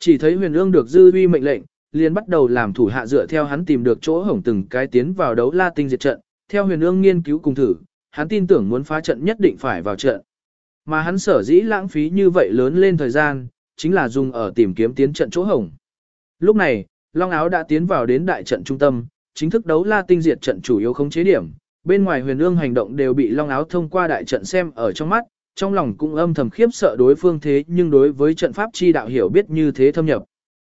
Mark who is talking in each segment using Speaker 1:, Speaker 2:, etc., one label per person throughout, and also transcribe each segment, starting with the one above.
Speaker 1: Chỉ thấy huyền ương được dư uy mệnh lệnh, liền bắt đầu làm thủ hạ dựa theo hắn tìm được chỗ hổng từng cái tiến vào đấu la tinh diệt trận, theo huyền ương nghiên cứu cùng thử, hắn tin tưởng muốn phá trận nhất định phải vào trận. Mà hắn sở dĩ lãng phí như vậy lớn lên thời gian, chính là dùng ở tìm kiếm tiến trận chỗ hổng. Lúc này, Long Áo đã tiến vào đến đại trận trung tâm, chính thức đấu la tinh diệt trận chủ yếu không chế điểm. Bên ngoài huyền ương hành động đều bị Long Áo thông qua đại trận xem ở trong mắt, trong lòng cũng âm thầm khiếp sợ đối phương thế nhưng đối với trận pháp chi đạo hiểu biết như thế thâm nhập.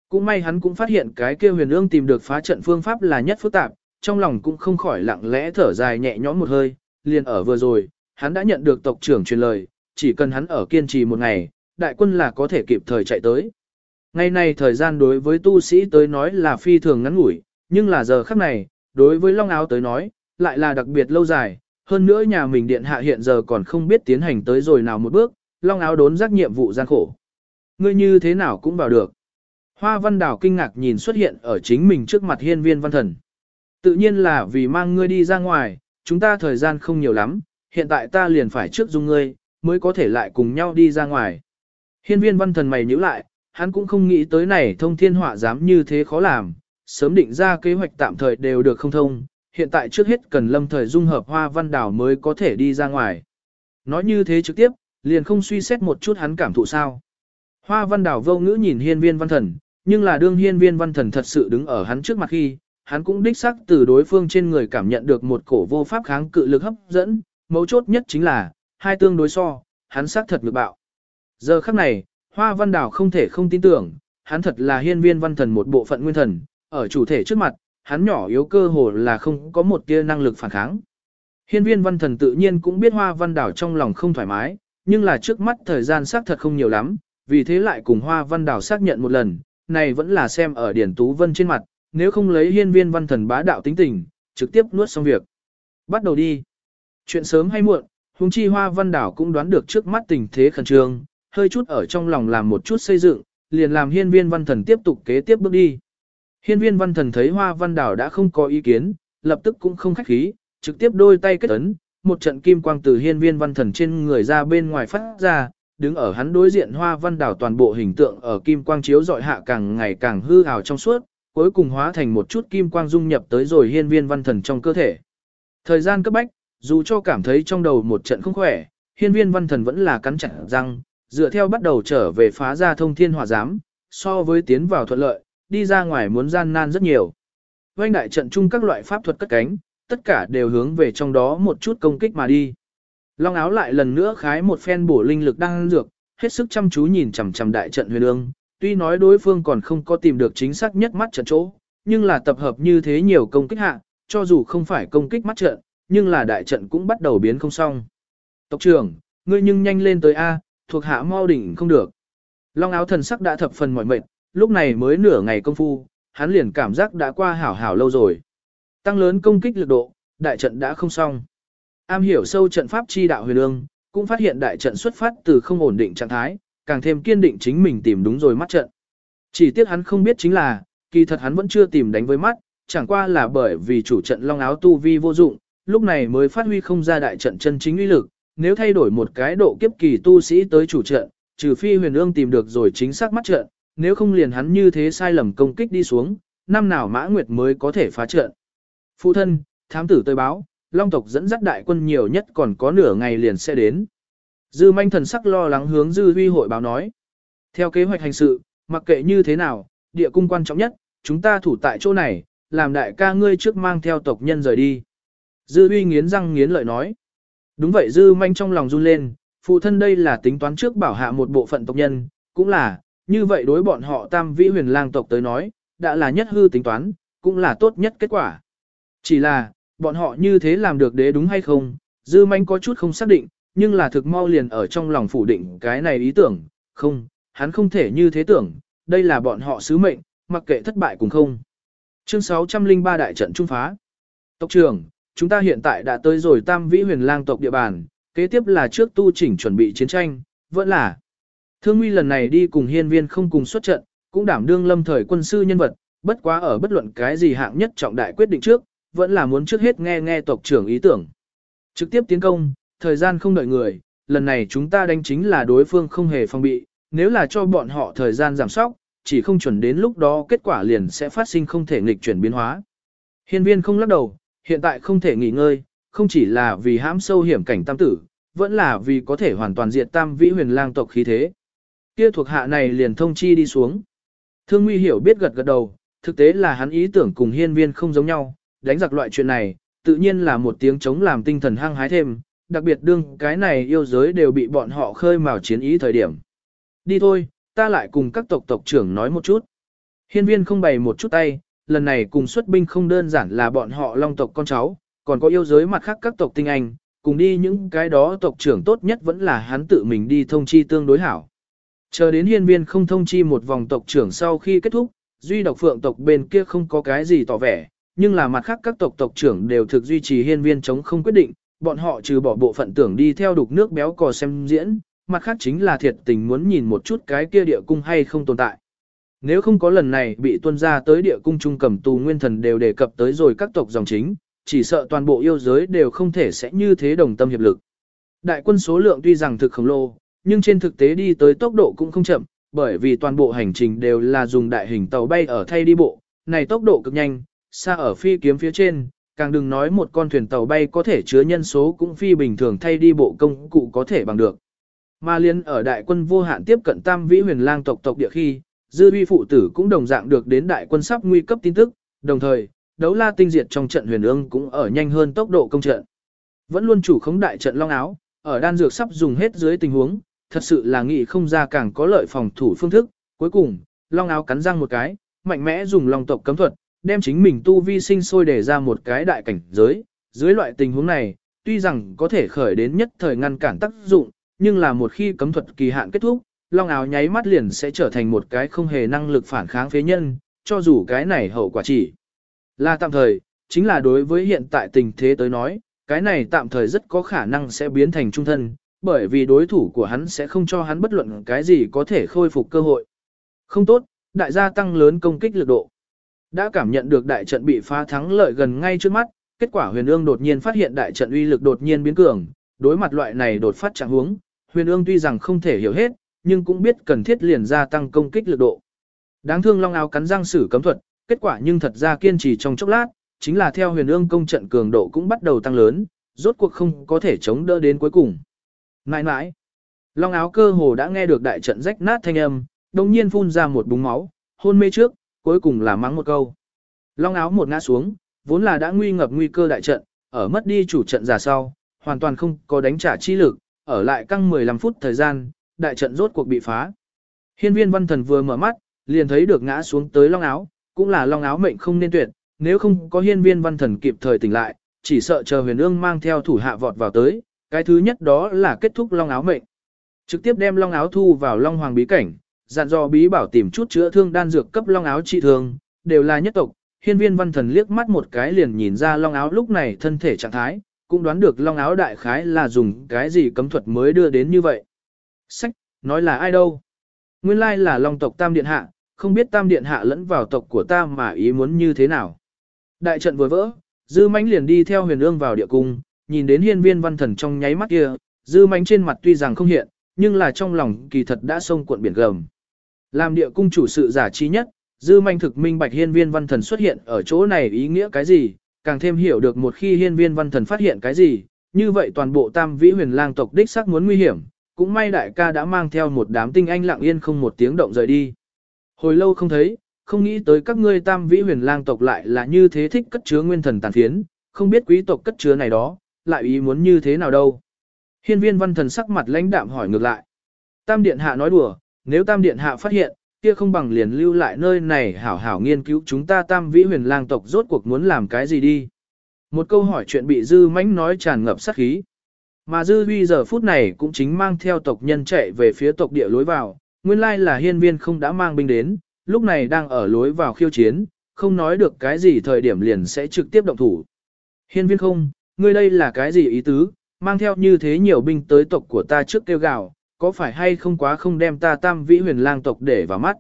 Speaker 1: Cũng may hắn cũng phát hiện cái kia huyền ương tìm được phá trận phương pháp là nhất phức tạp, trong lòng cũng không khỏi lặng lẽ thở dài nhẹ nhõm một hơi, liền ở vừa rồi, hắn đã nhận được tộc trưởng truyền lời, chỉ cần hắn ở kiên trì một ngày, đại quân là có thể kịp thời chạy tới. Ngày này thời gian đối với tu sĩ tới nói là phi thường ngắn ngủi, nhưng là giờ khắc này, đối với Long Áo tới nói, lại là đặc biệt lâu dài, hơn nữa nhà mình điện hạ hiện giờ còn không biết tiến hành tới rồi nào một bước, Long Áo đốn giác nhiệm vụ gian khổ. Ngươi như thế nào cũng vào được. Hoa Văn Đào kinh ngạc nhìn xuất hiện ở chính mình trước mặt hiên viên văn thần. Tự nhiên là vì mang ngươi đi ra ngoài, chúng ta thời gian không nhiều lắm, hiện tại ta liền phải trước dung ngươi, mới có thể lại cùng nhau đi ra ngoài. Hiên viên văn thần mày nhíu lại, hắn cũng không nghĩ tới này thông thiên họa dám như thế khó làm, sớm định ra kế hoạch tạm thời đều được không thông, hiện tại trước hết cần lâm thời dung hợp hoa văn đảo mới có thể đi ra ngoài. Nói như thế trực tiếp, liền không suy xét một chút hắn cảm thụ sao. Hoa văn đảo vô ngữ nhìn hiên viên văn thần, nhưng là đương hiên viên văn thần thật sự đứng ở hắn trước mặt khi, hắn cũng đích xác từ đối phương trên người cảm nhận được một cổ vô pháp kháng cự lực hấp dẫn, mấu chốt nhất chính là, hai tương đối so, hắn xác thật lực bạo. Giờ khắc này, Hoa Văn Đảo không thể không tin tưởng, hắn thật là hiên viên văn thần một bộ phận nguyên thần, ở chủ thể trước mặt, hắn nhỏ yếu cơ hồ là không có một tia năng lực phản kháng. Hiên viên văn thần tự nhiên cũng biết Hoa Văn Đảo trong lòng không thoải mái, nhưng là trước mắt thời gian xác thật không nhiều lắm, vì thế lại cùng Hoa Văn Đảo xác nhận một lần, này vẫn là xem ở Điển Tú Vân trên mặt, nếu không lấy hiên viên văn thần bá đạo tính tình, trực tiếp nuốt xong việc. Bắt đầu đi. Chuyện sớm hay muộn, huống chi Hoa Văn Đảo cũng đoán được trước mắt tình thế khẩn trương, hơi chút ở trong lòng làm một chút xây dựng, liền làm hiên viên văn thần tiếp tục kế tiếp bước đi. Hiên viên văn thần thấy Hoa Văn Đảo đã không có ý kiến, lập tức cũng không khách khí, trực tiếp đôi tay kết ấn, một trận kim quang từ hiên viên văn thần trên người ra bên ngoài phát ra, đứng ở hắn đối diện Hoa Văn Đảo toàn bộ hình tượng ở kim quang chiếu dọi hạ càng ngày càng hư ảo trong suốt, cuối cùng hóa thành một chút kim quang dung nhập tới rồi hiên viên văn thần trong cơ thể. Thời gian cấp bách, dù cho cảm thấy trong đầu một trận không khỏe, hiên viên văn thần vẫn là cắn chặt răng, dựa theo bắt đầu trở về phá ra thông thiên hỏa giám, so với tiến vào thuận lợi, đi ra ngoài muốn gian nan rất nhiều. Doanh đại trận chung các loại pháp thuật cất cánh, tất cả đều hướng về trong đó một chút công kích mà đi. Long áo lại lần nữa khái một phen bổ linh lực đang dược, hết sức chăm chú nhìn chằm chằm đại trận huyền ương, tuy nói đối phương còn không có tìm được chính xác nhất mắt trận chỗ, nhưng là tập hợp như thế nhiều công kích hạ, cho dù không phải công kích mắt trận, nhưng là đại trận cũng bắt đầu biến không xong. Tộc trưởng, ngươi nhưng nhanh lên tới A, thuộc hạ mau đỉnh không được. Long áo thần sắc đã thập phần mỏi mệt, lúc này mới nửa ngày công phu, hắn liền cảm giác đã qua hảo hảo lâu rồi. Tăng lớn công kích lực độ, đại trận đã không xong. Am hiểu sâu trận pháp chi đạo huyền ương, cũng phát hiện đại trận xuất phát từ không ổn định trạng thái, càng thêm kiên định chính mình tìm đúng rồi mắt trận. Chỉ tiếc hắn không biết chính là, kỳ thật hắn vẫn chưa tìm đánh với mắt, chẳng qua là bởi vì chủ trận long áo tu vi vô dụng, lúc này mới phát huy không ra đại trận chân chính uy lực, nếu thay đổi một cái độ kiếp kỳ tu sĩ tới chủ trận, trừ phi huyền ương tìm được rồi chính xác mắt trận, nếu không liền hắn như thế sai lầm công kích đi xuống, năm nào mã nguyệt mới có thể phá trận. Phụ thân, thám tử tới báo, long tộc dẫn dắt đại quân nhiều nhất còn có nửa ngày liền sẽ đến. Dư manh thần sắc lo lắng hướng dư huy hội báo nói. Theo kế hoạch hành sự, mặc kệ như thế nào, địa cung quan trọng nhất, chúng ta thủ tại chỗ này, làm đại ca ngươi trước mang theo tộc nhân rời đi. Dư huy nghiến răng nghiến lợi nói. Đúng vậy dư manh trong lòng run lên, phụ thân đây là tính toán trước bảo hạ một bộ phận tộc nhân, cũng là, như vậy đối bọn họ tam vĩ huyền lang tộc tới nói, đã là nhất hư tính toán, cũng là tốt nhất kết quả. Chỉ là, bọn họ như thế làm được đế đúng hay không, dư manh có chút không xác định, nhưng là thực mau liền ở trong lòng phủ định cái này ý tưởng, không, hắn không thể như thế tưởng, đây là bọn họ sứ mệnh, mặc kệ thất bại cũng không. Chương 603 đại trận trung phá. Tộc trưởng, chúng ta hiện tại đã tới rồi tam vĩ huyền lang tộc địa bàn, kế tiếp là trước tu chỉnh chuẩn bị chiến tranh, vẫn là. Thương Nguy lần này đi cùng hiên viên không cùng xuất trận, cũng đảm đương lâm thời quân sư nhân vật, bất quá ở bất luận cái gì hạng nhất trọng đại quyết định trước, vẫn là muốn trước hết nghe nghe tộc trưởng ý tưởng. Trực tiếp tiến công, thời gian không đợi người, lần này chúng ta đánh chính là đối phương không hề phòng bị, nếu là cho bọn họ thời gian giảm sóc, chỉ không chuẩn đến lúc đó kết quả liền sẽ phát sinh không thể nghịch chuyển biến hóa. Hiên viên không lắc đầu, hiện tại không thể nghỉ ngơi, không chỉ là vì hãm sâu hiểm cảnh tam tử, vẫn là vì có thể hoàn toàn diệt tam vĩ huyền lang tộc khí thế. Kia thuộc hạ này liền thông chi đi xuống. Thương Nguy hiểu biết gật gật đầu, thực tế là hắn ý tưởng cùng hiên viên không giống nhau, đánh giặc loại chuyện này, tự nhiên là một tiếng chống làm tinh thần hăng hái thêm, đặc biệt đương cái này yêu giới đều bị bọn họ khơi mào chiến ý thời điểm. Đi thôi, ta lại cùng các tộc tộc trưởng nói một chút. Hiên viên không bày một chút tay, lần này cùng xuất binh không đơn giản là bọn họ long tộc con cháu, còn có yêu giới mặt khác các tộc tinh anh, cùng đi những cái đó tộc trưởng tốt nhất vẫn là hắn tự mình đi thông chi tương đối hảo. Chờ đến hiên viên không thông chi một vòng tộc trưởng sau khi kết thúc, duy độc phượng tộc bên kia không có cái gì tỏ vẻ, nhưng là mặt khác các tộc tộc trưởng đều thực duy trì hiên viên chống không quyết định, bọn họ trừ bỏ bộ phận tưởng đi theo đục nước béo cò xem diễn, mặt khác chính là thiệt tình muốn nhìn một chút cái kia địa cung hay không tồn tại. Nếu không có lần này bị tuân ra tới địa cung trung cầm tù nguyên thần đều đề cập tới rồi các tộc dòng chính, chỉ sợ toàn bộ yêu giới đều không thể sẽ như thế đồng tâm hiệp lực. Đại quân số lượng tuy rằng thực khổng lồ, nhưng trên thực tế đi tới tốc độ cũng không chậm, bởi vì toàn bộ hành trình đều là dùng đại hình tàu bay ở thay đi bộ, này tốc độ cực nhanh, xa ở phi kiếm phía trên, càng đừng nói một con thuyền tàu bay có thể chứa nhân số cũng phi bình thường thay đi bộ công cụ có thể bằng được. Mà liên ở đại quân vô hạn tiếp cận tam vĩ huyền lang tộc tộc địa khi, dư uy phụ tử cũng đồng dạng được đến đại quân sắp nguy cấp tin tức, đồng thời, đấu la tinh diệt trong trận huyền ương cũng ở nhanh hơn tốc độ công trận. Vẫn luôn chủ khống đại trận long áo, ở đan dược sắp dùng hết dưới tình huống, thật sự là nghĩ không ra càng có lợi phòng thủ phương thức. Cuối cùng, long áo cắn răng một cái, mạnh mẽ dùng long tộc cấm thuật, đem chính mình tu vi sinh sôi để ra một cái đại cảnh giới. Dưới loại tình huống này, tuy rằng có thể khởi đến nhất thời ngăn cản tác dụng, nhưng là một khi cấm thuật kỳ hạn kết thúc, long áo nháy mắt liền sẽ trở thành một cái không hề năng lực phản kháng phế nhân, cho dù cái này hậu quả chỉ là tạm thời, chính là đối với hiện tại tình thế tới nói, cái này tạm thời rất có khả năng sẽ biến thành trung thân, bởi vì đối thủ của hắn sẽ không cho hắn bất luận cái gì có thể khôi phục cơ hội. Không tốt, đại gia tăng lớn công kích lực độ. Đã cảm nhận được đại trận bị phá thắng lợi gần ngay trước mắt, kết quả huyền ương đột nhiên phát hiện đại trận uy lực đột nhiên biến cường, đối mặt loại này đột phát trạng huống, huyền ương tuy rằng không thể hiểu hết, nhưng cũng biết cần thiết liền gia tăng công kích lực độ. Đáng thương long áo cắn răng sử cấm thuật, kết quả nhưng thật ra kiên trì trong chốc lát, chính là theo huyền ương công trận cường độ cũng bắt đầu tăng lớn, rốt cuộc không có thể chống đỡ đến cuối cùng. Nãi nãi, long áo cơ hồ đã nghe được đại trận rách nát thanh âm, đồng nhiên phun ra một búng máu, hôn mê trước, cuối cùng là mắng một câu. Long áo một ngã xuống, vốn là đã nguy ngập nguy cơ đại trận, ở mất đi chủ trận giả sau, hoàn toàn không có đánh trả chi lực, ở lại căng 15 phút thời gian, đại trận rốt cuộc bị phá. Hiên viên văn thần vừa mở mắt, liền thấy được ngã xuống tới long áo, cũng là long áo mệnh không nên tuyệt, nếu không có hiên viên văn thần kịp thời tỉnh lại, chỉ sợ chờ huyền ương mang theo thủ hạ vọt vào tới, cái thứ nhất đó là kết thúc long áo mệnh. Trực tiếp đem long áo thu vào long hoàng bí cảnh, dặn dò bí bảo tìm chút chữa thương đan dược cấp long áo trị thương, đều là nhất tộc. Hiên viên văn thần liếc mắt một cái liền nhìn ra long áo lúc này thân thể trạng thái, cũng đoán được long áo đại khái là dùng cái gì cấm thuật mới đưa đến như vậy. Sách, nói là ai đâu? Nguyên lai là long tộc tam điện hạ, không biết tam điện hạ lẫn vào tộc của ta mà ý muốn như thế nào. Đại trận vừa vỡ, dư mãnh liền đi theo huyền ương vào địa cung, nhìn đến hiên viên văn thần trong nháy mắt kia, dư mánh trên mặt tuy rằng không hiện, nhưng là trong lòng kỳ thật đã sông cuộn biển gầm. Làm địa cung chủ sự giả trí nhất, dư manh thực minh bạch hiên viên văn thần xuất hiện ở chỗ này ý nghĩa cái gì, càng thêm hiểu được một khi hiên viên văn thần phát hiện cái gì, như vậy toàn bộ tam vĩ huyền lang tộc đích xác muốn nguy hiểm, cũng may đại ca đã mang theo một đám tinh anh lặng yên không một tiếng động rời đi. Hồi lâu không thấy, không nghĩ tới các ngươi tam vĩ huyền lang tộc lại là như thế thích cất chứa nguyên thần tàn phiến, không biết quý tộc cất chứa này đó, lại ý muốn như thế nào đâu. Hiên viên văn thần sắc mặt lãnh đạm hỏi ngược lại. Tam điện hạ nói đùa, nếu tam điện hạ phát hiện, kia không bằng liền lưu lại nơi này hảo hảo nghiên cứu chúng ta tam vĩ huyền lang tộc rốt cuộc muốn làm cái gì đi. Một câu hỏi chuyện bị dư mãnh nói tràn ngập sát khí. Mà dư huy giờ phút này cũng chính mang theo tộc nhân chạy về phía tộc địa lối vào, nguyên lai là hiên viên không đã mang binh đến, lúc này đang ở lối vào khiêu chiến, không nói được cái gì thời điểm liền sẽ trực tiếp động thủ. Hiên viên không, ngươi đây là cái gì ý tứ, mang theo như thế nhiều binh tới tộc của ta trước kêu gào, có phải hay không quá không đem ta tam vĩ huyền lang tộc để vào mắt.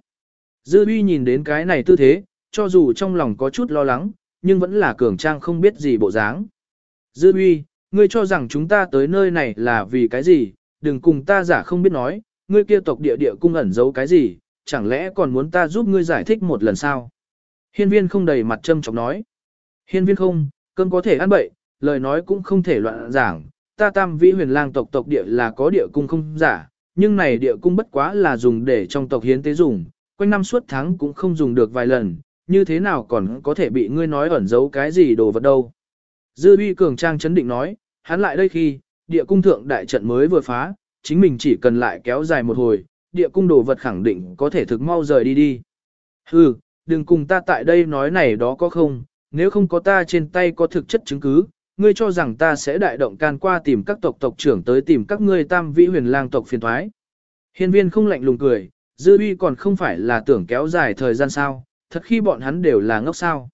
Speaker 1: Dư uy nhìn đến cái này tư thế, cho dù trong lòng có chút lo lắng, nhưng vẫn là cường trang không biết gì bộ dáng. Dư uy, ngươi cho rằng chúng ta tới nơi này là vì cái gì, đừng cùng ta giả không biết nói, ngươi kia tộc địa địa cung ẩn giấu cái gì, chẳng lẽ còn muốn ta giúp ngươi giải thích một lần sao? Hiên viên không đầy mặt châm chọc nói. Hiên viên không, cơm có thể ăn bậy, lời nói cũng không thể loạn giảng, ta tam vĩ huyền lang tộc tộc địa là có địa cung không giả, nhưng này địa cung bất quá là dùng để trong tộc hiến tế dùng, quanh năm suốt tháng cũng không dùng được vài lần, như thế nào còn có thể bị ngươi nói ẩn giấu cái gì đồ vật đâu. Dư uy cường trang chấn định nói, hắn lại đây khi, địa cung thượng đại trận mới vừa phá, chính mình chỉ cần lại kéo dài một hồi, địa cung đồ vật khẳng định có thể thực mau rời đi đi. Hừ, đừng cùng ta tại đây nói này đó có không, nếu không có ta trên tay có thực chất chứng cứ, ngươi cho rằng ta sẽ đại động can qua tìm các tộc tộc trưởng tới tìm các ngươi tam vĩ huyền lang tộc phiền thoái. Hiên viên không lạnh lùng cười, dư uy còn không phải là tưởng kéo dài thời gian sao, thật khi bọn hắn đều là ngốc sao.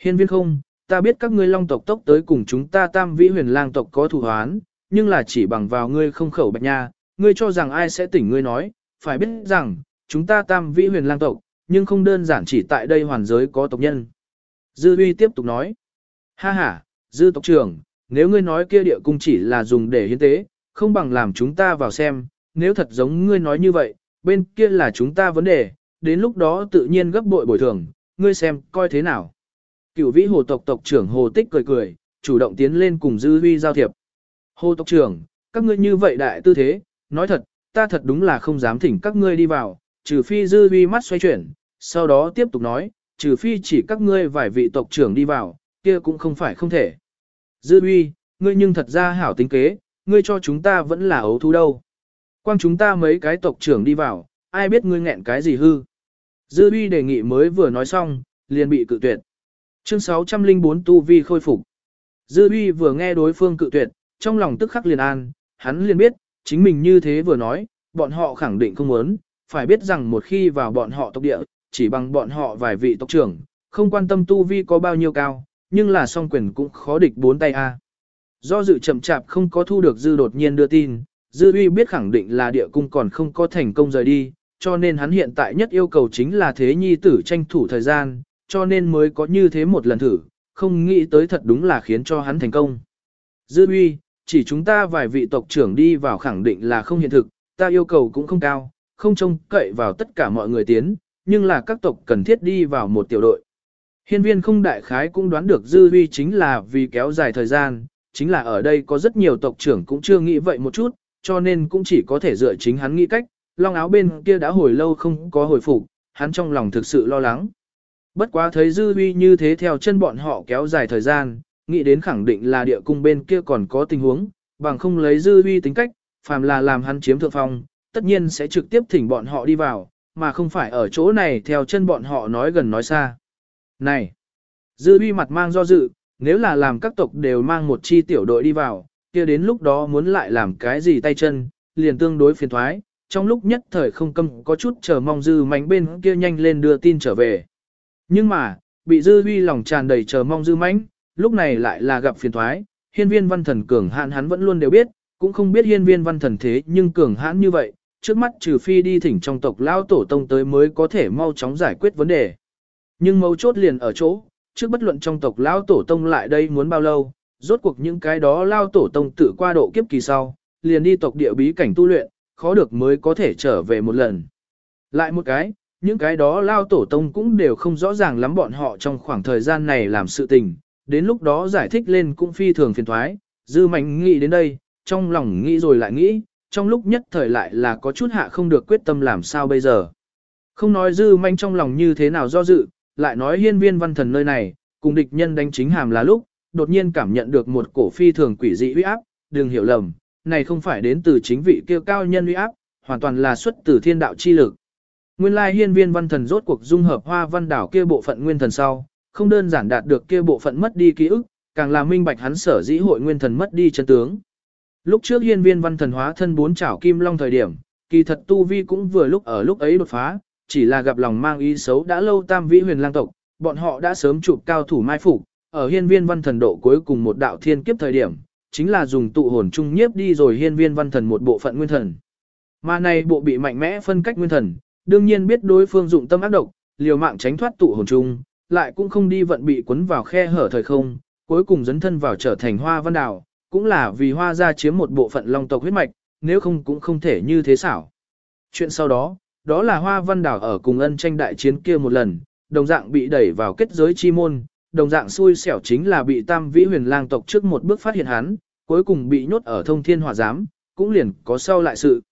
Speaker 1: Hiên viên không, ta biết các ngươi long tộc tốc tới cùng chúng ta tam vĩ huyền lang tộc có thù hoán, nhưng là chỉ bằng vào ngươi không khẩu bạch nha, ngươi cho rằng ai sẽ tỉnh ngươi nói, phải biết rằng, chúng ta tam vĩ huyền lang tộc, nhưng không đơn giản chỉ tại đây hoàn giới có tộc nhân. Dư uy tiếp tục nói, ha ha, dư tộc trưởng, nếu ngươi nói kia địa cung chỉ là dùng để hiến tế, không bằng làm chúng ta vào xem, nếu thật giống ngươi nói như vậy, bên kia là chúng ta vấn đề, đến lúc đó tự nhiên gấp bội bồi thường, ngươi xem, coi thế nào. Cửu vĩ hồ tộc tộc trưởng hồ tích cười cười, chủ động tiến lên cùng dư huy giao thiệp. Hồ tộc trưởng, các ngươi như vậy đại tư thế, nói thật, ta thật đúng là không dám thỉnh các ngươi đi vào, trừ phi dư huy mắt xoay chuyển, sau đó tiếp tục nói, trừ phi chỉ các ngươi vài vị tộc trưởng đi vào, kia cũng không phải không thể. Dư uy, ngươi nhưng thật ra hảo tính kế, ngươi cho chúng ta vẫn là ấu thú đâu. Quang chúng ta mấy cái tộc trưởng đi vào, ai biết ngươi nghẹn cái gì hư. Dư uy đề nghị mới vừa nói xong, liền bị cự tuyệt. Chương 604 Tu Vi khôi phục. Dư uy vừa nghe đối phương cự tuyệt, trong lòng tức khắc liền an, hắn liền biết, chính mình như thế vừa nói, bọn họ khẳng định không muốn, phải biết rằng một khi vào bọn họ tộc địa, chỉ bằng bọn họ vài vị tộc trưởng, không quan tâm tu vi có bao nhiêu cao, nhưng là song quyền cũng khó địch bốn tay a. Do dự chậm chạp không có thu được dư đột nhiên đưa tin, dư uy biết khẳng định là địa cung còn không có thành công rời đi, cho nên hắn hiện tại nhất yêu cầu chính là thế nhi tử tranh thủ thời gian, cho nên mới có như thế một lần thử, không nghĩ tới thật đúng là khiến cho hắn thành công. Dư uy, chỉ chúng ta vài vị tộc trưởng đi vào khẳng định là không hiện thực, ta yêu cầu cũng không cao, không trông cậy vào tất cả mọi người tiến, nhưng là các tộc cần thiết đi vào một tiểu đội. Hiên viên không đại khái cũng đoán được dư huy chính là vì kéo dài thời gian, chính là ở đây có rất nhiều tộc trưởng cũng chưa nghĩ vậy một chút, cho nên cũng chỉ có thể dựa chính hắn nghĩ cách, long áo bên kia đã hồi lâu không có hồi phục, hắn trong lòng thực sự lo lắng. Bất quá thấy dư huy như thế theo chân bọn họ kéo dài thời gian, nghĩ đến khẳng định là địa cung bên kia còn có tình huống, bằng không lấy dư huy tính cách, phàm là làm hắn chiếm thượng phong, tất nhiên sẽ trực tiếp thỉnh bọn họ đi vào, mà không phải ở chỗ này theo chân bọn họ nói gần nói xa. Này! Dư huy mặt mang do dự, nếu là làm các tộc đều mang một chi tiểu đội đi vào, kia đến lúc đó muốn lại làm cái gì tay chân, liền tương đối phiền thoái, trong lúc nhất thời không câm có chút chờ mong dư mánh bên kia nhanh lên đưa tin trở về. Nhưng mà, bị dư huy lòng tràn đầy chờ mong dư mánh, lúc này lại là gặp phiền thoái, hiên viên văn thần cường hãn hắn vẫn luôn đều biết, cũng không biết hiên viên văn thần thế nhưng cường hãn như vậy, trước mắt trừ phi đi thỉnh trong tộc lao tổ tông tới mới có thể mau chóng giải quyết vấn đề. Nhưng mấu chốt liền ở chỗ, trước bất luận trong tộc lao tổ tông lại đây muốn bao lâu, rốt cuộc những cái đó lao tổ tông tự qua độ kiếp kỳ sau, liền đi tộc địa bí cảnh tu luyện, khó được mới có thể trở về một lần. Lại một cái, những cái đó lao tổ tông cũng đều không rõ ràng lắm bọn họ trong khoảng thời gian này làm sự tình, đến lúc đó giải thích lên cũng phi thường phiền thoái, dư mạnh nghĩ đến đây, trong lòng nghĩ rồi lại nghĩ, trong lúc nhất thời lại là có chút hạ không được quyết tâm làm sao bây giờ. Không nói dư manh trong lòng như thế nào do dự, lại nói hiên viên văn thần nơi này, cùng địch nhân đánh chính hàm là lúc, đột nhiên cảm nhận được một cổ phi thường quỷ dị uy áp, đừng hiểu lầm, này không phải đến từ chính vị kêu cao nhân uy áp, hoàn toàn là xuất từ thiên đạo chi lực. Nguyên lai hiên viên văn thần rốt cuộc dung hợp hoa văn đảo kia bộ phận nguyên thần sau, không đơn giản đạt được kia bộ phận mất đi ký ức, càng là minh bạch hắn sở dĩ hội nguyên thần mất đi chân tướng. Lúc trước hiên viên văn thần hóa thân bốn chảo kim long thời điểm, kỳ thật tu vi cũng vừa lúc ở lúc ấy đột phá, chỉ là gặp lòng mang ý xấu đã lâu tam vĩ huyền lang tộc, bọn họ đã sớm chụp cao thủ mai phục, ở hiên viên văn thần độ cuối cùng một đạo thiên kiếp thời điểm, chính là dùng tụ hồn trung nhiếp đi rồi hiên viên văn thần một bộ phận nguyên thần. Mà này bộ bị mạnh mẽ phân cách nguyên thần, đương nhiên biết đối phương dụng tâm ác độc, liều mạng tránh thoát tụ hồn trung lại cũng không đi vận bị cuốn vào khe hở thời không, cuối cùng dấn thân vào trở thành hoa văn đào, cũng là vì hoa gia chiếm một bộ phận long tộc huyết mạch, nếu không cũng không thể như thế xảo. Chuyện sau đó, đó là hoa văn đảo ở cùng ân tranh đại chiến kia một lần, đồng dạng bị đẩy vào kết giới chi môn, đồng dạng xui xẻo chính là bị tam vĩ huyền lang tộc trước một bước phát hiện hắn, cuối cùng bị nhốt ở thông thiên hỏa giám, cũng liền có sau lại sự.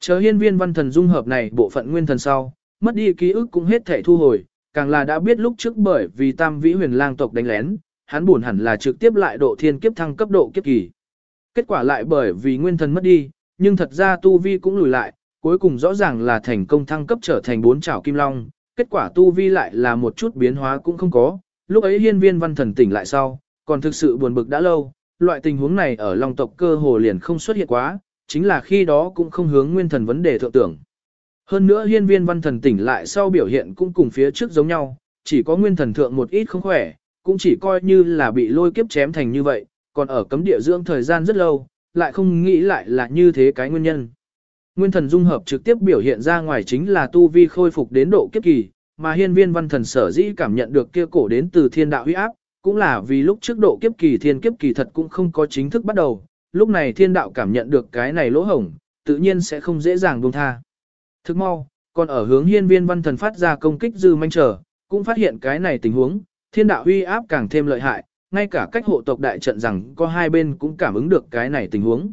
Speaker 1: Chờ hiên viên văn thần dung hợp này bộ phận nguyên thần sau, mất đi ký ức cũng hết thể thu hồi, càng là đã biết lúc trước bởi vì tam vĩ huyền lang tộc đánh lén, hắn buồn hẳn là trực tiếp lại độ thiên kiếp thăng cấp độ kiếp kỳ. Kết quả lại bởi vì nguyên thần mất đi, nhưng thật ra tu vi cũng lùi lại, cuối cùng rõ ràng là thành công thăng cấp trở thành bốn chảo kim long, kết quả tu vi lại là một chút biến hóa cũng không có, lúc ấy hiên viên văn thần tỉnh lại sau, còn thực sự buồn bực đã lâu, loại tình huống này ở long tộc cơ hồ liền không xuất hiện quá, chính là khi đó cũng không hướng nguyên thần vấn đề thượng tưởng. Hơn nữa hiên viên văn thần tỉnh lại sau biểu hiện cũng cùng phía trước giống nhau, chỉ có nguyên thần thượng một ít không khỏe, cũng chỉ coi như là bị lôi kiếp chém thành như vậy, còn ở cấm địa dưỡng thời gian rất lâu, lại không nghĩ lại là như thế cái nguyên nhân. Nguyên thần dung hợp trực tiếp biểu hiện ra ngoài chính là tu vi khôi phục đến độ kiếp kỳ, mà hiên viên văn thần sở dĩ cảm nhận được kia cổ đến từ thiên đạo huy áp, cũng là vì lúc trước độ kiếp kỳ thiên kiếp kỳ thật cũng không có chính thức bắt đầu, lúc này thiên đạo cảm nhận được cái này lỗ hổng, tự nhiên sẽ không dễ dàng buông tha. Thức mau, còn ở hướng hiên viên văn thần phát ra công kích dư manh trở, cũng phát hiện cái này tình huống, thiên đạo huy áp càng thêm lợi hại, ngay cả cách hộ tộc đại trận rằng có hai bên cũng cảm ứng được cái này tình huống.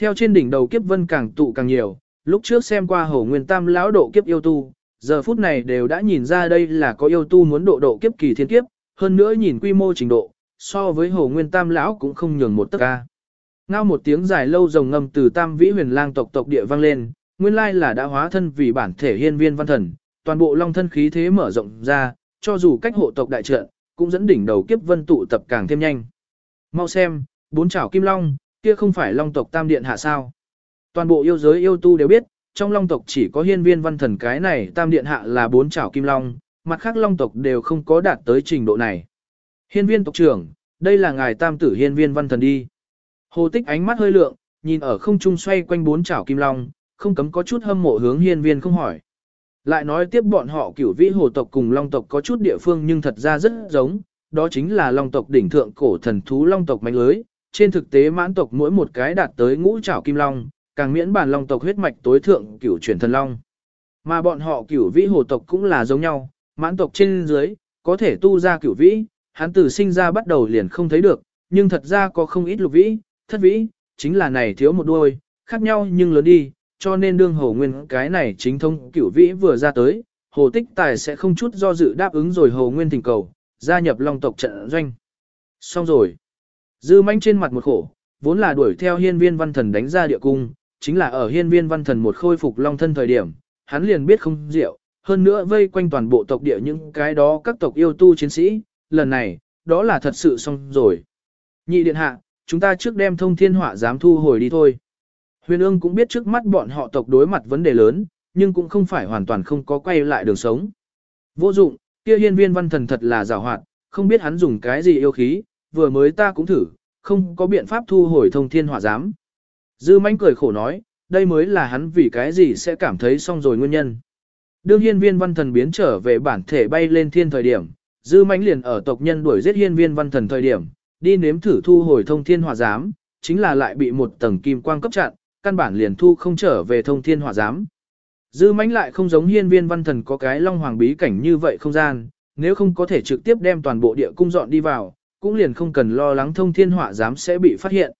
Speaker 1: Theo trên đỉnh đầu kiếp vân càng tụ càng nhiều, lúc trước xem qua hồ nguyên tam lão độ kiếp yêu tu, giờ phút này đều đã nhìn ra đây là có yêu tu muốn độ độ kiếp kỳ thiên kiếp, hơn nữa nhìn quy mô trình độ, so với hồ nguyên tam lão cũng không nhường một tấc ca. Ngao một tiếng dài lâu rồng ngâm từ tam vĩ huyền lang tộc tộc địa vang lên, nguyên lai là đã hóa thân vì bản thể hiên viên văn thần, toàn bộ long thân khí thế mở rộng ra, cho dù cách hộ tộc đại trận, cũng dẫn đỉnh đầu kiếp vân tụ tập càng thêm nhanh. Mau xem, bốn chảo kim long, kia không phải long tộc tam điện hạ sao. Toàn bộ yêu giới yêu tu đều biết, trong long tộc chỉ có hiên viên văn thần cái này tam điện hạ là bốn chảo kim long, mặt khác long tộc đều không có đạt tới trình độ này. Hiên viên tộc trưởng, đây là ngài tam tử hiên viên văn thần đi. Hồ tích ánh mắt hơi lượng, nhìn ở không trung xoay quanh bốn chảo kim long, không cấm có chút hâm mộ hướng hiên viên không hỏi. Lại nói tiếp bọn họ cửu vĩ hồ tộc cùng long tộc có chút địa phương nhưng thật ra rất giống, đó chính là long tộc đỉnh thượng cổ thần thú long tộc mạnh lưới. Trên thực tế mãn tộc mỗi một cái đạt tới ngũ trảo kim long, càng miễn bản long tộc huyết mạch tối thượng cửu chuyển thần long. Mà bọn họ cửu vĩ hồ tộc cũng là giống nhau, mãn tộc trên dưới, có thể tu ra cửu vĩ, hắn từ sinh ra bắt đầu liền không thấy được, nhưng thật ra có không ít lục vĩ, thất vĩ, chính là này thiếu một đuôi, khác nhau nhưng lớn đi, cho nên đương hồ nguyên cái này chính thông cửu vĩ vừa ra tới, hồ tích tài sẽ không chút do dự đáp ứng rồi hồ nguyên thỉnh cầu, gia nhập long tộc trận doanh. Xong rồi. Dư manh trên mặt một khổ, vốn là đuổi theo hiên viên văn thần đánh ra địa cung, chính là ở hiên viên văn thần một khôi phục long thân thời điểm, hắn liền biết không diệu, hơn nữa vây quanh toàn bộ tộc địa những cái đó các tộc yêu tu chiến sĩ, lần này, đó là thật sự xong rồi. Nhị điện hạ, chúng ta trước đem thông thiên hỏa dám thu hồi đi thôi. Huyền ương cũng biết trước mắt bọn họ tộc đối mặt vấn đề lớn, nhưng cũng không phải hoàn toàn không có quay lại đường sống. Vô dụng, kia hiên viên văn thần thật là rào hoạt, không biết hắn dùng cái gì yêu khí, vừa mới ta cũng thử, không có biện pháp thu hồi thông thiên hỏa giám. Dư manh cười khổ nói, đây mới là hắn vì cái gì sẽ cảm thấy xong rồi nguyên nhân. Đương hiên viên văn thần biến trở về bản thể bay lên thiên thời điểm, dư manh liền ở tộc nhân đuổi giết hiên viên văn thần thời điểm, đi nếm thử thu hồi thông thiên hỏa giám, chính là lại bị một tầng kim quang cấp chặn, căn bản liền thu không trở về thông thiên hỏa giám. Dư mãnh lại không giống hiên viên văn thần có cái long hoàng bí cảnh như vậy không gian, nếu không có thể trực tiếp đem toàn bộ địa cung dọn đi vào, cũng liền không cần lo lắng thông thiên hỏa giám sẽ bị phát hiện.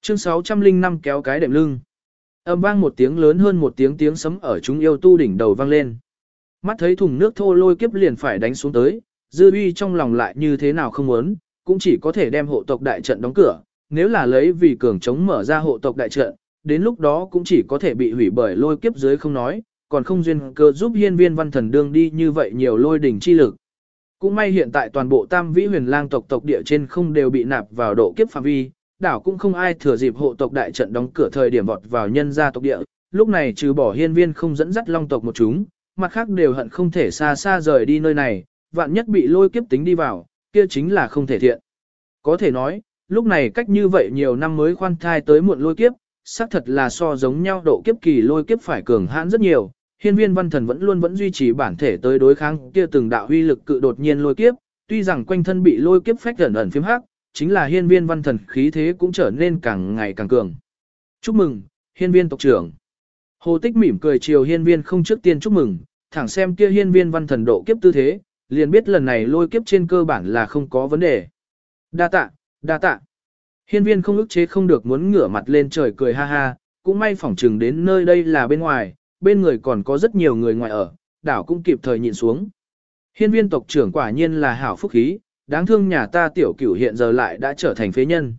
Speaker 1: Chương 605 kéo cái đệm lưng. Âm vang một tiếng lớn hơn một tiếng tiếng sấm ở chúng yêu tu đỉnh đầu vang lên. Mắt thấy thùng nước thô lôi kiếp liền phải đánh xuống tới, dư uy trong lòng lại như thế nào không muốn, cũng chỉ có thể đem hộ tộc đại trận đóng cửa, nếu là lấy vì cường chống mở ra hộ tộc đại trận, đến lúc đó cũng chỉ có thể bị hủy bởi lôi kiếp dưới không nói, còn không duyên cơ giúp hiên viên văn thần đương đi như vậy nhiều lôi đỉnh chi lực. Cũng may hiện tại toàn bộ tam vĩ huyền lang tộc tộc địa trên không đều bị nạp vào độ kiếp phạm vi, đảo cũng không ai thừa dịp hộ tộc đại trận đóng cửa thời điểm vọt vào nhân gia tộc địa, lúc này trừ bỏ hiên viên không dẫn dắt long tộc một chúng, mặt khác đều hận không thể xa xa rời đi nơi này, vạn nhất bị lôi kiếp tính đi vào, kia chính là không thể thiện. Có thể nói, lúc này cách như vậy nhiều năm mới khoan thai tới muộn lôi kiếp, xác thật là so giống nhau độ kiếp kỳ lôi kiếp phải cường hãn rất nhiều. Hiên viên văn thần vẫn luôn vẫn duy trì bản thể tới đối kháng kia từng đạo huy lực cự đột nhiên lôi kiếp, tuy rằng quanh thân bị lôi kiếp phách ẩn ẩn phím hắc, chính là hiên viên văn thần khí thế cũng trở nên càng ngày càng cường. Chúc mừng, hiên viên tộc trưởng. Hồ Tích mỉm cười chiều hiên viên không trước tiên chúc mừng, thẳng xem kia hiên viên văn thần độ kiếp tư thế, liền biết lần này lôi kiếp trên cơ bản là không có vấn đề. Đa tạ, đa tạ. Hiên viên không ức chế không được muốn ngửa mặt lên trời cười ha ha, cũng may phỏng chừng đến nơi đây là bên ngoài, bên người còn có rất nhiều người ngoài ở, đảo cũng kịp thời nhìn xuống. Hiên viên tộc trưởng quả nhiên là hảo phúc khí, đáng thương nhà ta tiểu cửu hiện giờ lại đã trở thành phế nhân.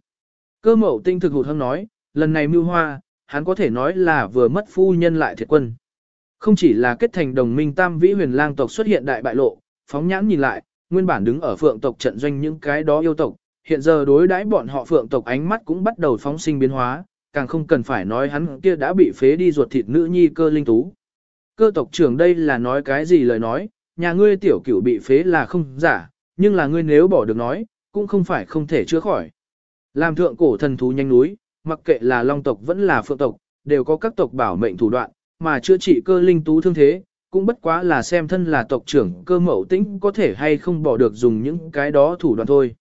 Speaker 1: Cơ mậu tinh thực hụt hâm nói, lần này mưu hoa, hắn có thể nói là vừa mất phu nhân lại thiệt quân. Không chỉ là kết thành đồng minh tam vĩ huyền lang tộc xuất hiện đại bại lộ, phóng nhãn nhìn lại, nguyên bản đứng ở phượng tộc trận doanh những cái đó yêu tộc, hiện giờ đối đãi bọn họ phượng tộc ánh mắt cũng bắt đầu phóng sinh biến hóa, càng không cần phải nói hắn kia đã bị phế đi ruột thịt nữ nhi cơ linh tú. Cơ tộc trưởng đây là nói cái gì lời nói, nhà ngươi tiểu cửu bị phế là không giả, nhưng là ngươi nếu bỏ được nói, cũng không phải không thể chữa khỏi. Làm thượng cổ thần thú nhanh núi, mặc kệ là long tộc vẫn là phượng tộc, đều có các tộc bảo mệnh thủ đoạn, mà chữa trị cơ linh tú thương thế, cũng bất quá là xem thân là tộc trưởng cơ mẫu tĩnh có thể hay không bỏ được dùng những cái đó thủ đoạn thôi.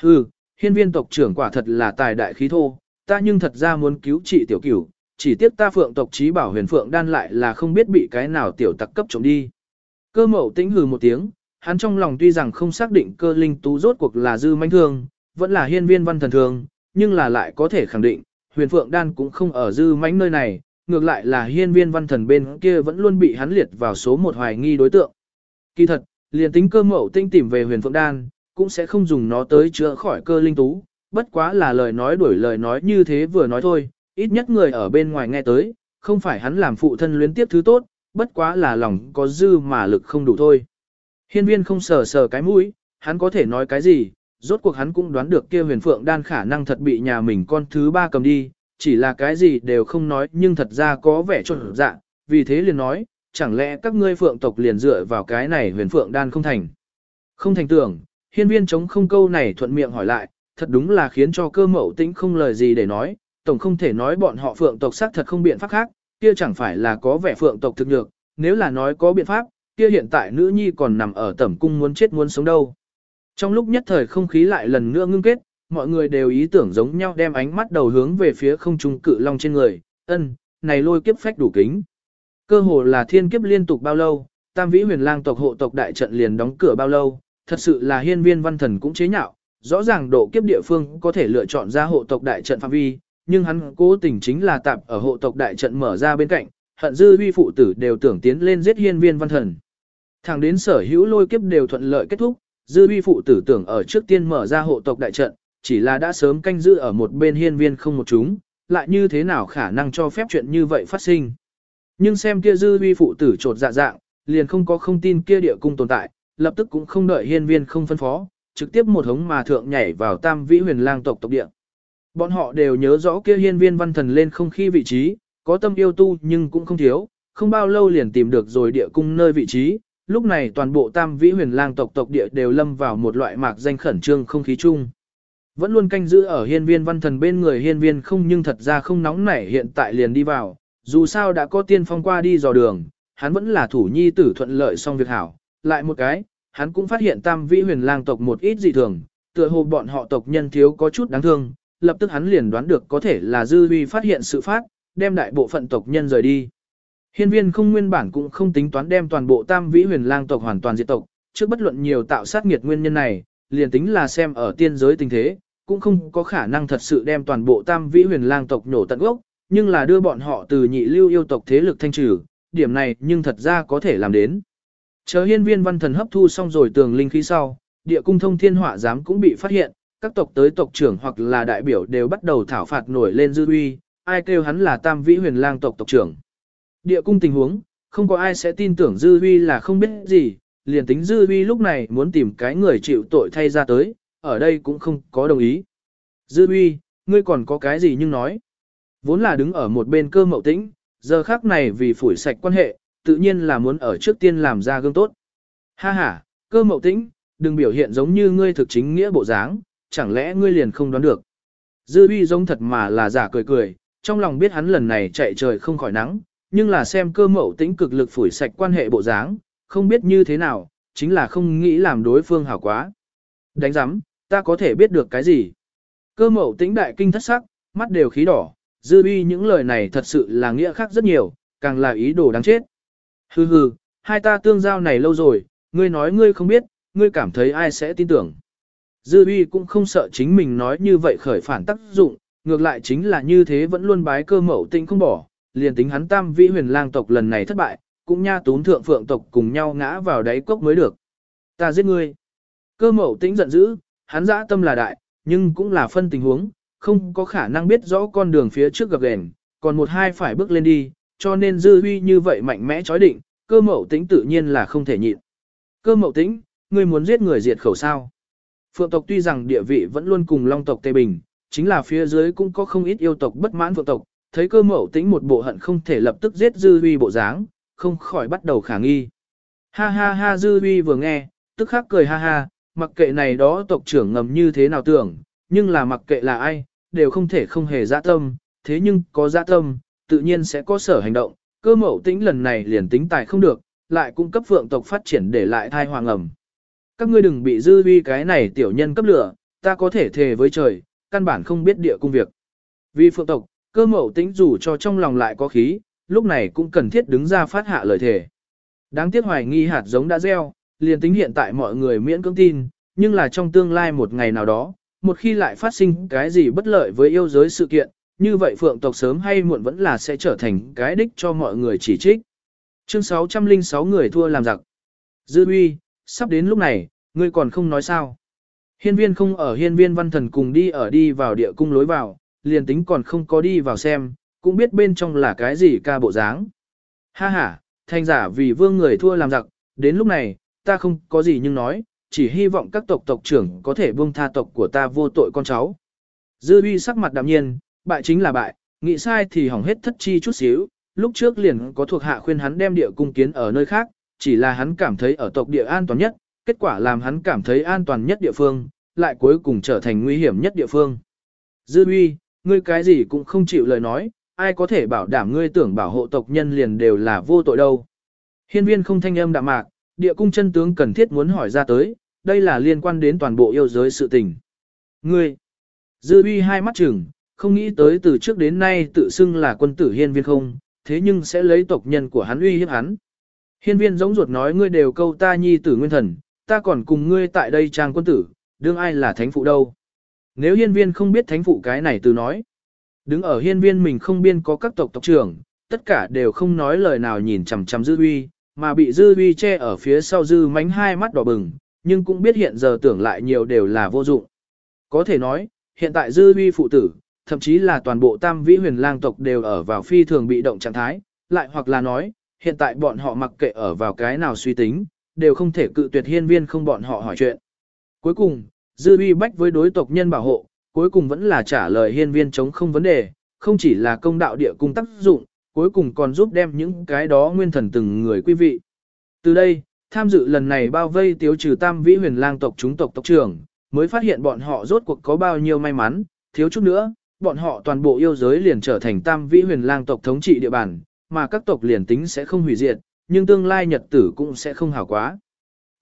Speaker 1: Hừ, hiên viên tộc trưởng quả thật là tài đại khí thô, ta nhưng thật ra muốn cứu trị tiểu cửu, chỉ tiếc ta phượng tộc trí bảo huyền phượng đan lại là không biết bị cái nào tiểu tặc cấp trộm đi. Cơ mẫu tĩnh hừ một tiếng, hắn trong lòng tuy rằng không xác định cơ linh tú rốt cuộc là dư manh thương, vẫn là hiên viên văn thần thương, nhưng là lại có thể khẳng định, huyền phượng đan cũng không ở dư manh nơi này, ngược lại là hiên viên văn thần bên kia vẫn luôn bị hắn liệt vào số một hoài nghi đối tượng. Kỳ thật, liền tính cơ mẫu tinh tìm về huyền phượng đan, cũng sẽ không dùng nó tới chữa khỏi cơ linh tú, bất quá là lời nói đuổi lời nói như thế vừa nói thôi, ít nhất người ở bên ngoài nghe tới, không phải hắn làm phụ thân luyến tiếp thứ tốt, bất quá là lòng có dư mà lực không đủ thôi. Hiên viên không sờ sờ cái mũi, hắn có thể nói cái gì, rốt cuộc hắn cũng đoán được kia huyền phượng đan khả năng thật bị nhà mình con thứ ba cầm đi, chỉ là cái gì đều không nói nhưng thật ra có vẻ trộn dạ, vì thế liền nói, chẳng lẽ các ngươi phượng tộc liền dựa vào cái này huyền phượng đan không thành. Không thành tưởng, hiên viên chống không câu này thuận miệng hỏi lại, thật đúng là khiến cho cơ mậu tĩnh không lời gì để nói, tổng không thể nói bọn họ phượng tộc xác thật không biện pháp khác, kia chẳng phải là có vẻ phượng tộc thực được, nếu là nói có biện pháp, kia hiện tại nữ nhi còn nằm ở tẩm cung muốn chết muốn sống đâu. Trong lúc nhất thời không khí lại lần nữa ngưng kết, mọi người đều ý tưởng giống nhau đem ánh mắt đầu hướng về phía không trung cự long trên người, ân, này lôi kiếp phách đủ kính. Cơ hồ là thiên kiếp liên tục bao lâu, tam vĩ huyền lang tộc hộ tộc đại trận liền đóng cửa bao lâu, thật sự là hiên viên văn thần cũng chế nhạo, rõ ràng độ kiếp địa phương có thể lựa chọn ra hộ tộc đại trận phạm vi, nhưng hắn cố tình chính là tạp ở hộ tộc đại trận mở ra bên cạnh, hận dư huy phụ tử đều tưởng tiến lên giết hiên viên văn thần. Thẳng đến sở hữu lôi kiếp đều thuận lợi kết thúc, dư huy phụ tử tưởng ở trước tiên mở ra hộ tộc đại trận, chỉ là đã sớm canh giữ ở một bên hiên viên không một chúng, lại như thế nào khả năng cho phép chuyện như vậy phát sinh. Nhưng xem kia dư huy phụ tử trột dạ dạng, liền không có không tin kia địa cung tồn tại, lập tức cũng không đợi hiên viên không phân phó, trực tiếp một hống mà thượng nhảy vào tam vĩ huyền lang tộc tộc địa. Bọn họ đều nhớ rõ kia hiên viên văn thần lên không khi vị trí, có tâm yêu tu nhưng cũng không thiếu, không bao lâu liền tìm được rồi địa cung nơi vị trí, lúc này toàn bộ tam vĩ huyền lang tộc tộc địa đều lâm vào một loại mạc danh khẩn trương không khí chung. Vẫn luôn canh giữ ở hiên viên văn thần bên người hiên viên không nhưng thật ra không nóng nảy hiện tại liền đi vào, dù sao đã có tiên phong qua đi dò đường, hắn vẫn là thủ nhi tử thuận lợi xong việc hảo. Lại một cái, hắn cũng phát hiện tam vĩ huyền lang tộc một ít dị thường, tựa hồ bọn họ tộc nhân thiếu có chút đáng thương, lập tức hắn liền đoán được có thể là dư huy phát hiện sự phát, đem đại bộ phận tộc nhân rời đi. Hiên viên không nguyên bản cũng không tính toán đem toàn bộ tam vĩ huyền lang tộc hoàn toàn diệt tộc, trước bất luận nhiều tạo sát nghiệt nguyên nhân này, liền tính là xem ở tiên giới tình thế, cũng không có khả năng thật sự đem toàn bộ tam vĩ huyền lang tộc nhổ tận gốc, nhưng là đưa bọn họ từ nhị lưu yêu tộc thế lực thanh trừ, điểm này nhưng thật ra có thể làm đến. Chờ hiên viên văn thần hấp thu xong rồi tường linh khí sau, địa cung thông thiên hỏa giám cũng bị phát hiện, các tộc tới tộc trưởng hoặc là đại biểu đều bắt đầu thảo phạt nổi lên dư uy, ai kêu hắn là tam vĩ huyền lang tộc tộc trưởng. Địa cung tình huống, không có ai sẽ tin tưởng dư uy là không biết gì, liền tính dư uy lúc này muốn tìm cái người chịu tội thay ra tới, ở đây cũng không có đồng ý. Dư uy, ngươi còn có cái gì nhưng nói. Vốn là đứng ở một bên cơ mậu tĩnh, giờ khác này vì phủi sạch quan hệ, tự nhiên là muốn ở trước tiên làm ra gương tốt. Ha ha, cơ mậu tĩnh, đừng biểu hiện giống như ngươi thực chính nghĩa bộ dáng, chẳng lẽ ngươi liền không đoán được. Dư uy giống thật mà là giả cười cười, trong lòng biết hắn lần này chạy trời không khỏi nắng, nhưng là xem cơ mậu tĩnh cực lực phủi sạch quan hệ bộ dáng, không biết như thế nào, chính là không nghĩ làm đối phương hảo quá. Đánh giám, ta có thể biết được cái gì? Cơ mậu tĩnh đại kinh thất sắc, mắt đều khí đỏ, dư uy những lời này thật sự là nghĩa khác rất nhiều, càng là ý đồ đáng chết. Hừ hừ, hai ta tương giao này lâu rồi, ngươi nói ngươi không biết, ngươi cảm thấy ai sẽ tin tưởng. Dư uy cũng không sợ chính mình nói như vậy khởi phản tác dụng, ngược lại chính là như thế vẫn luôn bái cơ mẫu tinh không bỏ, liền tính hắn tam vĩ huyền lang tộc lần này thất bại, cũng nha tún thượng phượng tộc cùng nhau ngã vào đáy cốc mới được. Ta giết ngươi. Cơ mẫu tĩnh giận dữ, hắn dã tâm là đại, nhưng cũng là phân tình huống, không có khả năng biết rõ con đường phía trước gặp gền, còn một hai phải bước lên đi, cho nên dư huy như vậy mạnh mẽ chói định, cơ mậu tĩnh tự nhiên là không thể nhịn. Cơ mậu tĩnh, ngươi muốn giết người diệt khẩu sao? Phượng tộc tuy rằng địa vị vẫn luôn cùng long tộc Tây Bình, chính là phía dưới cũng có không ít yêu tộc bất mãn phượng tộc, thấy cơ mậu tĩnh một bộ hận không thể lập tức giết dư huy bộ dáng, không khỏi bắt đầu khả nghi. Ha ha ha dư huy vừa nghe, tức khắc cười ha ha, mặc kệ này đó tộc trưởng ngầm như thế nào tưởng, nhưng là mặc kệ là ai, đều không thể không hề dạ tâm, thế nhưng có dạ tâm, tự nhiên sẽ có sở hành động, cơ mẫu tĩnh lần này liền tính tài không được, lại cung cấp phượng tộc phát triển để lại thai hoàng ẩm. Các ngươi đừng bị dư vi cái này tiểu nhân cấp lửa, ta có thể thề với trời, căn bản không biết địa cung việc. Vì phượng tộc, cơ mẫu tĩnh dù cho trong lòng lại có khí, lúc này cũng cần thiết đứng ra phát hạ lời thề. Đáng tiếc hoài nghi hạt giống đã gieo, liền tính hiện tại mọi người miễn cưỡng tin, nhưng là trong tương lai một ngày nào đó, một khi lại phát sinh cái gì bất lợi với yêu giới sự kiện, như vậy phượng tộc sớm hay muộn vẫn là sẽ trở thành cái đích cho mọi người chỉ trích. Chương 606 người thua làm giặc. Dư uy, sắp đến lúc này, ngươi còn không nói sao. Hiên viên không ở hiên viên văn thần cùng đi ở đi vào địa cung lối vào, liền tính còn không có đi vào xem, cũng biết bên trong là cái gì ca bộ dáng. Ha ha, thanh giả vì vương người thua làm giặc, đến lúc này, ta không có gì nhưng nói, chỉ hy vọng các tộc tộc trưởng có thể buông tha tộc của ta vô tội con cháu. Dư uy sắc mặt đạm nhiên, bại chính là bại, nghĩ sai thì hỏng hết thất chi chút xíu, lúc trước liền có thuộc hạ khuyên hắn đem địa cung kiến ở nơi khác, chỉ là hắn cảm thấy ở tộc địa an toàn nhất, kết quả làm hắn cảm thấy an toàn nhất địa phương, lại cuối cùng trở thành nguy hiểm nhất địa phương. Dư uy, ngươi cái gì cũng không chịu lời nói, ai có thể bảo đảm ngươi tưởng bảo hộ tộc nhân liền đều là vô tội đâu. Hiên viên không thanh âm đạm mạc, địa cung chân tướng cần thiết muốn hỏi ra tới, đây là liên quan đến toàn bộ yêu giới sự tình. Ngươi, dư uy hai mắt chừng, không nghĩ tới từ trước đến nay tự xưng là quân tử hiên viên không, thế nhưng sẽ lấy tộc nhân của hắn uy hiếp hắn. Hiên viên giống ruột nói ngươi đều câu ta nhi tử nguyên thần, ta còn cùng ngươi tại đây trang quân tử, đương ai là thánh phụ đâu. Nếu hiên viên không biết thánh phụ cái này từ nói. Đứng ở hiên viên mình không biên có các tộc tộc trưởng, tất cả đều không nói lời nào nhìn chằm chằm dư uy, mà bị dư uy che ở phía sau dư mánh hai mắt đỏ bừng, nhưng cũng biết hiện giờ tưởng lại nhiều đều là vô dụng. Có thể nói, hiện tại dư uy phụ tử, thậm chí là toàn bộ tam vĩ huyền lang tộc đều ở vào phi thường bị động trạng thái, lại hoặc là nói, hiện tại bọn họ mặc kệ ở vào cái nào suy tính, đều không thể cự tuyệt hiên viên không bọn họ hỏi chuyện. Cuối cùng, dư uy bách với đối tộc nhân bảo hộ, cuối cùng vẫn là trả lời hiên viên chống không vấn đề, không chỉ là công đạo địa cung tác dụng, cuối cùng còn giúp đem những cái đó nguyên thần từng người quý vị. Từ đây, tham dự lần này bao vây tiêu trừ tam vĩ huyền lang tộc chúng tộc tộc trưởng, mới phát hiện bọn họ rốt cuộc có bao nhiêu may mắn, thiếu chút nữa, bọn họ toàn bộ yêu giới liền trở thành tam vĩ huyền lang tộc thống trị địa bàn, mà các tộc liền tính sẽ không hủy diệt, nhưng tương lai nhật tử cũng sẽ không hảo quá.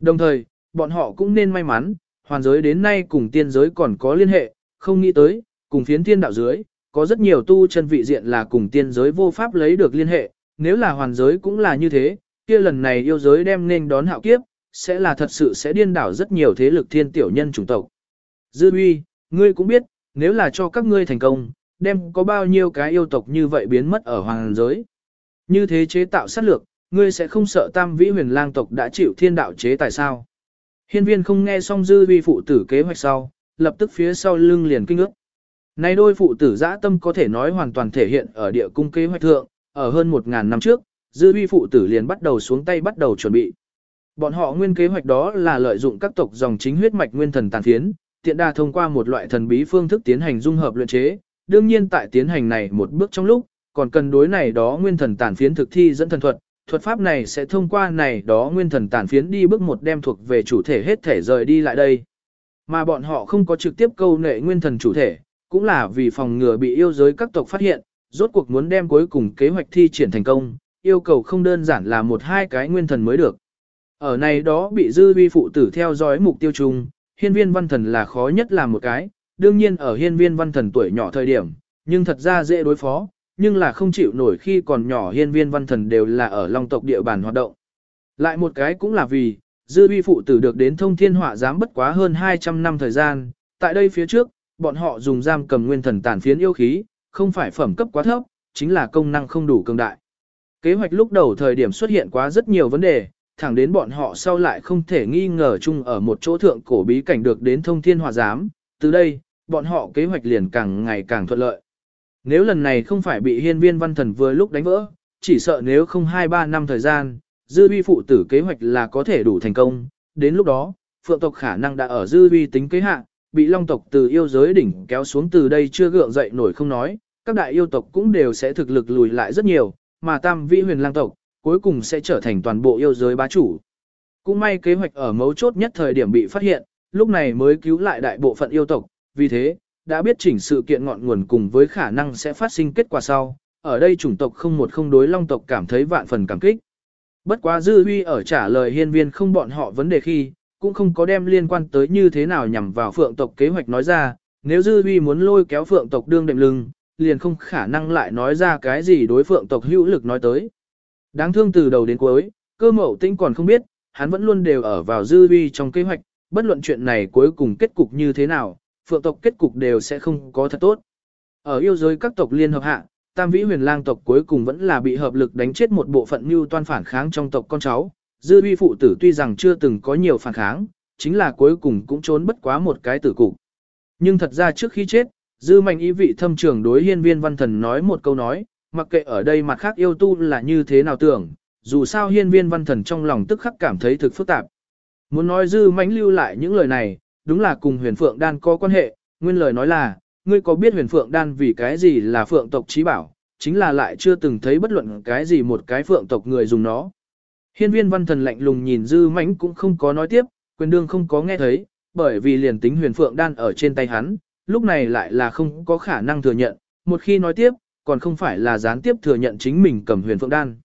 Speaker 1: Đồng thời, bọn họ cũng nên may mắn, hoàn giới đến nay cùng tiên giới còn có liên hệ, không nghĩ tới, cùng phiến thiên đạo dưới, có rất nhiều tu chân vị diện là cùng tiên giới vô pháp lấy được liên hệ, nếu là hoàn giới cũng là như thế, kia lần này yêu giới đem nên đón hạo kiếp, sẽ là thật sự sẽ điên đảo rất nhiều thế lực thiên tiểu nhân chủng tộc. Dư uy, ngươi cũng biết, nếu là cho các ngươi thành công, đem có bao nhiêu cái yêu tộc như vậy biến mất ở hoàng giới. Như thế chế tạo sát lược, ngươi sẽ không sợ tam vĩ huyền lang tộc đã chịu thiên đạo chế tại sao. Hiên viên không nghe xong dư vi phụ tử kế hoạch sau, lập tức phía sau lưng liền kinh ước. nay đôi phụ tử dã tâm có thể nói hoàn toàn thể hiện ở địa cung kế hoạch thượng, ở hơn 1.000 năm trước, dư vi phụ tử liền bắt đầu xuống tay bắt đầu chuẩn bị. Bọn họ nguyên kế hoạch đó là lợi dụng các tộc dòng chính huyết mạch nguyên thần tàn phiến, tiện đa thông qua một loại thần bí phương thức tiến hành dung hợp luyện chế. Đương nhiên tại tiến hành này một bước trong lúc, còn cần đối này đó nguyên thần tản phiến thực thi dẫn thần thuật. Thuật pháp này sẽ thông qua này đó nguyên thần tản phiến đi bước một đem thuộc về chủ thể hết thể rời đi lại đây. Mà bọn họ không có trực tiếp câu nệ nguyên thần chủ thể, cũng là vì phòng ngừa bị yêu giới các tộc phát hiện, rốt cuộc muốn đem cuối cùng kế hoạch thi triển thành công, yêu cầu không đơn giản là một hai cái nguyên thần mới được. Ở này đó bị dư vi phụ tử theo dõi mục tiêu chung, hiên viên văn thần là khó nhất làm một cái, đương nhiên ở hiên viên văn thần tuổi nhỏ thời điểm, nhưng thật ra dễ đối phó, nhưng là không chịu nổi khi còn nhỏ hiên viên văn thần đều là ở long tộc địa bàn hoạt động. Lại một cái cũng là vì, dư vi phụ tử được đến thông thiên họa giám bất quá hơn 200 năm thời gian, tại đây phía trước, bọn họ dùng giam cầm nguyên thần tàn phiến yêu khí, không phải phẩm cấp quá thấp, chính là công năng không đủ cường đại. Kế hoạch lúc đầu thời điểm xuất hiện quá rất nhiều vấn đề, thẳng đến bọn họ sau lại không thể nghi ngờ chung ở một chỗ thượng cổ bí cảnh được đến thông thiên hỏa giám, từ đây, bọn họ kế hoạch liền càng ngày càng thuận lợi. Nếu lần này không phải bị hiên viên văn thần vừa lúc đánh vỡ, chỉ sợ nếu không 2-3 năm thời gian, dư vi phụ tử kế hoạch là có thể đủ thành công, đến lúc đó, phượng tộc khả năng đã ở dư vi tính kế hạ, bị long tộc từ yêu giới đỉnh kéo xuống từ đây chưa gượng dậy nổi không nói, các đại yêu tộc cũng đều sẽ thực lực lùi lại rất nhiều, mà tam vĩ huyền lang tộc, cuối cùng sẽ trở thành toàn bộ yêu giới bá chủ. Cũng may kế hoạch ở mấu chốt nhất thời điểm bị phát hiện, lúc này mới cứu lại đại bộ phận yêu tộc, vì thế, đã biết chỉnh sự kiện ngọn nguồn cùng với khả năng sẽ phát sinh kết quả sau, ở đây chủng tộc không một không đối long tộc cảm thấy vạn phần cảm kích. Bất quá dư huy ở trả lời hiên viên không bọn họ vấn đề khi, cũng không có đem liên quan tới như thế nào nhằm vào phượng tộc kế hoạch nói ra, nếu dư huy muốn lôi kéo phượng tộc đương đệm lưng, liền không khả năng lại nói ra cái gì đối phượng tộc hữu lực nói tới. Đáng thương từ đầu đến cuối, cơ mậu tinh còn không biết, hắn vẫn luôn đều ở vào dư vi trong kế hoạch, bất luận chuyện này cuối cùng kết cục như thế nào, phượng tộc kết cục đều sẽ không có thật tốt. Ở yêu giới các tộc liên hợp hạ, tam vĩ huyền lang tộc cuối cùng vẫn là bị hợp lực đánh chết một bộ phận mưu toan phản kháng trong tộc con cháu. Dư vi phụ tử tuy rằng chưa từng có nhiều phản kháng, chính là cuối cùng cũng trốn bất quá một cái tử cục. Nhưng thật ra trước khi chết, dư mạnh ý vị thâm trưởng đối hiên viên văn thần nói một câu nói, mặc kệ ở đây mặt khác yêu tu là như thế nào tưởng, dù sao hiên viên văn thần trong lòng tức khắc cảm thấy thực phức tạp. Muốn nói dư mãnh lưu lại những lời này, đúng là cùng huyền phượng đan có quan hệ, nguyên lời nói là, ngươi có biết huyền phượng đan vì cái gì là phượng tộc trí bảo, chính là lại chưa từng thấy bất luận cái gì một cái phượng tộc người dùng nó. Hiên viên văn thần lạnh lùng nhìn dư mãnh cũng không có nói tiếp, quyền đương không có nghe thấy, bởi vì liền tính huyền phượng đan ở trên tay hắn, lúc này lại là không có khả năng thừa nhận, một khi nói tiếp, còn không phải là gián tiếp thừa nhận chính mình cầm huyền phượng đan.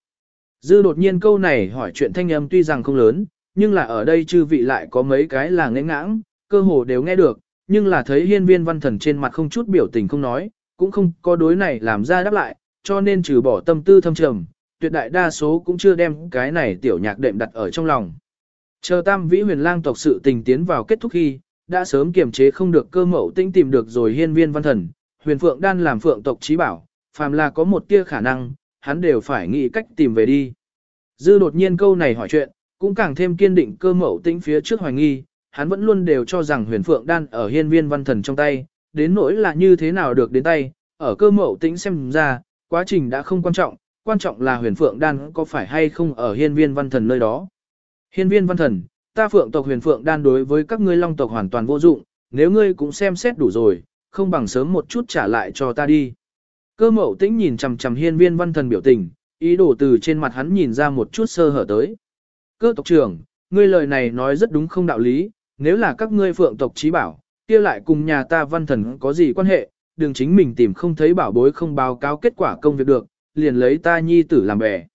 Speaker 1: Dư đột nhiên câu này hỏi chuyện thanh âm tuy rằng không lớn, nhưng là ở đây chư vị lại có mấy cái là ngẽ ngãng, cơ hồ đều nghe được, nhưng là thấy hiên viên văn thần trên mặt không chút biểu tình không nói, cũng không có đối này làm ra đáp lại, cho nên trừ bỏ tâm tư thâm trầm, tuyệt đại đa số cũng chưa đem cái này tiểu nhạc đệm đặt ở trong lòng. Chờ tam vĩ huyền lang tộc sự tình tiến vào kết thúc khi, đã sớm kiềm chế không được cơ mẫu tinh tìm được rồi hiên viên văn thần, huyền phượng đan làm phượng tộc trí bảo, phàm là có một tia khả năng, hắn đều phải nghĩ cách tìm về đi. Dư đột nhiên câu này hỏi chuyện, cũng càng thêm kiên định cơ mẫu tinh phía trước hoài nghi, hắn vẫn luôn đều cho rằng huyền phượng đan ở hiên viên văn thần trong tay, đến nỗi là như thế nào được đến tay, ở cơ mẫu tĩnh xem ra, quá trình đã không quan trọng, quan trọng là huyền phượng đan có phải hay không ở hiên viên văn thần nơi đó. Hiên viên văn thần, ta phượng tộc huyền phượng đan đối với các ngươi long tộc hoàn toàn vô dụng, nếu ngươi cũng xem xét đủ rồi, không bằng sớm một chút trả lại cho ta đi. Cơ Mậu tĩnh nhìn chằm chằm hiên viên văn thần biểu tình, ý đồ từ trên mặt hắn nhìn ra một chút sơ hở tới. Cơ tộc trưởng, ngươi lời này nói rất đúng không đạo lý, nếu là các ngươi phượng tộc trí bảo, kia lại cùng nhà ta văn thần có gì quan hệ, đừng chính mình tìm không thấy bảo bối không báo cáo kết quả công việc được, liền lấy ta nhi tử làm bè.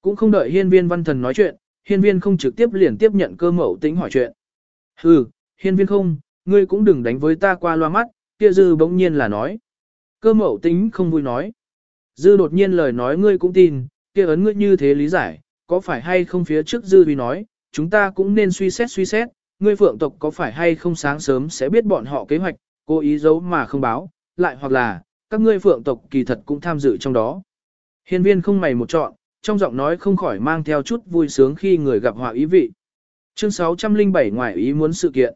Speaker 1: Cũng không đợi hiên viên văn thần nói chuyện, hiên viên không trực tiếp liền tiếp nhận cơ Mậu tính hỏi chuyện. Hừ, hiên viên không, ngươi cũng đừng đánh với ta qua loa mắt, kia dư bỗng nhiên là nói. Cơ mậu tính không vui nói. Dư đột nhiên lời nói ngươi cũng tin, kia ấn ngươi như thế lý giải, có phải hay không phía trước dư vì nói, chúng ta cũng nên suy xét suy xét, ngươi phượng tộc có phải hay không sáng sớm sẽ biết bọn họ kế hoạch, cố ý giấu mà không báo, lại hoặc là, các ngươi phượng tộc kỳ thật cũng tham dự trong đó. Hiên viên không mày một chọn, trong giọng nói không khỏi mang theo chút vui sướng khi người gặp họa ý vị. Chương 607 ngoại ý muốn sự kiện.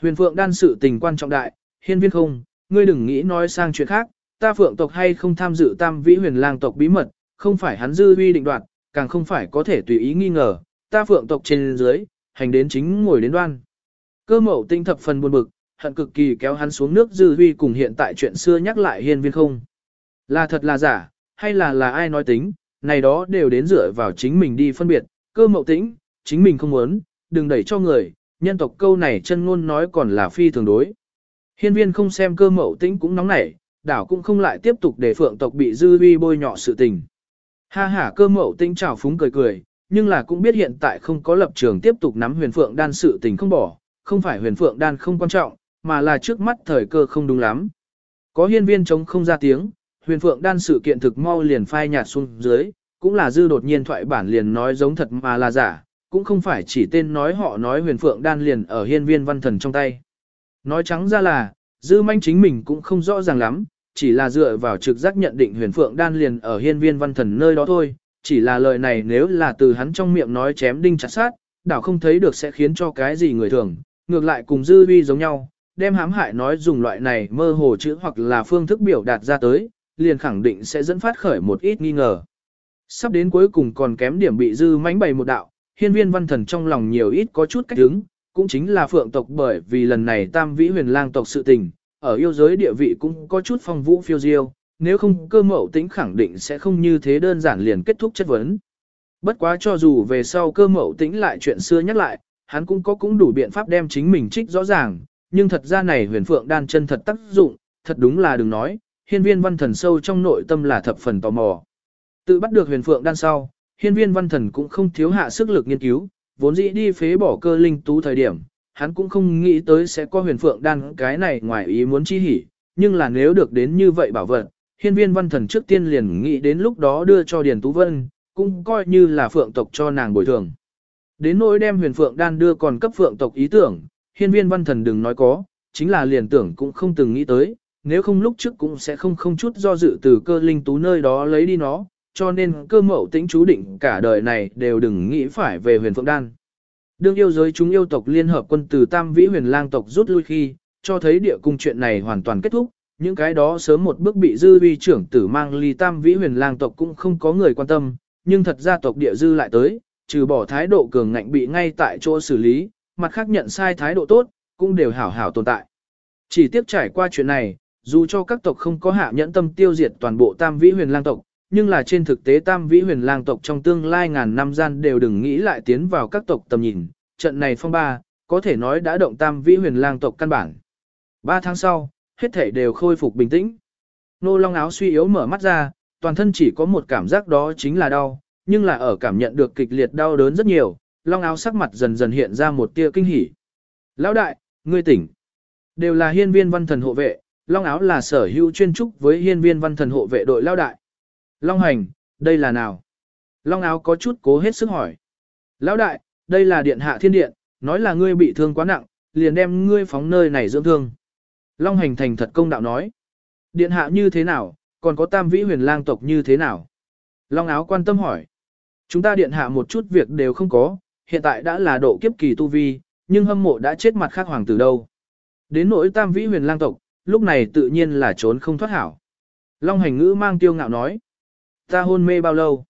Speaker 1: Huyền phượng đan sự tình quan trọng đại, hiên viên không, ngươi đừng nghĩ nói sang chuyện khác, ta phượng tộc hay không tham dự tam vĩ huyền lang tộc bí mật, không phải hắn dư uy định đoạt, càng không phải có thể tùy ý nghi ngờ, ta phượng tộc trên dưới, hành đến chính ngồi đến đoan. Cơ mẫu tinh thập phần buồn bực, hận cực kỳ kéo hắn xuống nước dư huy cùng hiện tại chuyện xưa nhắc lại hiên viên không. Là thật là giả, hay là là ai nói tính, này đó đều đến dựa vào chính mình đi phân biệt, cơ mậu tĩnh, chính mình không muốn, đừng đẩy cho người, nhân tộc câu này chân ngôn nói còn là phi thường đối. Hiên viên không xem cơ mậu tĩnh cũng nóng nảy, đảo cũng không lại tiếp tục để phượng tộc bị dư uy bôi nhọ sự tình. Ha ha cơ mậu tĩnh chào phúng cười cười, nhưng là cũng biết hiện tại không có lập trường tiếp tục nắm huyền phượng đan sự tình không bỏ, không phải huyền phượng đan không quan trọng, mà là trước mắt thời cơ không đúng lắm. Có hiên viên chống không ra tiếng, huyền phượng đan sự kiện thực mau liền phai nhạt xuống dưới, cũng là dư đột nhiên thoại bản liền nói giống thật mà là giả, cũng không phải chỉ tên nói họ nói huyền phượng đan liền ở hiên viên văn thần trong tay. Nói trắng ra là, dư manh chính mình cũng không rõ ràng lắm, chỉ là dựa vào trực giác nhận định huyền phượng đan liền ở hiên viên văn thần nơi đó thôi, chỉ là lời này nếu là từ hắn trong miệng nói chém đinh chặt sát, đảo không thấy được sẽ khiến cho cái gì người thường, ngược lại cùng dư vi giống nhau, đem hãm hại nói dùng loại này mơ hồ chữ hoặc là phương thức biểu đạt ra tới, liền khẳng định sẽ dẫn phát khởi một ít nghi ngờ. Sắp đến cuối cùng còn kém điểm bị dư mánh bày một đạo, hiên viên văn thần trong lòng nhiều ít có chút cách đứng, cũng chính là phượng tộc bởi vì lần này tam vĩ huyền lang tộc sự tình, ở yêu giới địa vị cũng có chút phong vũ phiêu diêu, nếu không cơ mậu tính khẳng định sẽ không như thế đơn giản liền kết thúc chất vấn. Bất quá cho dù về sau cơ mậu tính lại chuyện xưa nhắc lại, hắn cũng có cũng đủ biện pháp đem chính mình trích rõ ràng, nhưng thật ra này huyền phượng đan chân thật tác dụng, thật đúng là đừng nói, hiên viên văn thần sâu trong nội tâm là thập phần tò mò. Tự bắt được huyền phượng đan sau, hiên viên văn thần cũng không thiếu hạ sức lực nghiên cứu, vốn dĩ đi phế bỏ cơ linh tú thời điểm, hắn cũng không nghĩ tới sẽ có huyền phượng đan cái này ngoài ý muốn chi hỉ, nhưng là nếu được đến như vậy bảo vật, hiên viên văn thần trước tiên liền nghĩ đến lúc đó đưa cho Điền Tú Vân, cũng coi như là phượng tộc cho nàng bồi thường. Đến nỗi đem huyền phượng đan đưa còn cấp phượng tộc ý tưởng, hiên viên văn thần đừng nói có, chính là liền tưởng cũng không từng nghĩ tới, nếu không lúc trước cũng sẽ không không chút do dự từ cơ linh tú nơi đó lấy đi nó, cho nên cơ mậu tính chú định cả đời này đều đừng nghĩ phải về huyền phượng đan. Đương yêu giới chúng yêu tộc liên hợp quân từ tam vĩ huyền lang tộc rút lui khi, cho thấy địa cung chuyện này hoàn toàn kết thúc, những cái đó sớm một bước bị dư vi trưởng tử mang ly tam vĩ huyền lang tộc cũng không có người quan tâm, nhưng thật ra tộc địa dư lại tới, trừ bỏ thái độ cường ngạnh bị ngay tại chỗ xử lý, mặt khác nhận sai thái độ tốt, cũng đều hảo hảo tồn tại. Chỉ tiếp trải qua chuyện này, dù cho các tộc không có hạ nhẫn tâm tiêu diệt toàn bộ tam vĩ huyền lang tộc, nhưng là trên thực tế tam vĩ huyền lang tộc trong tương lai ngàn năm gian đều đừng nghĩ lại tiến vào các tộc tầm nhìn, trận này phong ba, có thể nói đã động tam vĩ huyền lang tộc căn bản. Ba tháng sau, hết thể đều khôi phục bình tĩnh. Nô Long áo suy yếu mở mắt ra, toàn thân chỉ có một cảm giác đó chính là đau, nhưng là ở cảm nhận được kịch liệt đau đớn rất nhiều, Long áo sắc mặt dần dần hiện ra một tia kinh hỉ. Lão đại, ngươi tỉnh. Đều là hiên viên văn thần hộ vệ, Long áo là sở hữu chuyên trúc với hiên viên văn thần hộ vệ đội lão đại. Long hành, đây là nào? Long áo có chút cố hết sức hỏi. Lão đại, đây là điện hạ thiên điện, nói là ngươi bị thương quá nặng, liền đem ngươi phóng nơi này dưỡng thương. Long hành thành thật công đạo nói. Điện hạ như thế nào, còn có tam vĩ huyền lang tộc như thế nào? Long áo quan tâm hỏi. Chúng ta điện hạ một chút việc đều không có, hiện tại đã là độ kiếp kỳ tu vi, nhưng hâm mộ đã chết mặt khác hoàng tử đâu. Đến nỗi tam vĩ huyền lang tộc, lúc này tự nhiên là trốn không thoát hảo. Long hành ngữ mang tiêu ngạo nói. Ta hôn mê bao lâu?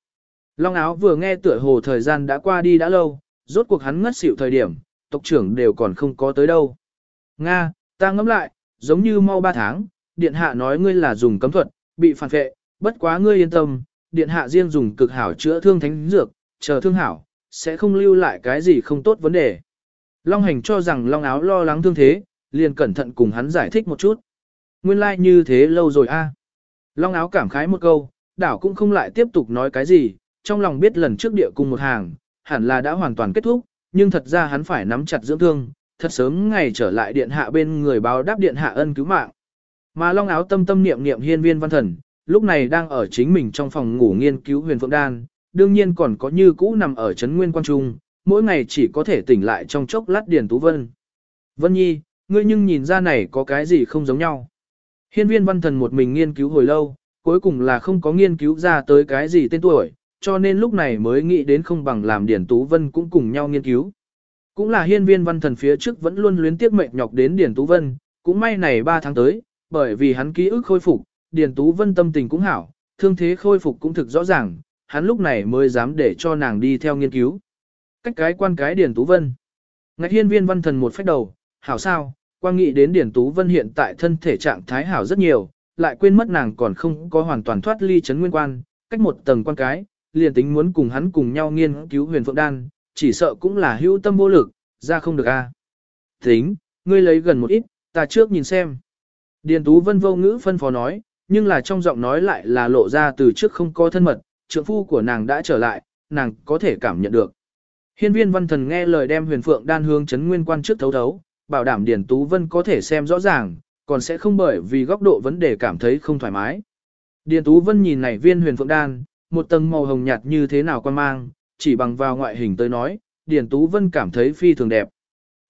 Speaker 1: Long áo vừa nghe tựa hồ thời gian đã qua đi đã lâu, rốt cuộc hắn ngất xỉu thời điểm, tộc trưởng đều còn không có tới đâu. Nga, ta ngẫm lại, giống như mau ba tháng, điện hạ nói ngươi là dùng cấm thuật, bị phản vệ, bất quá ngươi yên tâm, điện hạ riêng dùng cực hảo chữa thương thánh dược, chờ thương hảo, sẽ không lưu lại cái gì không tốt vấn đề. Long hành cho rằng Long áo lo lắng thương thế, liền cẩn thận cùng hắn giải thích một chút. Nguyên lai like như thế lâu rồi a. Long áo cảm khái một câu, đảo cũng không lại tiếp tục nói cái gì, trong lòng biết lần trước địa cung một hàng, hẳn là đã hoàn toàn kết thúc, nhưng thật ra hắn phải nắm chặt dưỡng thương, thật sớm ngày trở lại điện hạ bên người báo đáp điện hạ ân cứu mạng. Mà long áo tâm tâm niệm niệm hiên viên văn thần, lúc này đang ở chính mình trong phòng ngủ nghiên cứu huyền phượng đan, đương nhiên còn có như cũ nằm ở trấn nguyên quan trung, mỗi ngày chỉ có thể tỉnh lại trong chốc lát điền tú vân. Vân nhi, ngươi nhưng nhìn ra này có cái gì không giống nhau. Hiên viên văn thần một mình nghiên cứu hồi lâu, cuối cùng là không có nghiên cứu ra tới cái gì tên tuổi, cho nên lúc này mới nghĩ đến không bằng làm Điền Tú Vân cũng cùng nhau nghiên cứu. Cũng là hiên viên văn thần phía trước vẫn luôn luyến tiếc mệnh nhọc đến Điền Tú Vân, cũng may này 3 tháng tới, bởi vì hắn ký ức khôi phục, Điền Tú Vân tâm tình cũng hảo, thương thế khôi phục cũng thực rõ ràng, hắn lúc này mới dám để cho nàng đi theo nghiên cứu. Cách cái quan cái Điền Tú Vân. Ngạch hiên viên văn thần một phách đầu, hảo sao, quan nghĩ đến Điền Tú Vân hiện tại thân thể trạng thái hảo rất nhiều, lại quên mất nàng còn không có hoàn toàn thoát ly chấn nguyên quan, cách một tầng quan cái, liền tính muốn cùng hắn cùng nhau nghiên cứu huyền phượng đan, chỉ sợ cũng là hữu tâm vô lực, ra không được a. Tính, ngươi lấy gần một ít, ta trước nhìn xem. Điền Tú Vân vô ngữ phân phó nói, nhưng là trong giọng nói lại là lộ ra từ trước không có thân mật, trượng phu của nàng đã trở lại, nàng có thể cảm nhận được. Hiên viên văn thần nghe lời đem huyền phượng đan hương chấn nguyên quan trước thấu thấu, bảo đảm Điền Tú Vân có thể xem rõ ràng, còn sẽ không bởi vì góc độ vấn đề cảm thấy không thoải mái. Điền Tú Vân nhìn này viên huyền phượng đan, một tầng màu hồng nhạt như thế nào quan mang, chỉ bằng vào ngoại hình tới nói, Điền Tú Vân cảm thấy phi thường đẹp.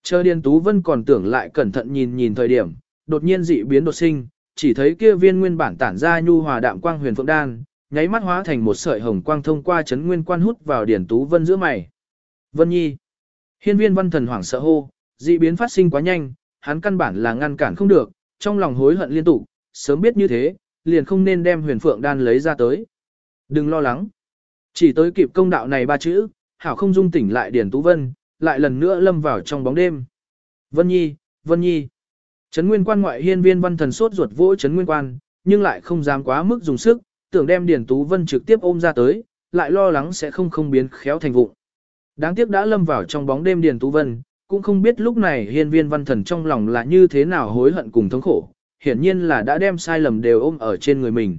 Speaker 1: Chờ Điền Tú Vân còn tưởng lại cẩn thận nhìn nhìn thời điểm, đột nhiên dị biến đột sinh, chỉ thấy kia viên nguyên bản tản ra nhu hòa đạm quang huyền phượng đan, nháy mắt hóa thành một sợi hồng quang thông qua chấn nguyên quan hút vào Điền Tú Vân giữa mày. Vân Nhi. Hiên viên văn thần hoảng sợ hô, dị biến phát sinh quá nhanh, hắn căn bản là ngăn cản không được, trong lòng hối hận liên tục, sớm biết như thế, liền không nên đem huyền phượng đan lấy ra tới. Đừng lo lắng. Chỉ tới kịp công đạo này ba chữ, hảo không dung tỉnh lại Điền Tú Vân, lại lần nữa lâm vào trong bóng đêm. Vân Nhi, Vân Nhi. Trấn Nguyên Quan ngoại hiên viên văn thần sốt ruột vỗ Trấn Nguyên Quan, nhưng lại không dám quá mức dùng sức, tưởng đem Điền Tú Vân trực tiếp ôm ra tới, lại lo lắng sẽ không không biến khéo thành vụng. Đáng tiếc đã lâm vào trong bóng đêm Điền Tú Vân, cũng không biết lúc này hiên viên văn thần trong lòng là như thế nào hối hận cùng thống khổ, hiển nhiên là đã đem sai lầm đều ôm ở trên người mình.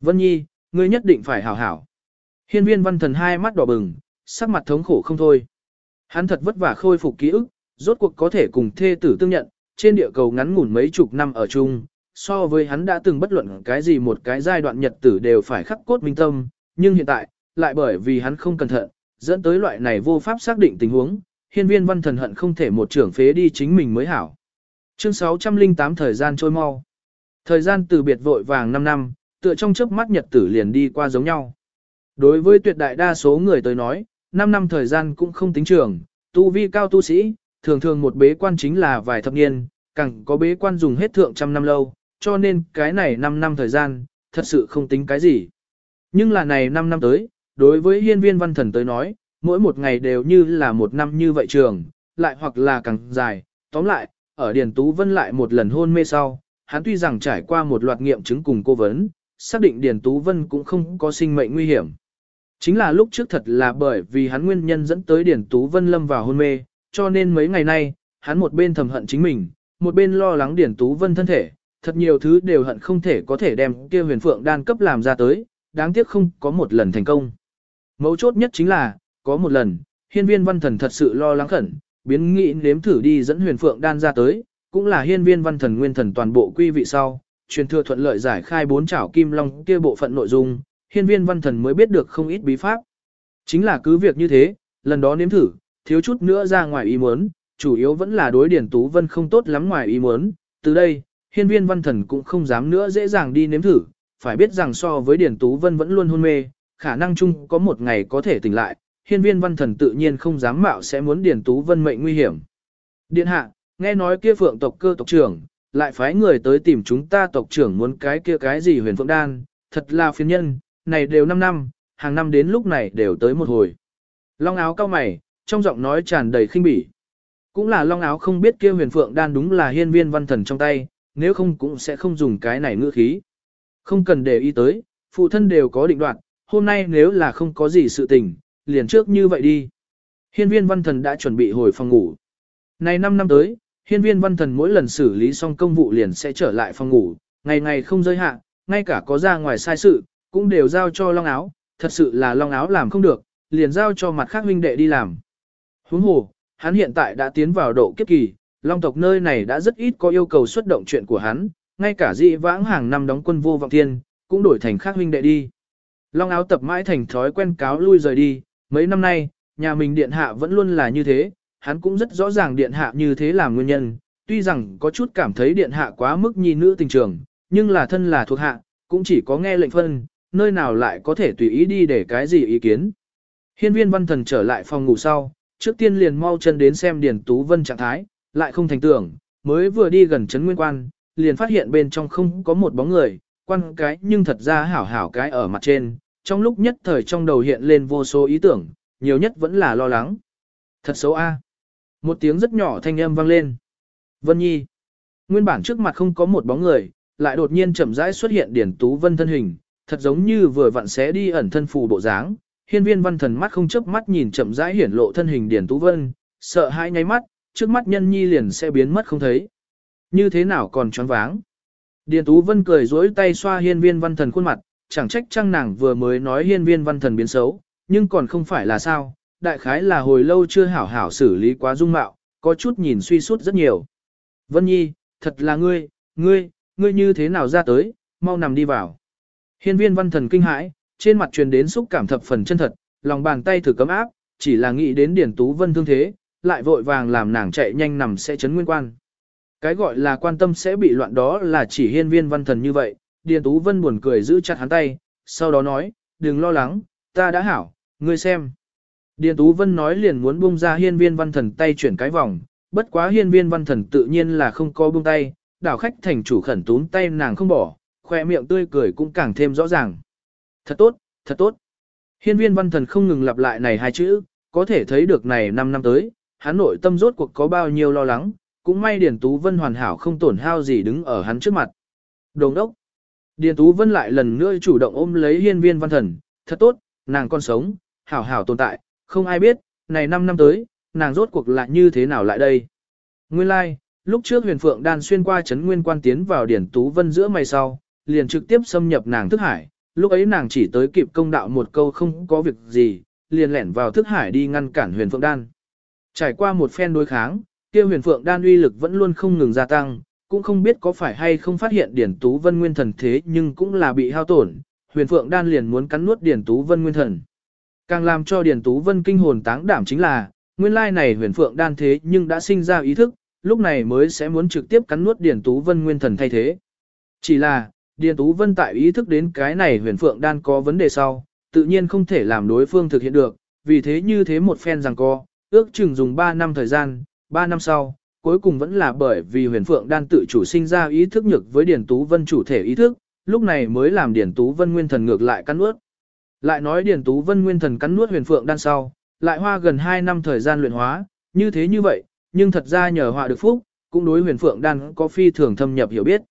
Speaker 1: Vân Nhi, ngươi nhất định phải hảo hảo. Hiên viên văn thần hai mắt đỏ bừng, sắc mặt thống khổ không thôi. Hắn thật vất vả khôi phục ký ức, rốt cuộc có thể cùng thê tử tương nhận, trên địa cầu ngắn ngủn mấy chục năm ở chung, so với hắn đã từng bất luận cái gì một cái giai đoạn nhật tử đều phải khắc cốt minh tâm, nhưng hiện tại, lại bởi vì hắn không cẩn thận, dẫn tới loại này vô pháp xác định tình huống, hiên viên văn thần hận không thể một trưởng phế đi chính mình mới hảo. Chương 608 thời gian trôi mau. Thời gian từ biệt vội vàng 5 năm, tựa trong chớp mắt nhật tử liền đi qua giống nhau. Đối với tuyệt đại đa số người tới nói, 5 năm thời gian cũng không tính trường, tu vi cao tu sĩ, thường thường một bế quan chính là vài thập niên, càng có bế quan dùng hết thượng trăm năm lâu, cho nên cái này 5 năm thời gian, thật sự không tính cái gì. Nhưng là này 5 năm tới, đối với hiên viên văn thần tới nói, mỗi một ngày đều như là một năm như vậy trường, lại hoặc là càng dài, tóm lại, ở Điền Tú Vân lại một lần hôn mê sau, hắn tuy rằng trải qua một loạt nghiệm chứng cùng cô vấn, xác định Điền Tú Vân cũng không có sinh mệnh nguy hiểm. Chính là lúc trước thật là bởi vì hắn nguyên nhân dẫn tới Điền Tú Vân lâm vào hôn mê, cho nên mấy ngày nay, hắn một bên thầm hận chính mình, một bên lo lắng Điền Tú Vân thân thể, thật nhiều thứ đều hận không thể có thể đem kia huyền phượng đan cấp làm ra tới, đáng tiếc không có một lần thành công. Mấu chốt nhất chính là, có một lần, hiên viên văn thần thật sự lo lắng khẩn, biến nghị nếm thử đi dẫn huyền phượng đan ra tới, cũng là hiên viên văn thần nguyên thần toàn bộ quy vị sau, truyền thừa thuận lợi giải khai bốn chảo kim long kia bộ phận nội dung, hiên viên văn thần mới biết được không ít bí pháp. Chính là cứ việc như thế, lần đó nếm thử, thiếu chút nữa ra ngoài ý muốn, chủ yếu vẫn là đối điển tú vân không tốt lắm ngoài ý muốn, từ đây, hiên viên văn thần cũng không dám nữa dễ dàng đi nếm thử, phải biết rằng so với điển tú vân vẫn luôn hôn mê, khả năng chung có một ngày có thể tỉnh lại, hiên viên văn thần tự nhiên không dám mạo sẽ muốn điền tú vân mệnh nguy hiểm. Điện hạ, nghe nói kia phượng tộc cơ tộc trưởng, lại phái người tới tìm chúng ta tộc trưởng muốn cái kia cái gì huyền phượng đan, thật là phiền nhân, này đều 5 năm, hàng năm đến lúc này đều tới một hồi. Long áo cao mày, trong giọng nói tràn đầy khinh bỉ. Cũng là long áo không biết kia huyền phượng đan đúng là hiên viên văn thần trong tay, nếu không cũng sẽ không dùng cái này ngữ khí. Không cần để ý tới, phụ thân đều có định đoạn, hôm nay nếu là không có gì sự tình, liền trước như vậy đi. Hiên viên văn thần đã chuẩn bị hồi phòng ngủ. Này 5 năm tới, hiên viên văn thần mỗi lần xử lý xong công vụ liền sẽ trở lại phòng ngủ, ngày ngày không rơi hạ, ngay cả có ra ngoài sai sự, cũng đều giao cho long áo, thật sự là long áo làm không được, liền giao cho mặt khác huynh đệ đi làm. Huống hồ, hắn hiện tại đã tiến vào độ kiếp kỳ, long tộc nơi này đã rất ít có yêu cầu xuất động chuyện của hắn, ngay cả dị vãng hàng năm đóng quân vô vọng thiên, cũng đổi thành khác huynh đệ đi. Long áo tập mãi thành thói quen cáo lui rời đi, mấy năm nay, nhà mình điện hạ vẫn luôn là như thế, hắn cũng rất rõ ràng điện hạ như thế là nguyên nhân, tuy rằng có chút cảm thấy điện hạ quá mức nhi nữ tình trường, nhưng là thân là thuộc hạ, cũng chỉ có nghe lệnh phân, nơi nào lại có thể tùy ý đi để cái gì ý kiến. Hiên viên văn thần trở lại phòng ngủ sau, trước tiên liền mau chân đến xem Điền Tú Vân trạng thái, lại không thành tưởng, mới vừa đi gần chấn nguyên quan, liền phát hiện bên trong không có một bóng người, quan cái nhưng thật ra hảo hảo cái ở mặt trên, trong lúc nhất thời trong đầu hiện lên vô số ý tưởng, nhiều nhất vẫn là lo lắng. Thật xấu a. Một tiếng rất nhỏ thanh âm vang lên. Vân Nhi. Nguyên bản trước mặt không có một bóng người, lại đột nhiên chậm rãi xuất hiện Điển Tú Vân thân hình, thật giống như vừa vặn xé đi ẩn thân phù bộ dáng. Hiên viên văn thần mắt không chớp mắt nhìn chậm rãi hiển lộ thân hình Điển Tú Vân, sợ hãi nháy mắt, trước mắt nhân nhi liền sẽ biến mất không thấy. Như thế nào còn choáng váng. Điền Tú Vân cười dối tay xoa hiên viên văn thần khuôn mặt, chẳng trách trang nàng vừa mới nói hiên viên văn thần biến xấu, nhưng còn không phải là sao, đại khái là hồi lâu chưa hảo hảo xử lý quá dung mạo, có chút nhìn suy sút rất nhiều. Vân Nhi, thật là ngươi, ngươi, ngươi như thế nào ra tới, mau nằm đi vào. Hiên viên văn thần kinh hãi, trên mặt truyền đến xúc cảm thập phần chân thật, lòng bàn tay thử cấm áp, chỉ là nghĩ đến Điền Tú Vân thương thế, lại vội vàng làm nàng chạy nhanh nằm sẽ chấn nguyên quan. Cái gọi là quan tâm sẽ bị loạn đó là chỉ hiên viên văn thần như vậy, Điền Tú Vân buồn cười giữ chặt hắn tay, sau đó nói, đừng lo lắng, ta đã hảo, ngươi xem. Điền Tú Vân nói liền muốn buông ra hiên viên văn thần tay chuyển cái vòng, bất quá hiên viên văn thần tự nhiên là không có buông tay, đảo khách thành chủ khẩn tún tay nàng không bỏ, khoe miệng tươi cười cũng càng thêm rõ ràng. Thật tốt, thật tốt. Hiên viên văn thần không ngừng lặp lại này hai chữ, có thể thấy được này 5 năm tới, hắn nội tâm rốt cuộc có bao nhiêu lo lắng, cũng may Điền Tú Vân hoàn hảo không tổn hao gì đứng ở hắn trước mặt. Đồng đốc. Điền Tú Vân lại lần nữa chủ động ôm lấy hiên viên văn thần, thật tốt, nàng còn sống, hảo hảo tồn tại, không ai biết, này 5 năm tới, nàng rốt cuộc lại như thế nào lại đây. Nguyên lai, like, lúc trước huyền phượng đan xuyên qua chấn nguyên quan tiến vào Điền Tú Vân giữa mày sau, liền trực tiếp xâm nhập nàng thức hải, lúc ấy nàng chỉ tới kịp công đạo một câu không có việc gì, liền lẻn vào thức hải đi ngăn cản huyền phượng đan. Trải qua một phen đối kháng, kia huyền phượng đan uy lực vẫn luôn không ngừng gia tăng, cũng không biết có phải hay không phát hiện Điển Tú Vân Nguyên Thần thế nhưng cũng là bị hao tổn, huyền phượng đan liền muốn cắn nuốt Điển Tú Vân Nguyên Thần. Càng làm cho Điển Tú Vân kinh hồn táng đảm chính là, nguyên lai này huyền phượng đan thế nhưng đã sinh ra ý thức, lúc này mới sẽ muốn trực tiếp cắn nuốt Điển Tú Vân Nguyên Thần thay thế. Chỉ là, Điền Tú Vân tại ý thức đến cái này huyền phượng đan có vấn đề sau, tự nhiên không thể làm đối phương thực hiện được, vì thế như thế một phen rằng co, ước chừng dùng 3 năm thời gian, 3 năm sau, cuối cùng vẫn là bởi vì huyền phượng đan tự chủ sinh ra ý thức nhược với Điền Tú Vân chủ thể ý thức, lúc này mới làm Điền Tú Vân nguyên thần ngược lại cắn nuốt. Lại nói Điền Tú Vân nguyên thần cắn nuốt huyền phượng đan sau, lại hoa gần 2 năm thời gian luyện hóa, như thế như vậy, nhưng thật ra nhờ họa được phúc, cũng đối huyền phượng đan có phi thường thâm nhập hiểu biết.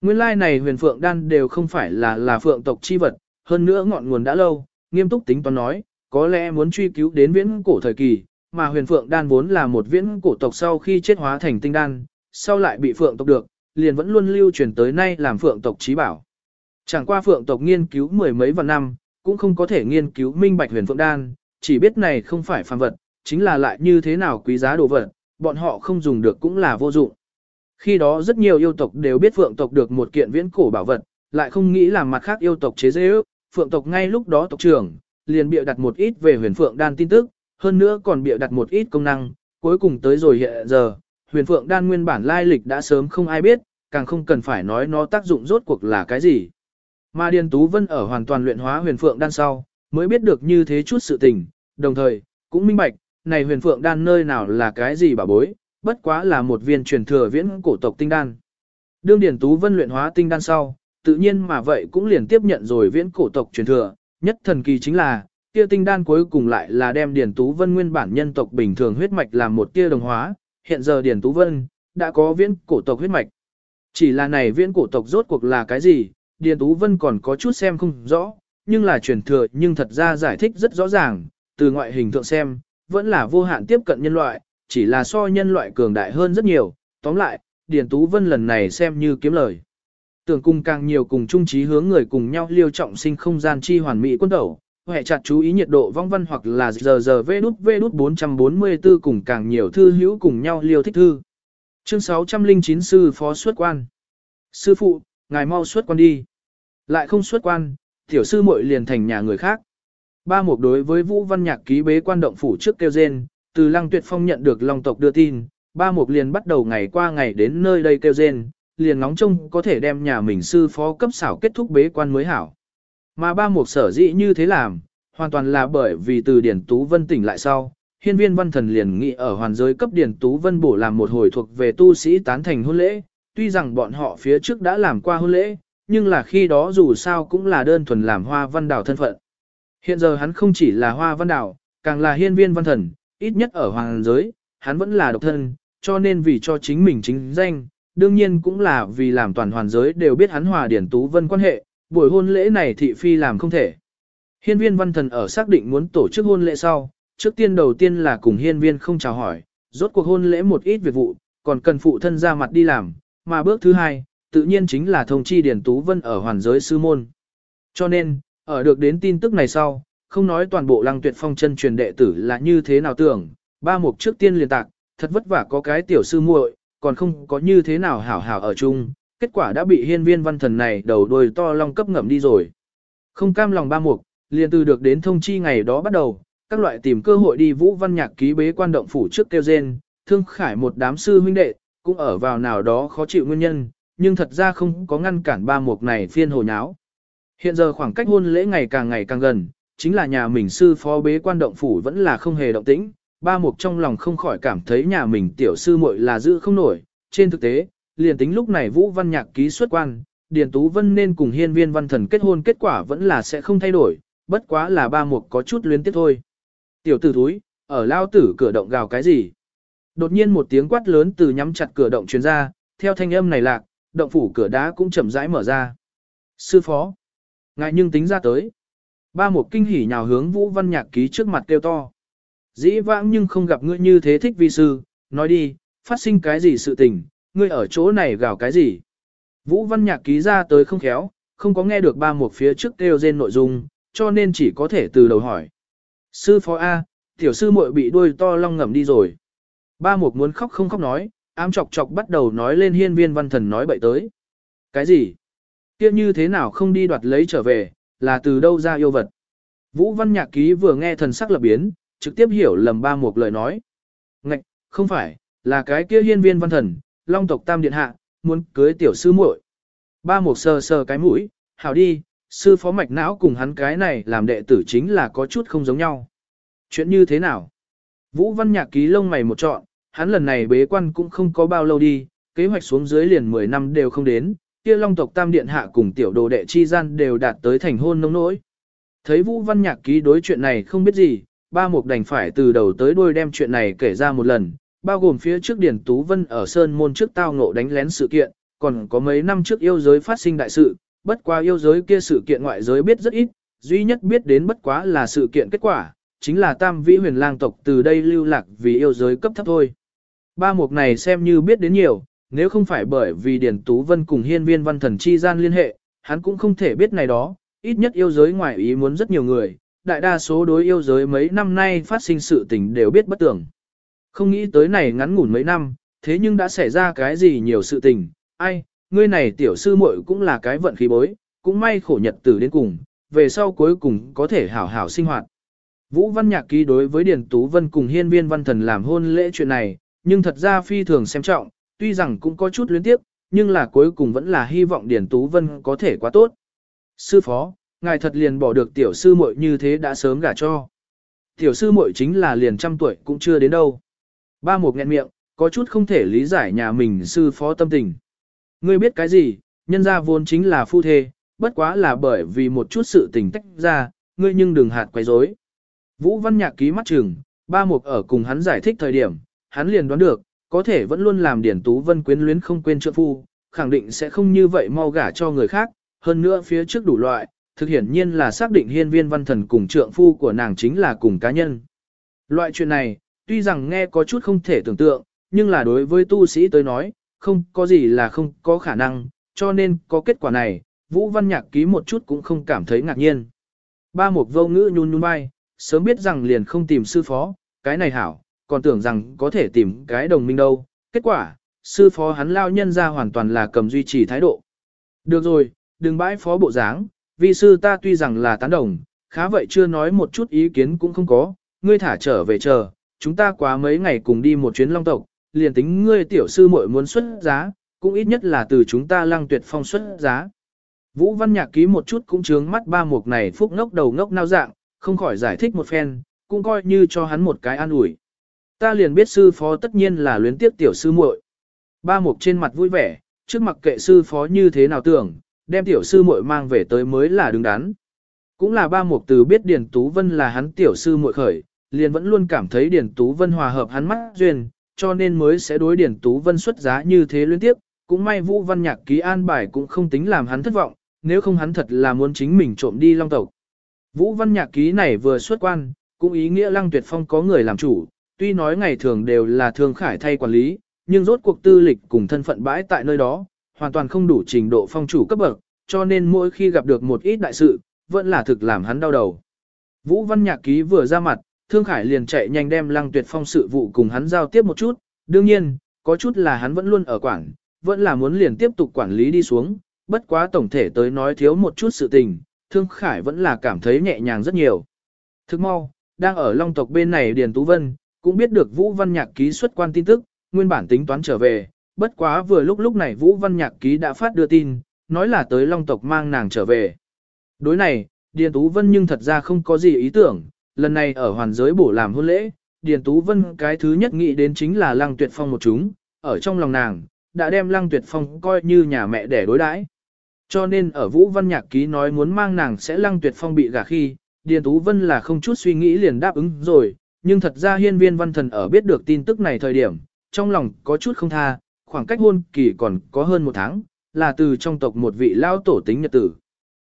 Speaker 1: Nguyên lai này huyền phượng đan đều không phải là là phượng tộc chi vật, hơn nữa ngọn nguồn đã lâu, nghiêm túc tính toán nói, có lẽ muốn truy cứu đến viễn cổ thời kỳ, mà huyền phượng đan vốn là một viễn cổ tộc sau khi chết hóa thành tinh đan, sau lại bị phượng tộc được, liền vẫn luôn lưu truyền tới nay làm phượng tộc trí bảo. Chẳng qua phượng tộc nghiên cứu mười mấy vạn năm, cũng không có thể nghiên cứu minh bạch huyền phượng đan, chỉ biết này không phải phàm vật, chính là lại như thế nào quý giá đồ vật, bọn họ không dùng được cũng là vô dụng. Khi đó rất nhiều yêu tộc đều biết phượng tộc được một kiện viễn cổ bảo vật, lại không nghĩ làm mặt khác yêu tộc chế dễ ước, phượng tộc ngay lúc đó tộc trưởng, liền bịa đặt một ít về huyền phượng đan tin tức, hơn nữa còn bịa đặt một ít công năng, cuối cùng tới rồi hiện giờ, huyền phượng đan nguyên bản lai lịch đã sớm không ai biết, càng không cần phải nói nó tác dụng rốt cuộc là cái gì. Mà Điền Tú Vân ở hoàn toàn luyện hóa huyền phượng đan sau, mới biết được như thế chút sự tình, đồng thời, cũng minh bạch, này huyền phượng đan nơi nào là cái gì bà bối, bất quá là một viên truyền thừa viễn cổ tộc tinh đan. Đương Điền Tú Vân luyện hóa tinh đan sau, tự nhiên mà vậy cũng liền tiếp nhận rồi viễn cổ tộc truyền thừa, nhất thần kỳ chính là, kia tinh đan cuối cùng lại là đem Điền Tú Vân nguyên bản nhân tộc bình thường huyết mạch làm một tia đồng hóa, hiện giờ Điền Tú Vân đã có viễn cổ tộc huyết mạch. Chỉ là này viễn cổ tộc rốt cuộc là cái gì, Điền Tú Vân còn có chút xem không rõ, nhưng là truyền thừa nhưng thật ra giải thích rất rõ ràng, từ ngoại hình thượng xem, vẫn là vô hạn tiếp cận nhân loại, chỉ là so nhân loại cường đại hơn rất nhiều, tóm lại, Điền Tú Vân lần này xem như kiếm lời. Tưởng cung càng nhiều cùng chung trí hướng người cùng nhau liêu trọng sinh không gian chi hoàn mỹ quân tẩu, hệ chặt chú ý nhiệt độ vong văn hoặc là giờ giờ vê đút vê đút 444 cùng càng nhiều thư hữu cùng nhau liêu thích thư. Chương 609 Sư Phó xuất quan. Sư phụ, ngài mau xuất quan đi. Lại không xuất quan, tiểu sư muội liền thành nhà người khác. Ba mục đối với Vũ Văn Nhạc ký bế quan động phủ trước kêu rên, từ Lăng Tuyệt Phong nhận được Long tộc đưa tin, ba mục liền bắt đầu ngày qua ngày đến nơi đây kêu rên, liền ngóng trông có thể đem nhà mình sư phó cấp xảo kết thúc bế quan mới hảo. Mà ba mục sở dĩ như thế làm, hoàn toàn là bởi vì từ Điển Tú Vân tỉnh lại sau, hiên viên văn thần liền nghị ở hoàn giới cấp Điển Tú Vân bổ làm một hồi thuộc về tu sĩ tán thành hôn lễ, tuy rằng bọn họ phía trước đã làm qua hôn lễ, nhưng là khi đó dù sao cũng là đơn thuần làm hoa văn đảo thân phận. Hiện giờ hắn không chỉ là hoa văn đảo, càng là hiên viên văn thần, ít nhất ở hoàng giới, hắn vẫn là độc thân, cho nên vì cho chính mình chính danh, đương nhiên cũng là vì làm toàn hoàn giới đều biết hắn hòa điển tú vân quan hệ, buổi hôn lễ này thị phi làm không thể. Hiên viên văn thần ở xác định muốn tổ chức hôn lễ sau, trước tiên đầu tiên là cùng hiên viên không chào hỏi, rốt cuộc hôn lễ một ít việc vụ, còn cần phụ thân ra mặt đi làm, mà bước thứ hai, tự nhiên chính là thông chi điển tú vân ở hoàn giới sư môn. Cho nên, ở được đến tin tức này sau, không nói toàn bộ lăng tuyệt phong chân truyền đệ tử là như thế nào tưởng, ba mục trước tiên liền tạc, thật vất vả có cái tiểu sư muội, còn không có như thế nào hảo hảo ở chung, kết quả đã bị hiên viên văn thần này đầu đuôi to long cấp ngậm đi rồi. Không cam lòng ba mục, liền từ được đến thông chi ngày đó bắt đầu, các loại tìm cơ hội đi vũ văn nhạc ký bế quan động phủ trước kêu rên, thương khải một đám sư huynh đệ, cũng ở vào nào đó khó chịu nguyên nhân, nhưng thật ra không có ngăn cản ba mục này phiên hồ nháo. Hiện giờ khoảng cách hôn lễ ngày càng ngày càng gần, chính là nhà mình sư phó bế quan động phủ vẫn là không hề động tĩnh, ba mục trong lòng không khỏi cảm thấy nhà mình tiểu sư muội là giữ không nổi, trên thực tế, liền tính lúc này Vũ Văn Nhạc ký xuất quan, Điền Tú Vân nên cùng hiên viên văn thần kết hôn kết quả vẫn là sẽ không thay đổi, bất quá là ba mục có chút luyến tiếc thôi. Tiểu tử thúi, ở lao tử cửa động gào cái gì? Đột nhiên một tiếng quát lớn từ nhắm chặt cửa động truyền ra, theo thanh âm này lạc, động phủ cửa đá cũng chậm rãi mở ra. Sư phó, ngại nhưng tính ra tới. Ba mục kinh hỉ nhào hướng Vũ Văn Nhạc ký trước mặt kêu to. Dĩ vãng nhưng không gặp ngươi như thế thích vi sư, nói đi, phát sinh cái gì sự tình, ngươi ở chỗ này gào cái gì. Vũ Văn Nhạc ký ra tới không khéo, không có nghe được ba một phía trước kêu rên nội dung, cho nên chỉ có thể từ đầu hỏi. Sư phó A, tiểu sư muội bị đuôi to long ngầm đi rồi. Ba mục muốn khóc không khóc nói, ám chọc chọc bắt đầu nói lên hiên viên văn thần nói bậy tới. Cái gì? Kia như thế nào không đi đoạt lấy trở về, là từ đâu ra yêu vật? Vũ văn nhạc ký vừa nghe thần sắc lập biến, trực tiếp hiểu lầm ba mục lời nói. Ngạch, không phải, là cái kia hiên viên văn thần, long tộc tam điện hạ, muốn cưới tiểu sư muội. Ba mục sờ sờ cái mũi, hảo đi, sư phó mạch não cùng hắn cái này làm đệ tử chính là có chút không giống nhau. Chuyện như thế nào? Vũ Văn Nhạc ký lông mày một trọn, hắn lần này bế quan cũng không có bao lâu đi, kế hoạch xuống dưới liền 10 năm đều không đến, kia long tộc tam điện hạ cùng tiểu đồ đệ chi gian đều đạt tới thành hôn nông nỗi. Thấy Vũ Văn Nhạc ký đối chuyện này không biết gì, ba mục đành phải từ đầu tới đuôi đem chuyện này kể ra một lần, bao gồm phía trước Điển Tú Vân ở Sơn Môn trước tao ngộ đánh lén sự kiện, còn có mấy năm trước yêu giới phát sinh đại sự, bất quá yêu giới kia sự kiện ngoại giới biết rất ít, duy nhất biết đến bất quá là sự kiện kết quả, chính là tam vĩ huyền lang tộc từ đây lưu lạc vì yêu giới cấp thấp thôi. Ba mục này xem như biết đến nhiều, nếu không phải bởi vì Điển Tú Vân cùng hiên viên văn thần chi gian liên hệ, hắn cũng không thể biết này đó, ít nhất yêu giới ngoài ý muốn rất nhiều người, đại đa số đối yêu giới mấy năm nay phát sinh sự tình đều biết bất tưởng. Không nghĩ tới này ngắn ngủn mấy năm, thế nhưng đã xảy ra cái gì nhiều sự tình, ai, ngươi này tiểu sư muội cũng là cái vận khí bối, cũng may khổ nhật tử đến cùng, về sau cuối cùng có thể hảo hảo sinh hoạt. Vũ Văn Nhạc ký đối với Điền Tú Vân cùng hiên viên văn thần làm hôn lễ chuyện này, nhưng thật ra phi thường xem trọng, tuy rằng cũng có chút luyến tiếp, nhưng là cuối cùng vẫn là hy vọng Điền Tú Vân có thể quá tốt. Sư phó, ngài thật liền bỏ được tiểu sư muội như thế đã sớm gả cho. Tiểu sư muội chính là liền trăm tuổi cũng chưa đến đâu. Ba Mục nghẹn miệng, có chút không thể lý giải nhà mình sư phó tâm tình. Ngươi biết cái gì, nhân ra vốn chính là phu thê, bất quá là bởi vì một chút sự tình tách ra, ngươi nhưng đừng hạt quấy rối. Vũ Văn Nhạc ký mắt chừng, ba mục ở cùng hắn giải thích thời điểm, hắn liền đoán được, có thể vẫn luôn làm Điển Tú Vân quyến luyến không quên trợ phu, khẳng định sẽ không như vậy mau gả cho người khác, hơn nữa phía trước đủ loại, thực hiển nhiên là xác định hiên viên văn thần cùng trượng phu của nàng chính là cùng cá nhân. Loại chuyện này, tuy rằng nghe có chút không thể tưởng tượng, nhưng là đối với tu sĩ tới nói, không có gì là không có khả năng, cho nên có kết quả này, Vũ Văn Nhạc ký một chút cũng không cảm thấy ngạc nhiên. Ba một vô ngữ nhún nhún vai, sớm biết rằng liền không tìm sư phó, cái này hảo, còn tưởng rằng có thể tìm cái đồng minh đâu. Kết quả, sư phó hắn lao nhân ra hoàn toàn là cầm duy trì thái độ. Được rồi, đừng bãi phó bộ dáng, vì sư ta tuy rằng là tán đồng, khá vậy chưa nói một chút ý kiến cũng không có, ngươi thả trở về chờ, chúng ta quá mấy ngày cùng đi một chuyến long tộc, liền tính ngươi tiểu sư muội muốn xuất giá, cũng ít nhất là từ chúng ta lăng tuyệt phong xuất giá. Vũ Văn Nhạc ký một chút cũng chướng mắt ba mục này phúc ngốc đầu ngốc nao dạng, không khỏi giải thích một phen, cũng coi như cho hắn một cái an ủi. Ta liền biết sư phó tất nhiên là luyến tiếp tiểu sư muội. Ba mục trên mặt vui vẻ, trước mặt kệ sư phó như thế nào tưởng, đem tiểu sư muội mang về tới mới là đứng đắn. Cũng là ba mục từ biết Điền Tú Vân là hắn tiểu sư muội khởi, liền vẫn luôn cảm thấy Điền Tú Vân hòa hợp hắn mắt duyên, cho nên mới sẽ đối Điền Tú Vân xuất giá như thế liên tiếp, cũng may Vũ Văn Nhạc ký an bài cũng không tính làm hắn thất vọng, nếu không hắn thật là muốn chính mình trộm đi long tộc. Vũ Văn Nhạc ký này vừa xuất quan, cũng ý nghĩa Lăng Tuyệt Phong có người làm chủ, tuy nói ngày thường đều là thường khải thay quản lý, nhưng rốt cuộc tư lịch cùng thân phận bãi tại nơi đó, hoàn toàn không đủ trình độ phong chủ cấp bậc, cho nên mỗi khi gặp được một ít đại sự, vẫn là thực làm hắn đau đầu. Vũ Văn Nhạc ký vừa ra mặt, Thương Khải liền chạy nhanh đem Lăng Tuyệt Phong sự vụ cùng hắn giao tiếp một chút, đương nhiên, có chút là hắn vẫn luôn ở quản, vẫn là muốn liền tiếp tục quản lý đi xuống, bất quá tổng thể tới nói thiếu một chút sự tình, Thương Khải vẫn là cảm thấy nhẹ nhàng rất nhiều. Thức mau, đang ở Long tộc bên này Điền Tú Vân, cũng biết được Vũ Văn Nhạc ký xuất quan tin tức, nguyên bản tính toán trở về, bất quá vừa lúc lúc này Vũ Văn Nhạc ký đã phát đưa tin, nói là tới Long tộc mang nàng trở về. Đối này, Điền Tú Vân nhưng thật ra không có gì ý tưởng, lần này ở hoàn giới bổ làm hôn lễ, Điền Tú Vân cái thứ nhất nghĩ đến chính là Lăng Tuyệt Phong một chúng, ở trong lòng nàng, đã đem Lăng Tuyệt Phong coi như nhà mẹ để đối đãi. Cho nên ở Vũ Văn Nhạc ký nói muốn mang nàng sẽ Lăng Tuyệt Phong bị gả khi, Điền Tú Vân là không chút suy nghĩ liền đáp ứng rồi, nhưng thật ra hiên viên văn thần ở biết được tin tức này thời điểm, trong lòng có chút không tha, khoảng cách hôn kỳ còn có hơn một tháng, là từ trong tộc một vị lao tổ tính nhật tử.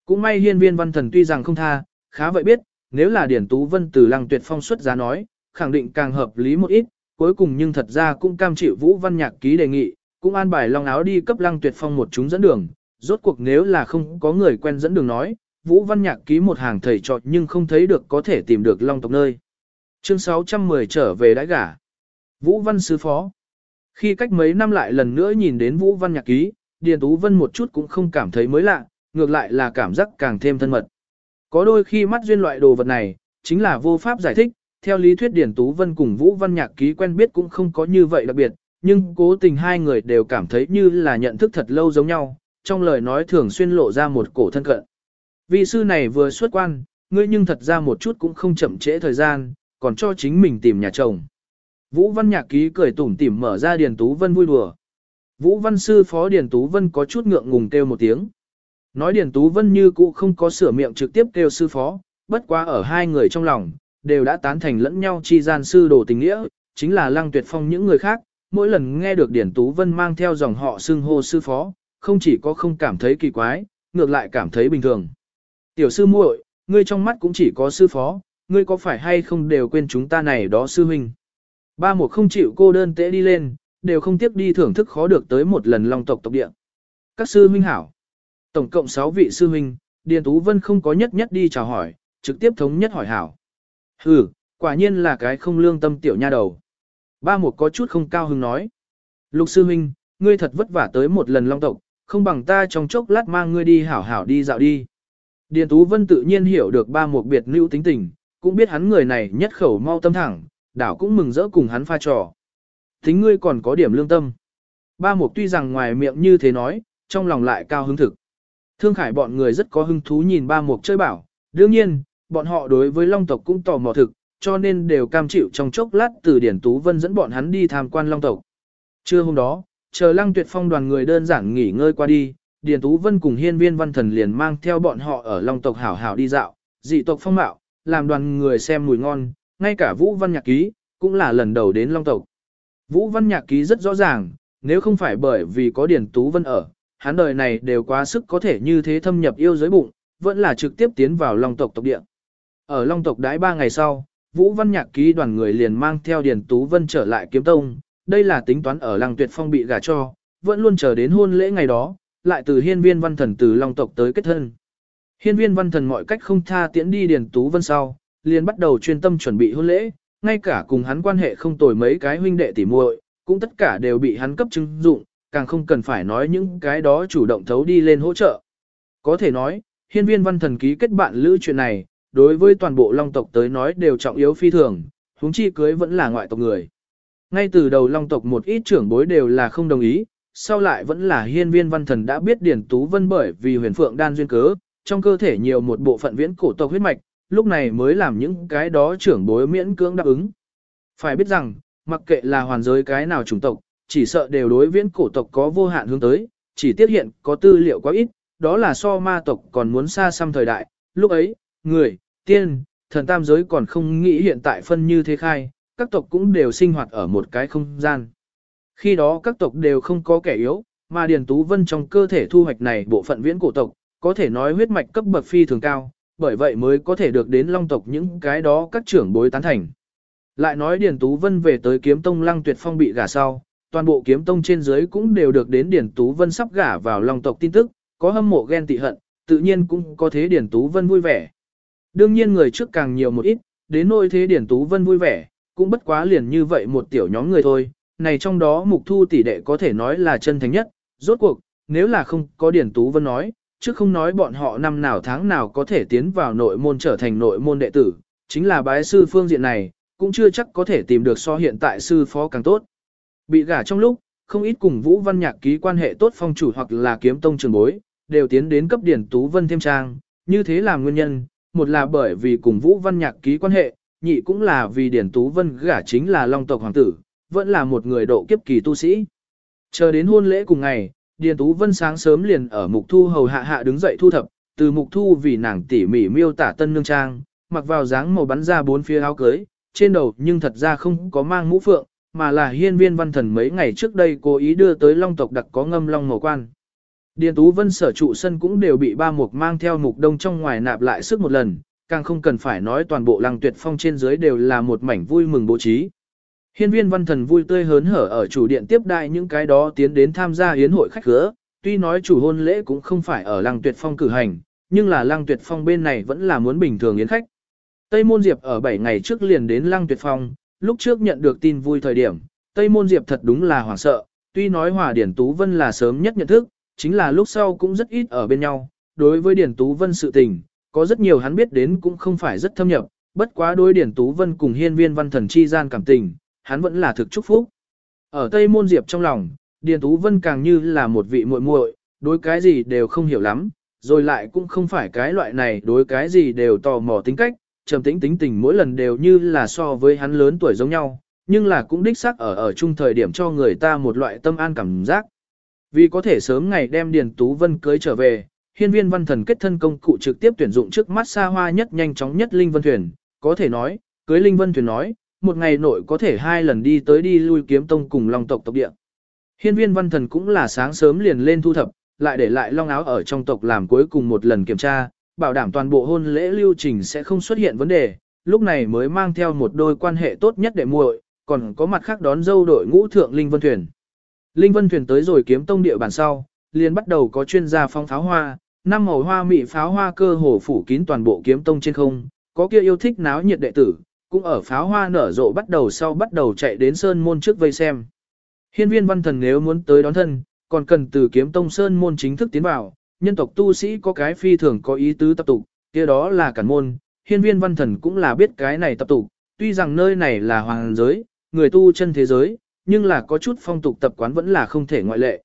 Speaker 1: Cũng may hiên viên văn thần tuy rằng không tha, khá vậy biết, nếu là Điển Tú Vân từ lăng tuyệt phong xuất giá nói, khẳng định càng hợp lý một ít, cuối cùng nhưng thật ra cũng cam chịu Vũ Văn Nhạc ký đề nghị, cũng an bài long áo đi cấp lăng tuyệt phong một chúng dẫn đường, rốt cuộc nếu là không có người quen dẫn đường nói, Vũ Văn Nhạc ký một hàng thầy trọt nhưng không thấy được có thể tìm được long tộc nơi. Chương 610 trở về đãi gả. Vũ Văn Sứ Phó Khi cách mấy năm lại lần nữa nhìn đến Vũ Văn Nhạc ký, Điền Tú Vân một chút cũng không cảm thấy mới lạ, ngược lại là cảm giác càng thêm thân mật. Có đôi khi mắt duyên loại đồ vật này, chính là vô pháp giải thích, theo lý thuyết Điển Tú Vân cùng Vũ Văn Nhạc ký quen biết cũng không có như vậy đặc biệt, nhưng cố tình hai người đều cảm thấy như là nhận thức thật lâu giống nhau, trong lời nói thường xuyên lộ ra một cổ thân cận. Vị sư này vừa xuất quan, ngươi nhưng thật ra một chút cũng không chậm trễ thời gian, còn cho chính mình tìm nhà chồng. Vũ Văn Nhạc ký cười tủm tỉm mở ra Điền Tú Vân vui đùa. Vũ Văn sư phó Điền Tú Vân có chút ngượng ngùng kêu một tiếng. Nói Điền Tú Vân như cũ không có sửa miệng trực tiếp kêu sư phó, bất quá ở hai người trong lòng, đều đã tán thành lẫn nhau chi gian sư đồ tình nghĩa, chính là lăng tuyệt phong những người khác, mỗi lần nghe được Điền Tú Vân mang theo dòng họ xưng hô sư phó, không chỉ có không cảm thấy kỳ quái, ngược lại cảm thấy bình thường. Tiểu sư muội, ngươi trong mắt cũng chỉ có sư phó, ngươi có phải hay không đều quên chúng ta này đó sư huynh. Ba một không chịu cô đơn tễ đi lên, đều không tiếp đi thưởng thức khó được tới một lần long tộc tộc địa. Các sư huynh hảo. Tổng cộng 6 vị sư huynh, Điền Tú Vân không có nhất nhất đi chào hỏi, trực tiếp thống nhất hỏi hảo. Hừ, quả nhiên là cái không lương tâm tiểu nha đầu. Ba một có chút không cao hứng nói. Lục sư huynh, ngươi thật vất vả tới một lần long tộc, không bằng ta trong chốc lát mang ngươi đi hảo hảo đi dạo đi. Điền Tú Vân tự nhiên hiểu được ba một biệt lưu tính tình, cũng biết hắn người này nhất khẩu mau tâm thẳng, đảo cũng mừng rỡ cùng hắn pha trò. Tính ngươi còn có điểm lương tâm. Ba mục tuy rằng ngoài miệng như thế nói, trong lòng lại cao hứng thực. Thương Khải bọn người rất có hứng thú nhìn ba mục chơi bảo, đương nhiên, bọn họ đối với Long tộc cũng tò mò thực, cho nên đều cam chịu trong chốc lát từ Điển Tú Vân dẫn bọn hắn đi tham quan Long tộc. Trưa hôm đó, chờ Lăng Tuyệt Phong đoàn người đơn giản nghỉ ngơi qua đi, Điền Tú Vân cùng Hiên Viên Văn Thần liền mang theo bọn họ ở Long tộc hảo hảo đi dạo, dị tộc phong mạo, làm đoàn người xem mùi ngon, ngay cả Vũ Văn Nhạc Ký cũng là lần đầu đến Long tộc. Vũ Văn Nhạc Ký rất rõ ràng, nếu không phải bởi vì có Điền Tú Vân ở, hắn đời này đều quá sức có thể như thế thâm nhập yêu giới bụng, vẫn là trực tiếp tiến vào Long tộc tộc địa. Ở Long tộc đãi ba ngày sau, Vũ Văn Nhạc ký đoàn người liền mang theo Điền Tú Vân trở lại kiếm tông, đây là tính toán ở Lăng Tuyệt Phong bị gả cho, vẫn luôn chờ đến hôn lễ ngày đó, lại từ hiên viên văn thần từ Long tộc tới kết thân. Hiên viên văn thần mọi cách không tha tiễn đi Điền Tú Vân sau, liền bắt đầu chuyên tâm chuẩn bị hôn lễ, ngay cả cùng hắn quan hệ không tồi mấy cái huynh đệ tỉ muội, cũng tất cả đều bị hắn cấp chứng dụng, càng không cần phải nói những cái đó chủ động thấu đi lên hỗ trợ. Có thể nói, hiên viên văn thần ký kết bạn lữ chuyện này, đối với toàn bộ long tộc tới nói đều trọng yếu phi thường, huống chi cưới vẫn là ngoại tộc người. Ngay từ đầu long tộc một ít trưởng bối đều là không đồng ý, sau lại vẫn là hiên viên văn thần đã biết Điển Tú Vân bởi vì huyền phượng đan duyên cớ, trong cơ thể nhiều một bộ phận viễn cổ tộc huyết mạch, lúc này mới làm những cái đó trưởng bối miễn cưỡng đáp ứng. Phải biết rằng, mặc kệ là hoàn giới cái nào chủng tộc, chỉ sợ đều đối viễn cổ tộc có vô hạn hướng tới, chỉ tiết hiện có tư liệu quá ít, đó là so ma tộc còn muốn xa xăm thời đại, lúc ấy, người, tiên, thần tam giới còn không nghĩ hiện tại phân như thế khai, các tộc cũng đều sinh hoạt ở một cái không gian. Khi đó các tộc đều không có kẻ yếu, mà Điền Tú Vân trong cơ thể thu hoạch này bộ phận viễn cổ tộc, có thể nói huyết mạch cấp bậc phi thường cao, bởi vậy mới có thể được đến long tộc những cái đó các trưởng bối tán thành. Lại nói Điền Tú Vân về tới kiếm tông lăng tuyệt phong bị gả sau, toàn bộ kiếm tông trên dưới cũng đều được đến điển Tú Vân sắp gả vào lòng tộc tin tức, có hâm mộ ghen tị hận, tự nhiên cũng có thế điển Tú Vân vui vẻ. Đương nhiên người trước càng nhiều một ít, đến nỗi thế điển Tú Vân vui vẻ, cũng bất quá liền như vậy một tiểu nhóm người thôi, này trong đó mục thu tỷ đệ có thể nói là chân thành nhất, rốt cuộc, nếu là không có điển Tú Vân nói, chứ không nói bọn họ năm nào tháng nào có thể tiến vào nội môn trở thành nội môn đệ tử, chính là bái sư phương diện này, cũng chưa chắc có thể tìm được so hiện tại sư phó càng tốt. Bị gả trong lúc, không ít cùng Vũ Văn Nhạc ký quan hệ tốt phong chủ hoặc là kiếm tông trường bối, đều tiến đến cấp điển Tú Vân thêm trang, như thế là nguyên nhân, một là bởi vì cùng Vũ Văn Nhạc ký quan hệ, nhị cũng là vì Điển Tú Vân gả chính là Long tộc hoàng tử, vẫn là một người độ kiếp kỳ tu sĩ. Chờ đến hôn lễ cùng ngày, Điền Tú Vân sáng sớm liền ở Mục Thu hầu hạ hạ đứng dậy thu thập, từ Mục Thu vì nàng tỉ mỉ miêu tả tân nương trang, mặc vào dáng màu bắn ra bốn phía áo cưới, trên đầu nhưng thật ra không có mang mũ phượng, mà là hiên viên văn thần mấy ngày trước đây cố ý đưa tới long tộc đặc có ngâm long màu quan. Điền Tú Vân sở trụ sân cũng đều bị ba mục mang theo mục đông trong ngoài nạp lại sức một lần, càng không cần phải nói toàn bộ lăng tuyệt phong trên dưới đều là một mảnh vui mừng bố trí. Hiên viên văn thần vui tươi hớn hở ở chủ điện tiếp đại những cái đó tiến đến tham gia hiến hội khách khứa, tuy nói chủ hôn lễ cũng không phải ở lăng tuyệt phong cử hành, nhưng là lăng tuyệt phong bên này vẫn là muốn bình thường yến khách. Tây Môn Diệp ở 7 ngày trước liền đến lăng tuyệt phong, lúc trước nhận được tin vui thời điểm, Tây Môn Diệp thật đúng là hoảng sợ, tuy nói Hòa Điển Tú Vân là sớm nhất nhận thức, chính là lúc sau cũng rất ít ở bên nhau, đối với Điển Tú Vân sự tình, có rất nhiều hắn biết đến cũng không phải rất thâm nhập, bất quá đối Điển Tú Vân cùng hiên viên văn thần chi gian cảm tình, hắn vẫn là thực chúc phúc. Ở Tây Môn Diệp trong lòng, điển Tú Vân càng như là một vị muội muội, đối cái gì đều không hiểu lắm, rồi lại cũng không phải cái loại này đối cái gì đều tò mò tính cách, trầm tĩnh tính tình mỗi lần đều như là so với hắn lớn tuổi giống nhau, nhưng là cũng đích xác ở ở chung thời điểm cho người ta một loại tâm an cảm giác. Vì có thể sớm ngày đem Điền Tú Vân cưới trở về, hiên viên văn thần kết thân công cụ trực tiếp tuyển dụng trước mắt xa hoa nhất nhanh chóng nhất Linh Vân Thuyền, có thể nói, cưới Linh Vân Thuyền nói, một ngày nội có thể hai lần đi tới đi lui kiếm tông cùng long tộc tộc địa. Hiên viên văn thần cũng là sáng sớm liền lên thu thập, lại để lại long áo ở trong tộc làm cuối cùng một lần kiểm tra, bảo đảm toàn bộ hôn lễ lưu trình sẽ không xuất hiện vấn đề, lúc này mới mang theo một đôi quan hệ tốt nhất để muội, còn có mặt khác đón dâu đội ngũ thượng Linh Vân Thuyền. Linh Vân Thuyền tới rồi kiếm tông địa bàn sau, liền bắt đầu có chuyên gia phong pháo hoa, năm màu hoa mị pháo hoa cơ hồ phủ kín toàn bộ kiếm tông trên không, có kia yêu thích náo nhiệt đệ tử, cũng ở pháo hoa nở rộ bắt đầu sau bắt đầu chạy đến sơn môn trước vây xem. Hiên viên văn thần nếu muốn tới đón thân, còn cần từ kiếm tông sơn môn chính thức tiến vào, nhân tộc tu sĩ có cái phi thường có ý tứ tập tục, kia đó là cản môn, hiên viên văn thần cũng là biết cái này tập tục, tuy rằng nơi này là hoàng giới, người tu chân thế giới, nhưng là có chút phong tục tập quán vẫn là không thể ngoại lệ.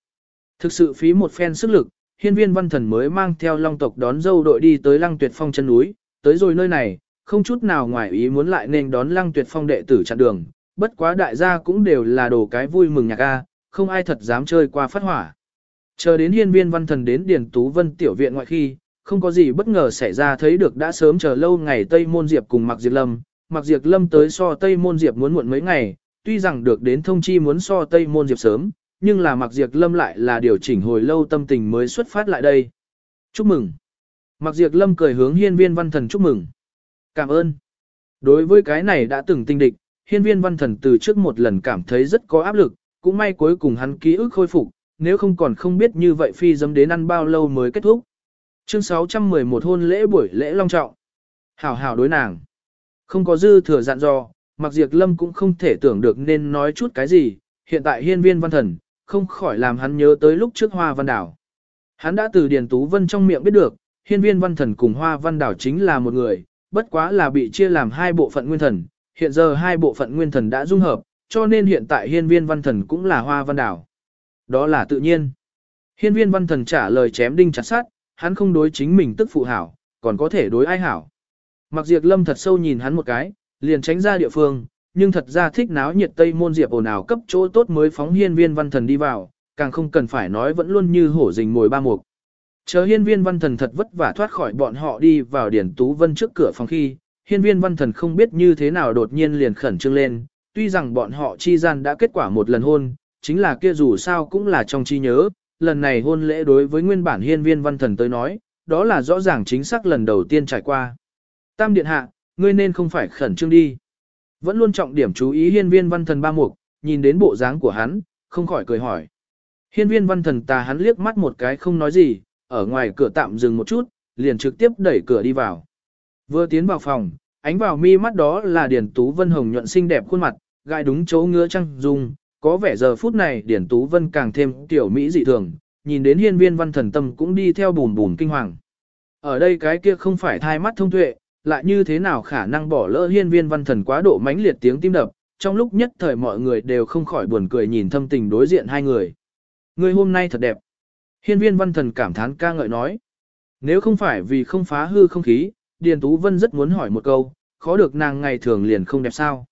Speaker 1: Thực sự phí một phen sức lực, hiên viên văn thần mới mang theo long tộc đón dâu đội đi tới lăng tuyệt phong chân núi, tới rồi nơi này, không chút nào ngoài ý muốn lại nên đón lăng tuyệt phong đệ tử chặn đường, bất quá đại gia cũng đều là đồ cái vui mừng nhạc a, không ai thật dám chơi qua phát hỏa. Chờ đến hiên viên văn thần đến Điền Tú Vân tiểu viện ngoại khi, không có gì bất ngờ xảy ra thấy được đã sớm chờ lâu ngày Tây Môn Diệp cùng Mạc Diệp Lâm, Mạc Diệp Lâm tới so Tây Môn Diệp muốn muộn mấy ngày, tuy rằng được đến thông chi muốn so Tây Môn Diệp sớm, nhưng là Mạc Diệp Lâm lại là điều chỉnh hồi lâu tâm tình mới xuất phát lại đây. Chúc mừng. Mạc Diệp Lâm cười hướng hiên viên văn thần chúc mừng. Cảm ơn. Đối với cái này đã từng tinh địch, hiên viên văn thần từ trước một lần cảm thấy rất có áp lực, cũng may cuối cùng hắn ký ức khôi phục, nếu không còn không biết như vậy phi dấm đến ăn bao lâu mới kết thúc. Chương 611 hôn lễ buổi lễ long trọng. Hảo hảo đối nàng. Không có dư thừa dặn dò, mặc diệt lâm cũng không thể tưởng được nên nói chút cái gì, hiện tại hiên viên văn thần, không khỏi làm hắn nhớ tới lúc trước hoa văn đảo. Hắn đã từ Điền Tú Vân trong miệng biết được, hiên viên văn thần cùng hoa văn đảo chính là một người, bất quá là bị chia làm hai bộ phận nguyên thần, hiện giờ hai bộ phận nguyên thần đã dung hợp, cho nên hiện tại hiên viên văn thần cũng là hoa văn đảo. Đó là tự nhiên. Hiên viên văn thần trả lời chém đinh chặt sát, hắn không đối chính mình tức phụ hảo, còn có thể đối ai hảo. Mặc diệt lâm thật sâu nhìn hắn một cái, liền tránh ra địa phương, nhưng thật ra thích náo nhiệt tây môn diệp ồn ào cấp chỗ tốt mới phóng hiên viên văn thần đi vào, càng không cần phải nói vẫn luôn như hổ rình mồi ba mục. Chờ hiên viên văn thần thật vất vả thoát khỏi bọn họ đi vào điển tú vân trước cửa phòng khi, hiên viên văn thần không biết như thế nào đột nhiên liền khẩn trương lên, tuy rằng bọn họ chi gian đã kết quả một lần hôn, chính là kia dù sao cũng là trong chi nhớ, lần này hôn lễ đối với nguyên bản hiên viên văn thần tới nói, đó là rõ ràng chính xác lần đầu tiên trải qua. Tam điện hạ, ngươi nên không phải khẩn trương đi. Vẫn luôn trọng điểm chú ý hiên viên văn thần ba mục, nhìn đến bộ dáng của hắn, không khỏi cười hỏi. Hiên viên văn thần ta hắn liếc mắt một cái không nói gì, ở ngoài cửa tạm dừng một chút, liền trực tiếp đẩy cửa đi vào. Vừa tiến vào phòng, ánh vào mi mắt đó là Điền Tú Vân hồng nhuận xinh đẹp khuôn mặt, gai đúng chỗ ngứa trăng dung, có vẻ giờ phút này Điền Tú Vân càng thêm tiểu mỹ dị thường, nhìn đến hiên viên văn thần tâm cũng đi theo bùn bùn kinh hoàng. Ở đây cái kia không phải thai mắt thông tuệ, lại như thế nào khả năng bỏ lỡ hiên viên văn thần quá độ mãnh liệt tiếng tim đập, trong lúc nhất thời mọi người đều không khỏi buồn cười nhìn thâm tình đối diện hai người. Người hôm nay thật đẹp. Hiên viên văn thần cảm thán ca ngợi nói. Nếu không phải vì không phá hư không khí, Điền Tú Vân rất muốn hỏi một câu, khó được nàng ngày thường liền không đẹp sao.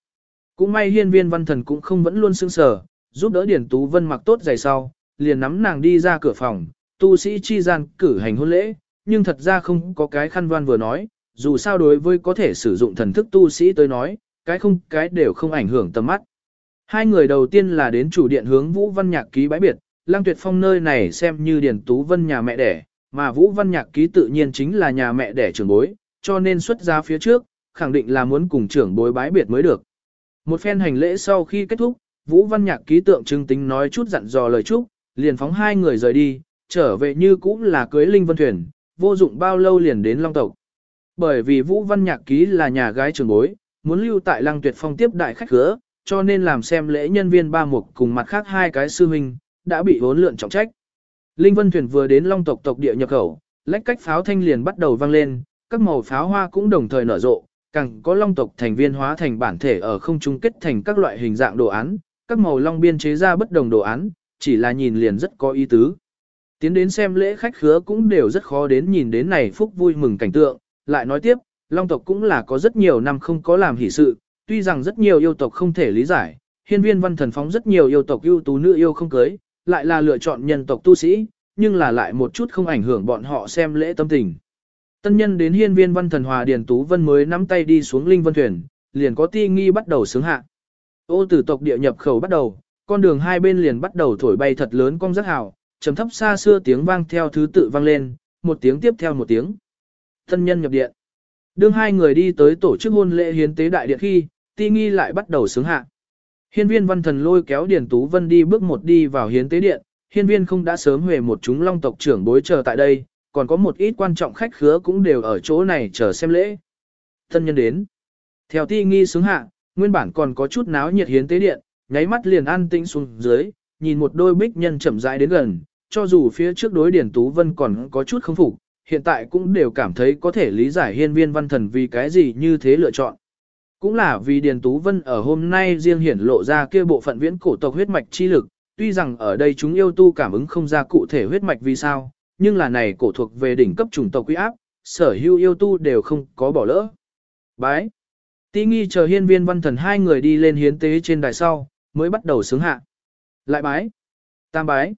Speaker 1: Cũng may hiên viên văn thần cũng không vẫn luôn sưng sờ, giúp đỡ điển Tú Vân mặc tốt giày sau, liền nắm nàng đi ra cửa phòng, tu sĩ chi gian cử hành hôn lễ, nhưng thật ra không có cái khăn đoan vừa nói, dù sao đối với có thể sử dụng thần thức tu sĩ tới nói, cái không cái đều không ảnh hưởng tầm mắt. Hai người đầu tiên là đến chủ điện hướng Vũ Văn Nhạc ký bãi biệt, Lăng Tuyệt Phong nơi này xem như Điền Tú Vân nhà mẹ đẻ, mà Vũ Văn Nhạc ký tự nhiên chính là nhà mẹ đẻ trưởng bối, cho nên xuất ra phía trước, khẳng định là muốn cùng trưởng bối bái biệt mới được. Một phen hành lễ sau khi kết thúc, Vũ Văn Nhạc ký tượng trưng tính nói chút dặn dò lời chúc, liền phóng hai người rời đi, trở về như cũng là cưới Linh Vân Thuyền, vô dụng bao lâu liền đến Long Tộc. Bởi vì Vũ Văn Nhạc ký là nhà gái trưởng bối, muốn lưu tại Lăng Tuyệt Phong tiếp đại khách khứa, cho nên làm xem lễ nhân viên ba mục cùng mặt khác hai cái sư huynh, đã bị hốn lượn trọng trách. Linh Vân Thuyền vừa đến Long tộc tộc địa nhập khẩu, lách cách pháo thanh liền bắt đầu vang lên, các màu pháo hoa cũng đồng thời nở rộ, càng có Long tộc thành viên hóa thành bản thể ở không trung kết thành các loại hình dạng đồ án, các màu long biên chế ra bất đồng đồ án, chỉ là nhìn liền rất có ý tứ. Tiến đến xem lễ khách khứa cũng đều rất khó đến nhìn đến này phúc vui mừng cảnh tượng, lại nói tiếp, Long tộc cũng là có rất nhiều năm không có làm hỷ sự, tuy rằng rất nhiều yêu tộc không thể lý giải, hiên viên văn thần phóng rất nhiều yêu tộc ưu tú nữ yêu không cưới, lại là lựa chọn nhân tộc tu sĩ, nhưng là lại một chút không ảnh hưởng bọn họ xem lễ tâm tình. Tân nhân đến hiên viên văn thần hòa điền tú vân mới nắm tay đi xuống linh vân thuyền, liền có ti nghi bắt đầu sướng hạ. Ô tử tộc địa nhập khẩu bắt đầu, con đường hai bên liền bắt đầu thổi bay thật lớn cong rất hào, trầm thấp xa xưa tiếng vang theo thứ tự vang lên, một tiếng tiếp theo một tiếng. Tân nhân nhập điện. Đương hai người đi tới tổ chức hôn lễ hiến tế đại điện khi, ti nghi lại bắt đầu sướng hạ. Hiên viên văn thần lôi kéo Điền Tú Vân đi bước một đi vào hiến tế điện, hiên viên không đã sớm huề một chúng long tộc trưởng bối chờ tại đây, còn có một ít quan trọng khách khứa cũng đều ở chỗ này chờ xem lễ. Thân nhân đến. Theo ti nghi sướng hạ, nguyên bản còn có chút náo nhiệt hiến tế điện, nháy mắt liền an tĩnh xuống dưới, nhìn một đôi bích nhân chậm rãi đến gần, cho dù phía trước đối điển Tú Vân còn có chút không phục, hiện tại cũng đều cảm thấy có thể lý giải hiên viên văn thần vì cái gì như thế lựa chọn. Cũng là vì Điền Tú Vân ở hôm nay riêng hiển lộ ra kia bộ phận viễn cổ tộc huyết mạch chi lực, tuy rằng ở đây chúng yêu tu cảm ứng không ra cụ thể huyết mạch vì sao, nhưng là này cổ thuộc về đỉnh cấp chủng tộc quý áp, sở hữu yêu tu đều không có bỏ lỡ. Bái. Tí nghi chờ hiên viên văn thần hai người đi lên hiến tế trên đài sau, mới bắt đầu sướng hạ. Lại bái. Tam bái.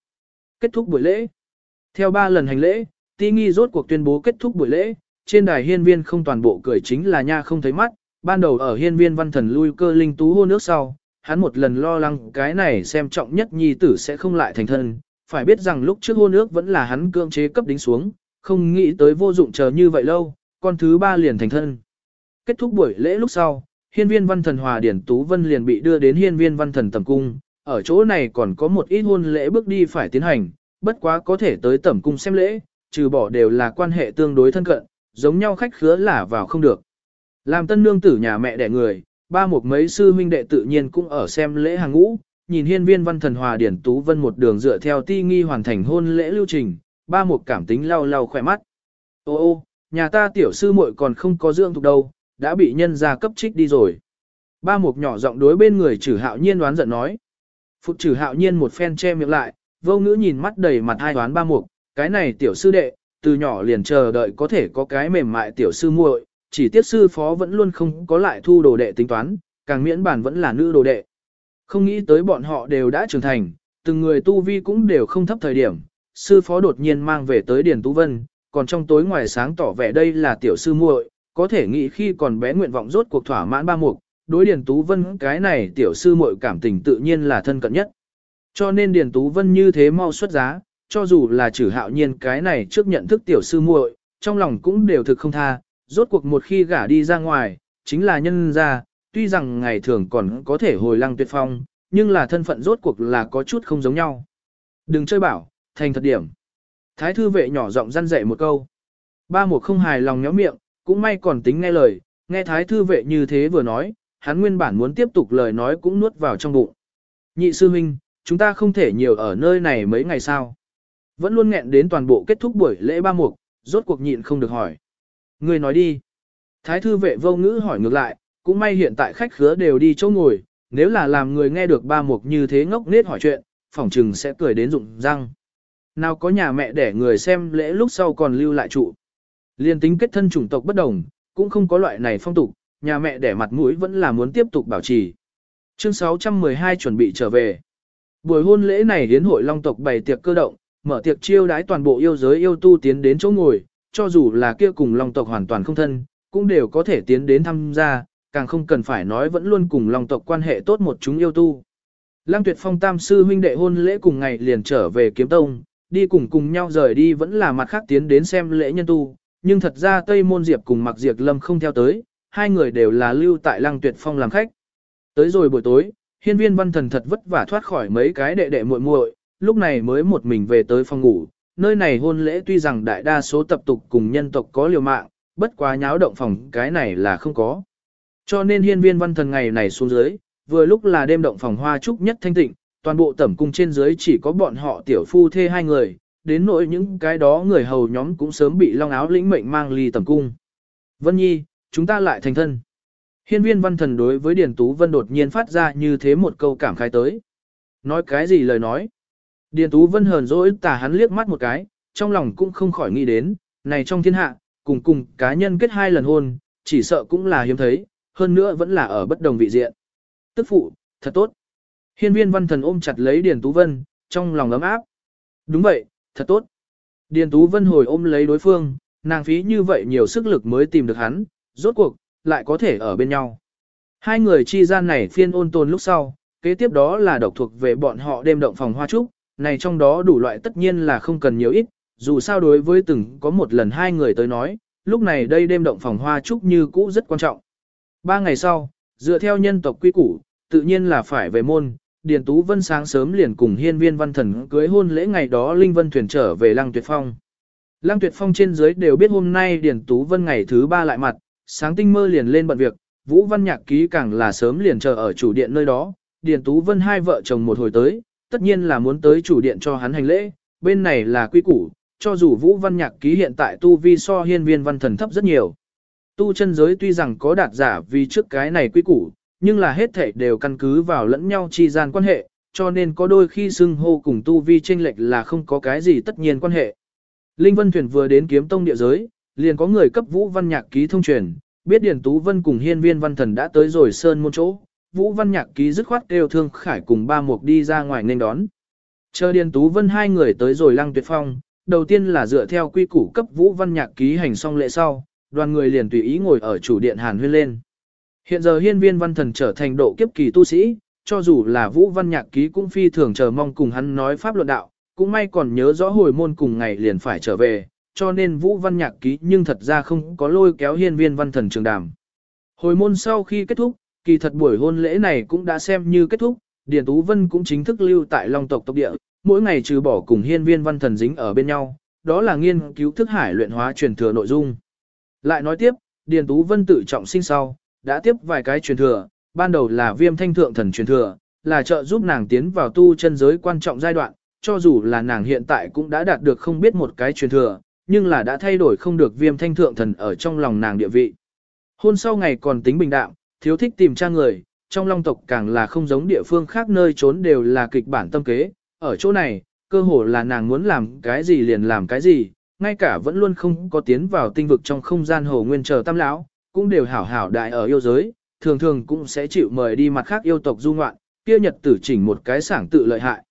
Speaker 1: Kết thúc buổi lễ. Theo ba lần hành lễ, tí nghi rốt cuộc tuyên bố kết thúc buổi lễ, trên đài hiên viên không toàn bộ cười chính là nha không thấy mắt, ban đầu ở hiên viên văn thần lui cơ linh tú hôn nước sau, hắn một lần lo lắng cái này xem trọng nhất nhi tử sẽ không lại thành thân, phải biết rằng lúc trước hôn ước vẫn là hắn cưỡng chế cấp đính xuống, không nghĩ tới vô dụng chờ như vậy lâu, con thứ ba liền thành thân. Kết thúc buổi lễ lúc sau, hiên viên văn thần hòa điển tú vân liền bị đưa đến hiên viên văn thần tầm cung, ở chỗ này còn có một ít hôn lễ bước đi phải tiến hành, bất quá có thể tới tẩm cung xem lễ, trừ bỏ đều là quan hệ tương đối thân cận, giống nhau khách khứa là vào không được. Làm tân nương tử nhà mẹ đẻ người, ba một mấy sư huynh đệ tự nhiên cũng ở xem lễ hàng ngũ, nhìn hiên viên văn thần hòa điển tú vân một đường dựa theo ti nghi hoàn thành hôn lễ lưu trình, ba một cảm tính lau lau khỏe mắt. Ô ô, nhà ta tiểu sư muội còn không có dưỡng thuộc đâu, đã bị nhân gia cấp trích đi rồi. Ba mục nhỏ giọng đối bên người trừ hạo nhiên đoán giận nói. Phục trừ hạo nhiên một phen che miệng lại, vô ngữ nhìn mắt đầy mặt hai đoán ba mục, cái này tiểu sư đệ, từ nhỏ liền chờ đợi có thể có cái mềm mại tiểu sư muội, chỉ tiếc sư phó vẫn luôn không có lại thu đồ đệ tính toán, càng miễn bản vẫn là nữ đồ đệ. Không nghĩ tới bọn họ đều đã trưởng thành, từng người tu vi cũng đều không thấp thời điểm, sư phó đột nhiên mang về tới Điền Tú Vân, còn trong tối ngoài sáng tỏ vẻ đây là tiểu sư muội, có thể nghĩ khi còn bé nguyện vọng rốt cuộc thỏa mãn ba mục, đối Điền Tú Vân cái này tiểu sư muội cảm tình tự nhiên là thân cận nhất. Cho nên Điền Tú Vân như thế mau xuất giá, cho dù là trừ hạo nhiên cái này trước nhận thức tiểu sư muội, trong lòng cũng đều thực không tha, rốt cuộc một khi gả đi ra ngoài, chính là nhân ra tuy rằng ngày thường còn có thể hồi lăng tuyệt phong, nhưng là thân phận rốt cuộc là có chút không giống nhau. Đừng chơi bảo, thành thật điểm. Thái thư vệ nhỏ giọng răn dạy một câu. Ba một không hài lòng nhó miệng, cũng may còn tính nghe lời, nghe thái thư vệ như thế vừa nói, hắn nguyên bản muốn tiếp tục lời nói cũng nuốt vào trong bụng. Nhị sư huynh, chúng ta không thể nhiều ở nơi này mấy ngày sao. Vẫn luôn nghẹn đến toàn bộ kết thúc buổi lễ ba mục, rốt cuộc nhịn không được hỏi. Người nói đi. Thái thư vệ vô ngữ hỏi ngược lại, cũng may hiện tại khách khứa đều đi chỗ ngồi, nếu là làm người nghe được ba mục như thế ngốc nết hỏi chuyện, phỏng trừng sẽ cười đến rụng răng. Nào có nhà mẹ để người xem lễ lúc sau còn lưu lại trụ. Liên tính kết thân chủng tộc bất đồng, cũng không có loại này phong tục, nhà mẹ để mặt mũi vẫn là muốn tiếp tục bảo trì. Chương 612 chuẩn bị trở về. Buổi hôn lễ này hiến hội long tộc bày tiệc cơ động, mở tiệc chiêu đái toàn bộ yêu giới yêu tu tiến đến chỗ ngồi, cho dù là kia cùng long tộc hoàn toàn không thân, cũng đều có thể tiến đến tham gia, càng không cần phải nói vẫn luôn cùng lòng tộc quan hệ tốt một chúng yêu tu. Lăng tuyệt phong tam sư huynh đệ hôn lễ cùng ngày liền trở về kiếm tông, đi cùng cùng nhau rời đi vẫn là mặt khác tiến đến xem lễ nhân tu, nhưng thật ra Tây Môn Diệp cùng Mặc Diệp Lâm không theo tới, hai người đều là lưu tại Lăng Tuyệt Phong làm khách. Tới rồi buổi tối, hiên viên văn thần thật vất vả thoát khỏi mấy cái đệ đệ muội muội, lúc này mới một mình về tới phòng ngủ. Nơi này hôn lễ tuy rằng đại đa số tập tục cùng nhân tộc có liều mạng, bất quá nháo động phòng cái này là không có. Cho nên hiên viên văn thần ngày này xuống dưới, vừa lúc là đêm động phòng hoa trúc nhất thanh tịnh, toàn bộ tẩm cung trên dưới chỉ có bọn họ tiểu phu thê hai người, đến nỗi những cái đó người hầu nhóm cũng sớm bị long áo lĩnh mệnh mang ly tẩm cung. Vân Nhi, chúng ta lại thành thân. Hiên viên văn thần đối với Điền Tú Vân đột nhiên phát ra như thế một câu cảm khai tới. Nói cái gì lời nói? Điền Tú Vân hờn dỗi tà hắn liếc mắt một cái, trong lòng cũng không khỏi nghĩ đến, này trong thiên hạ, cùng cùng cá nhân kết hai lần hôn, chỉ sợ cũng là hiếm thấy, hơn nữa vẫn là ở bất đồng vị diện. Tức phụ, thật tốt. Hiên viên văn thần ôm chặt lấy Điền Tú Vân, trong lòng ấm áp. Đúng vậy, thật tốt. Điền Tú Vân hồi ôm lấy đối phương, nàng phí như vậy nhiều sức lực mới tìm được hắn, rốt cuộc, lại có thể ở bên nhau. Hai người chi gian này phiên ôn tồn lúc sau, kế tiếp đó là độc thuộc về bọn họ đêm động phòng hoa trúc, này trong đó đủ loại tất nhiên là không cần nhiều ít, dù sao đối với từng có một lần hai người tới nói, lúc này đây đêm động phòng hoa trúc như cũ rất quan trọng. Ba ngày sau, dựa theo nhân tộc quy củ, tự nhiên là phải về môn, Điền Tú Vân sáng sớm liền cùng hiên viên văn thần cưới hôn lễ ngày đó Linh Vân thuyền trở về Lăng Tuyệt Phong. Lăng Tuyệt Phong trên dưới đều biết hôm nay Điền Tú Vân ngày thứ ba lại mặt, sáng tinh mơ liền lên bận việc, Vũ Văn Nhạc ký càng là sớm liền chờ ở chủ điện nơi đó, Điền Tú Vân hai vợ chồng một hồi tới, tất nhiên là muốn tới chủ điện cho hắn hành lễ, bên này là quy củ, cho dù Vũ Văn Nhạc ký hiện tại tu vi so hiên viên văn thần thấp rất nhiều. Tu chân giới tuy rằng có đạt giả vì trước cái này quy củ, nhưng là hết thảy đều căn cứ vào lẫn nhau chi gian quan hệ, cho nên có đôi khi xưng hô cùng tu vi chênh lệch là không có cái gì tất nhiên quan hệ. Linh Vân Thuyền vừa đến kiếm tông địa giới, liền có người cấp Vũ Văn Nhạc ký thông truyền, biết Điền Tú Vân cùng Hiên Viên Văn Thần đã tới rồi sơn môn chỗ, Vũ Văn Nhạc ký dứt khoát kêu thương khải cùng ba mục đi ra ngoài nên đón. Chờ Điền Tú Vân hai người tới rồi Lăng Tuyệt Phong, đầu tiên là dựa theo quy củ cấp Vũ Văn Nhạc ký hành xong lễ sau, đoàn người liền tùy ý ngồi ở chủ điện Hàn Huyên lên. Hiện giờ hiên viên văn thần trở thành độ kiếp kỳ tu sĩ, cho dù là vũ văn nhạc ký cũng phi thường chờ mong cùng hắn nói pháp luận đạo, cũng may còn nhớ rõ hồi môn cùng ngày liền phải trở về, cho nên vũ văn nhạc ký nhưng thật ra không có lôi kéo hiên viên văn thần trường đàm. Hồi môn sau khi kết thúc, kỳ thật buổi hôn lễ này cũng đã xem như kết thúc, Điền Tú Vân cũng chính thức lưu tại Long tộc tộc địa, mỗi ngày trừ bỏ cùng hiên viên văn thần dính ở bên nhau, đó là nghiên cứu thức hải luyện hóa truyền thừa nội dung. Lại nói tiếp, Điền Tú Vân tự trọng sinh sau, đã tiếp vài cái truyền thừa, ban đầu là viêm thanh thượng thần truyền thừa, là trợ giúp nàng tiến vào tu chân giới quan trọng giai đoạn, cho dù là nàng hiện tại cũng đã đạt được không biết một cái truyền thừa, nhưng là đã thay đổi không được viêm thanh thượng thần ở trong lòng nàng địa vị. Hôn sau ngày còn tính bình đạm, thiếu thích tìm tra người, trong long tộc càng là không giống địa phương khác nơi trốn đều là kịch bản tâm kế, ở chỗ này, cơ hồ là nàng muốn làm cái gì liền làm cái gì, ngay cả vẫn luôn không có tiến vào tinh vực trong không gian hồ nguyên chờ tam lão, cũng đều hảo hảo đại ở yêu giới, thường thường cũng sẽ chịu mời đi mặt khác yêu tộc du ngoạn, kia nhật tử chỉnh một cái sảng tự lợi hại.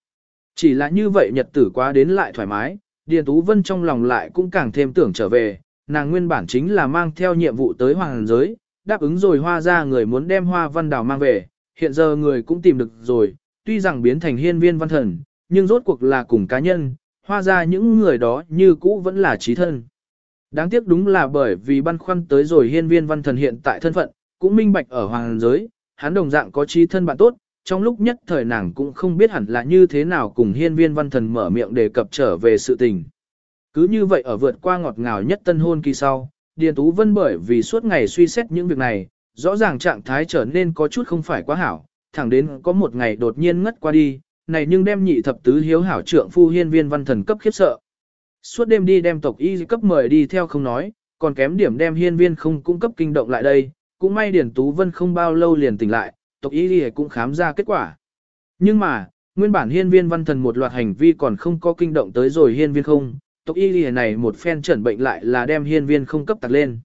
Speaker 1: Chỉ là như vậy nhật tử quá đến lại thoải mái, Điền Tú Vân trong lòng lại cũng càng thêm tưởng trở về, nàng nguyên bản chính là mang theo nhiệm vụ tới hoàng giới, đáp ứng rồi hoa ra người muốn đem hoa văn đào mang về, hiện giờ người cũng tìm được rồi, tuy rằng biến thành hiên viên văn thần, nhưng rốt cuộc là cùng cá nhân, hoa ra những người đó như cũ vẫn là trí thân. Đáng tiếc đúng là bởi vì băn khoăn tới rồi hiên viên văn thần hiện tại thân phận, cũng minh bạch ở hoàng giới, hắn đồng dạng có trí thân bạn tốt, trong lúc nhất thời nàng cũng không biết hẳn là như thế nào cùng hiên viên văn thần mở miệng đề cập trở về sự tình. Cứ như vậy ở vượt qua ngọt ngào nhất tân hôn kỳ sau, Điền Tú Vân bởi vì suốt ngày suy xét những việc này, rõ ràng trạng thái trở nên có chút không phải quá hảo, thẳng đến có một ngày đột nhiên ngất qua đi, này nhưng đem nhị thập tứ hiếu hảo trượng phu hiên viên văn thần cấp khiếp sợ. Suốt đêm đi đem tộc y cấp mời đi theo không nói, còn kém điểm đem hiên viên không cung cấp kinh động lại đây, cũng may Điển Tú Vân không bao lâu liền tỉnh lại, tộc y cũng khám ra kết quả. Nhưng mà, nguyên bản hiên viên văn thần một loạt hành vi còn không có kinh động tới rồi hiên viên không, tộc y này một phen chẩn bệnh lại là đem hiên viên không cấp tặc lên.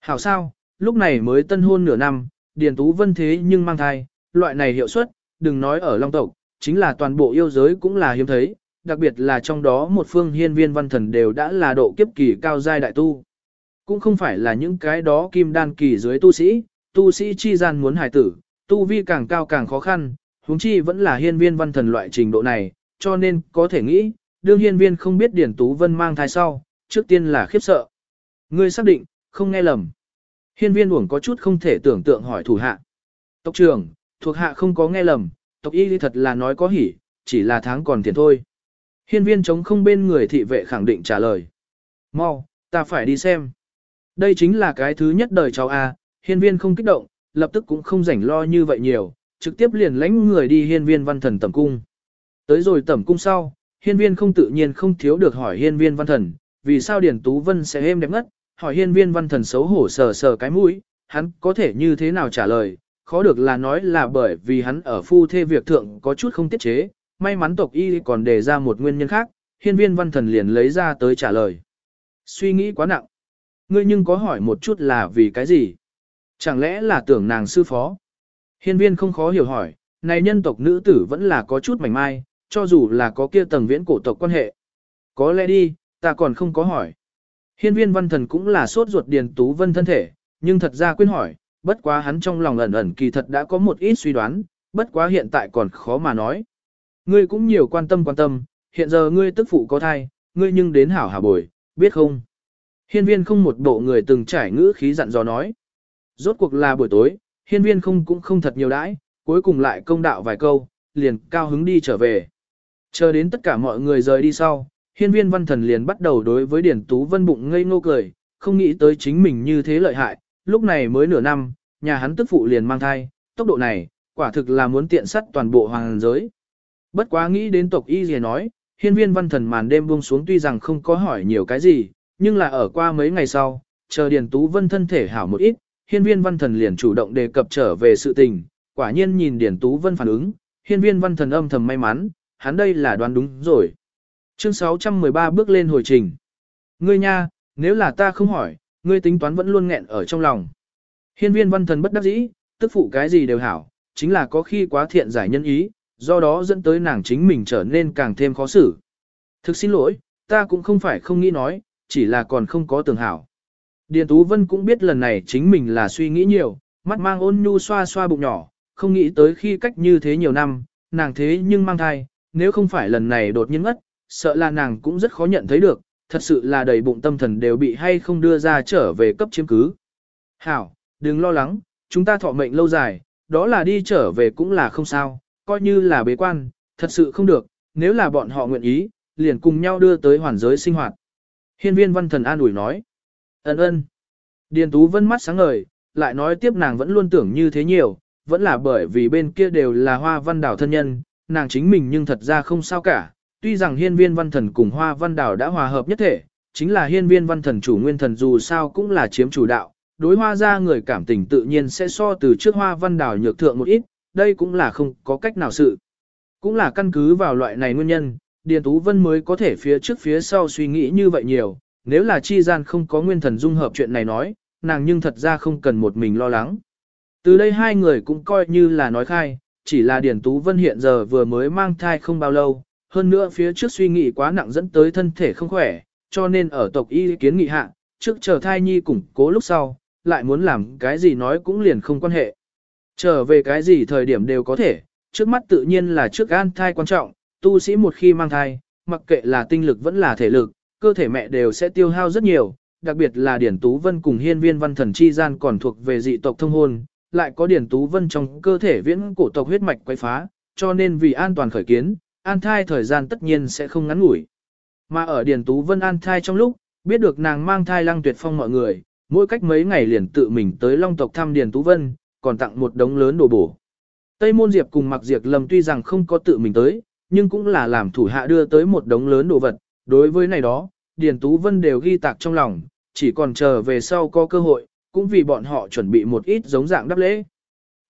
Speaker 1: Hảo sao, lúc này mới tân hôn nửa năm, Điền Tú Vân thế nhưng mang thai, loại này hiệu suất, đừng nói ở Long tộc, chính là toàn bộ yêu giới cũng là hiếm thấy, đặc biệt là trong đó một phương hiên viên văn thần đều đã là độ kiếp kỳ cao giai đại tu. Cũng không phải là những cái đó kim đan kỳ dưới tu sĩ, tu sĩ chi gian muốn hài tử, tu vi càng cao càng khó khăn, huống chi vẫn là hiên viên văn thần loại trình độ này, cho nên có thể nghĩ, đương hiên viên không biết Điển Tú Vân mang thai sau, trước tiên là khiếp sợ. Ngươi xác định, không nghe lầm. Hiên viên uổng có chút không thể tưởng tượng hỏi thủ hạ. Tộc trưởng, thuộc hạ không có nghe lầm, tộc y thật là nói có hỉ, chỉ là tháng còn tiền thôi. Hiên viên chống không bên người thị vệ khẳng định trả lời. Mau, ta phải đi xem. Đây chính là cái thứ nhất đời cháu A, hiên viên không kích động, lập tức cũng không rảnh lo như vậy nhiều, trực tiếp liền lãnh người đi hiên viên văn thần tẩm cung. Tới rồi tẩm cung sau, hiên viên không tự nhiên không thiếu được hỏi hiên viên văn thần, vì sao Điển Tú Vân sẽ êm đẹp ngất, hỏi hiên viên văn thần xấu hổ sờ sờ cái mũi, hắn có thể như thế nào trả lời, khó được là nói là bởi vì hắn ở phu thê việc thượng có chút không tiết chế, may mắn tộc y còn đề ra một nguyên nhân khác, hiên viên văn thần liền lấy ra tới trả lời. Suy nghĩ quá nặng. Ngươi nhưng có hỏi một chút là vì cái gì? Chẳng lẽ là tưởng nàng sư phó? Hiên viên không khó hiểu hỏi, này nhân tộc nữ tử vẫn là có chút mảnh mai, cho dù là có kia tầng viễn cổ tộc quan hệ. Có lẽ đi, ta còn không có hỏi. Hiên viên văn thần cũng là sốt ruột Điền Tú Vân thân thể, nhưng thật ra quên hỏi, bất quá hắn trong lòng ẩn ẩn kỳ thật đã có một ít suy đoán, bất quá hiện tại còn khó mà nói. Ngươi cũng nhiều quan tâm quan tâm, hiện giờ ngươi tức phụ có thai, ngươi nhưng đến hảo hà bồi, biết không? Hiên viên không một bộ người từng trải ngữ khí dặn dò nói. Rốt cuộc là buổi tối, hiên viên không cũng không thật nhiều đãi, cuối cùng lại công đạo vài câu, liền cao hứng đi trở về. Chờ đến tất cả mọi người rời đi sau, hiên viên văn thần liền bắt đầu đối với Điển Tú Vân bụng ngây ngô cười, không nghĩ tới chính mình như thế lợi hại, lúc này mới nửa năm, nhà hắn tức phụ liền mang thai, tốc độ này, quả thực là muốn tiện sắt toàn bộ hoàng giới. Bất quá nghĩ đến tộc y gì nói, hiên viên văn thần màn đêm buông xuống tuy rằng không có hỏi nhiều cái gì, nhưng là ở qua mấy ngày sau, chờ Điền Tú Vân thân thể hảo một ít, hiên viên văn thần liền chủ động đề cập trở về sự tình, quả nhiên nhìn Điền Tú Vân phản ứng, hiên viên văn thần âm thầm may mắn, hắn đây là đoán đúng rồi. Chương 613 bước lên hồi trình. Ngươi nha, nếu là ta không hỏi, ngươi tính toán vẫn luôn nghẹn ở trong lòng. Hiên viên văn thần bất đắc dĩ, tức phụ cái gì đều hảo, chính là có khi quá thiện giải nhân ý, do đó dẫn tới nàng chính mình trở nên càng thêm khó xử. Thực xin lỗi, ta cũng không phải không nghĩ nói, chỉ là còn không có tường hảo. Điền Tú Vân cũng biết lần này chính mình là suy nghĩ nhiều, mắt mang ôn nhu xoa xoa bụng nhỏ, không nghĩ tới khi cách như thế nhiều năm, nàng thế nhưng mang thai, nếu không phải lần này đột nhiên mất, sợ là nàng cũng rất khó nhận thấy được, thật sự là đầy bụng tâm thần đều bị hay không đưa ra trở về cấp chiếm cứ. Hảo, đừng lo lắng, chúng ta thọ mệnh lâu dài, đó là đi trở về cũng là không sao, coi như là bế quan, thật sự không được, nếu là bọn họ nguyện ý, liền cùng nhau đưa tới hoàn giới sinh hoạt. Hiên viên văn thần an ủi nói. Ấn ơn. Điền Tú Vân mắt sáng ngời, lại nói tiếp nàng vẫn luôn tưởng như thế nhiều, vẫn là bởi vì bên kia đều là hoa văn đảo thân nhân, nàng chính mình nhưng thật ra không sao cả. Tuy rằng hiên viên văn thần cùng hoa văn đảo đã hòa hợp nhất thể, chính là hiên viên văn thần chủ nguyên thần dù sao cũng là chiếm chủ đạo, đối hoa ra người cảm tình tự nhiên sẽ so từ trước hoa văn đảo nhược thượng một ít, đây cũng là không có cách nào sự. Cũng là căn cứ vào loại này nguyên nhân, Điền Tú Vân mới có thể phía trước phía sau suy nghĩ như vậy nhiều, nếu là chi gian không có nguyên thần dung hợp chuyện này nói, nàng nhưng thật ra không cần một mình lo lắng. Từ đây hai người cũng coi như là nói khai, chỉ là Điền Tú Vân hiện giờ vừa mới mang thai không bao lâu, hơn nữa phía trước suy nghĩ quá nặng dẫn tới thân thể không khỏe, cho nên ở tộc y kiến nghị hạ, trước chờ thai nhi củng cố lúc sau, lại muốn làm cái gì nói cũng liền không quan hệ. Trở về cái gì thời điểm đều có thể, trước mắt tự nhiên là trước an thai quan trọng, tu sĩ một khi mang thai, mặc kệ là tinh lực vẫn là thể lực, cơ thể mẹ đều sẽ tiêu hao rất nhiều, đặc biệt là Điển Tú Vân cùng hiên viên văn thần chi gian còn thuộc về dị tộc thông hôn, lại có Điển Tú Vân trong cơ thể viễn cổ tộc huyết mạch quay phá, cho nên vì an toàn khởi kiến, an thai thời gian tất nhiên sẽ không ngắn ngủi. Mà ở Điền Tú Vân an thai trong lúc, biết được nàng mang thai lăng tuyệt phong mọi người, mỗi cách mấy ngày liền tự mình tới long tộc thăm Điền Tú Vân, còn tặng một đống lớn đồ bổ. Tây Môn Diệp cùng Mặc Diệp Lâm tuy rằng không có tự mình tới, nhưng cũng là làm thủ hạ đưa tới một đống lớn đồ vật. Đối với này đó, Điền Tú Vân đều ghi tạc trong lòng, chỉ còn chờ về sau có cơ hội, cũng vì bọn họ chuẩn bị một ít giống dạng đáp lễ.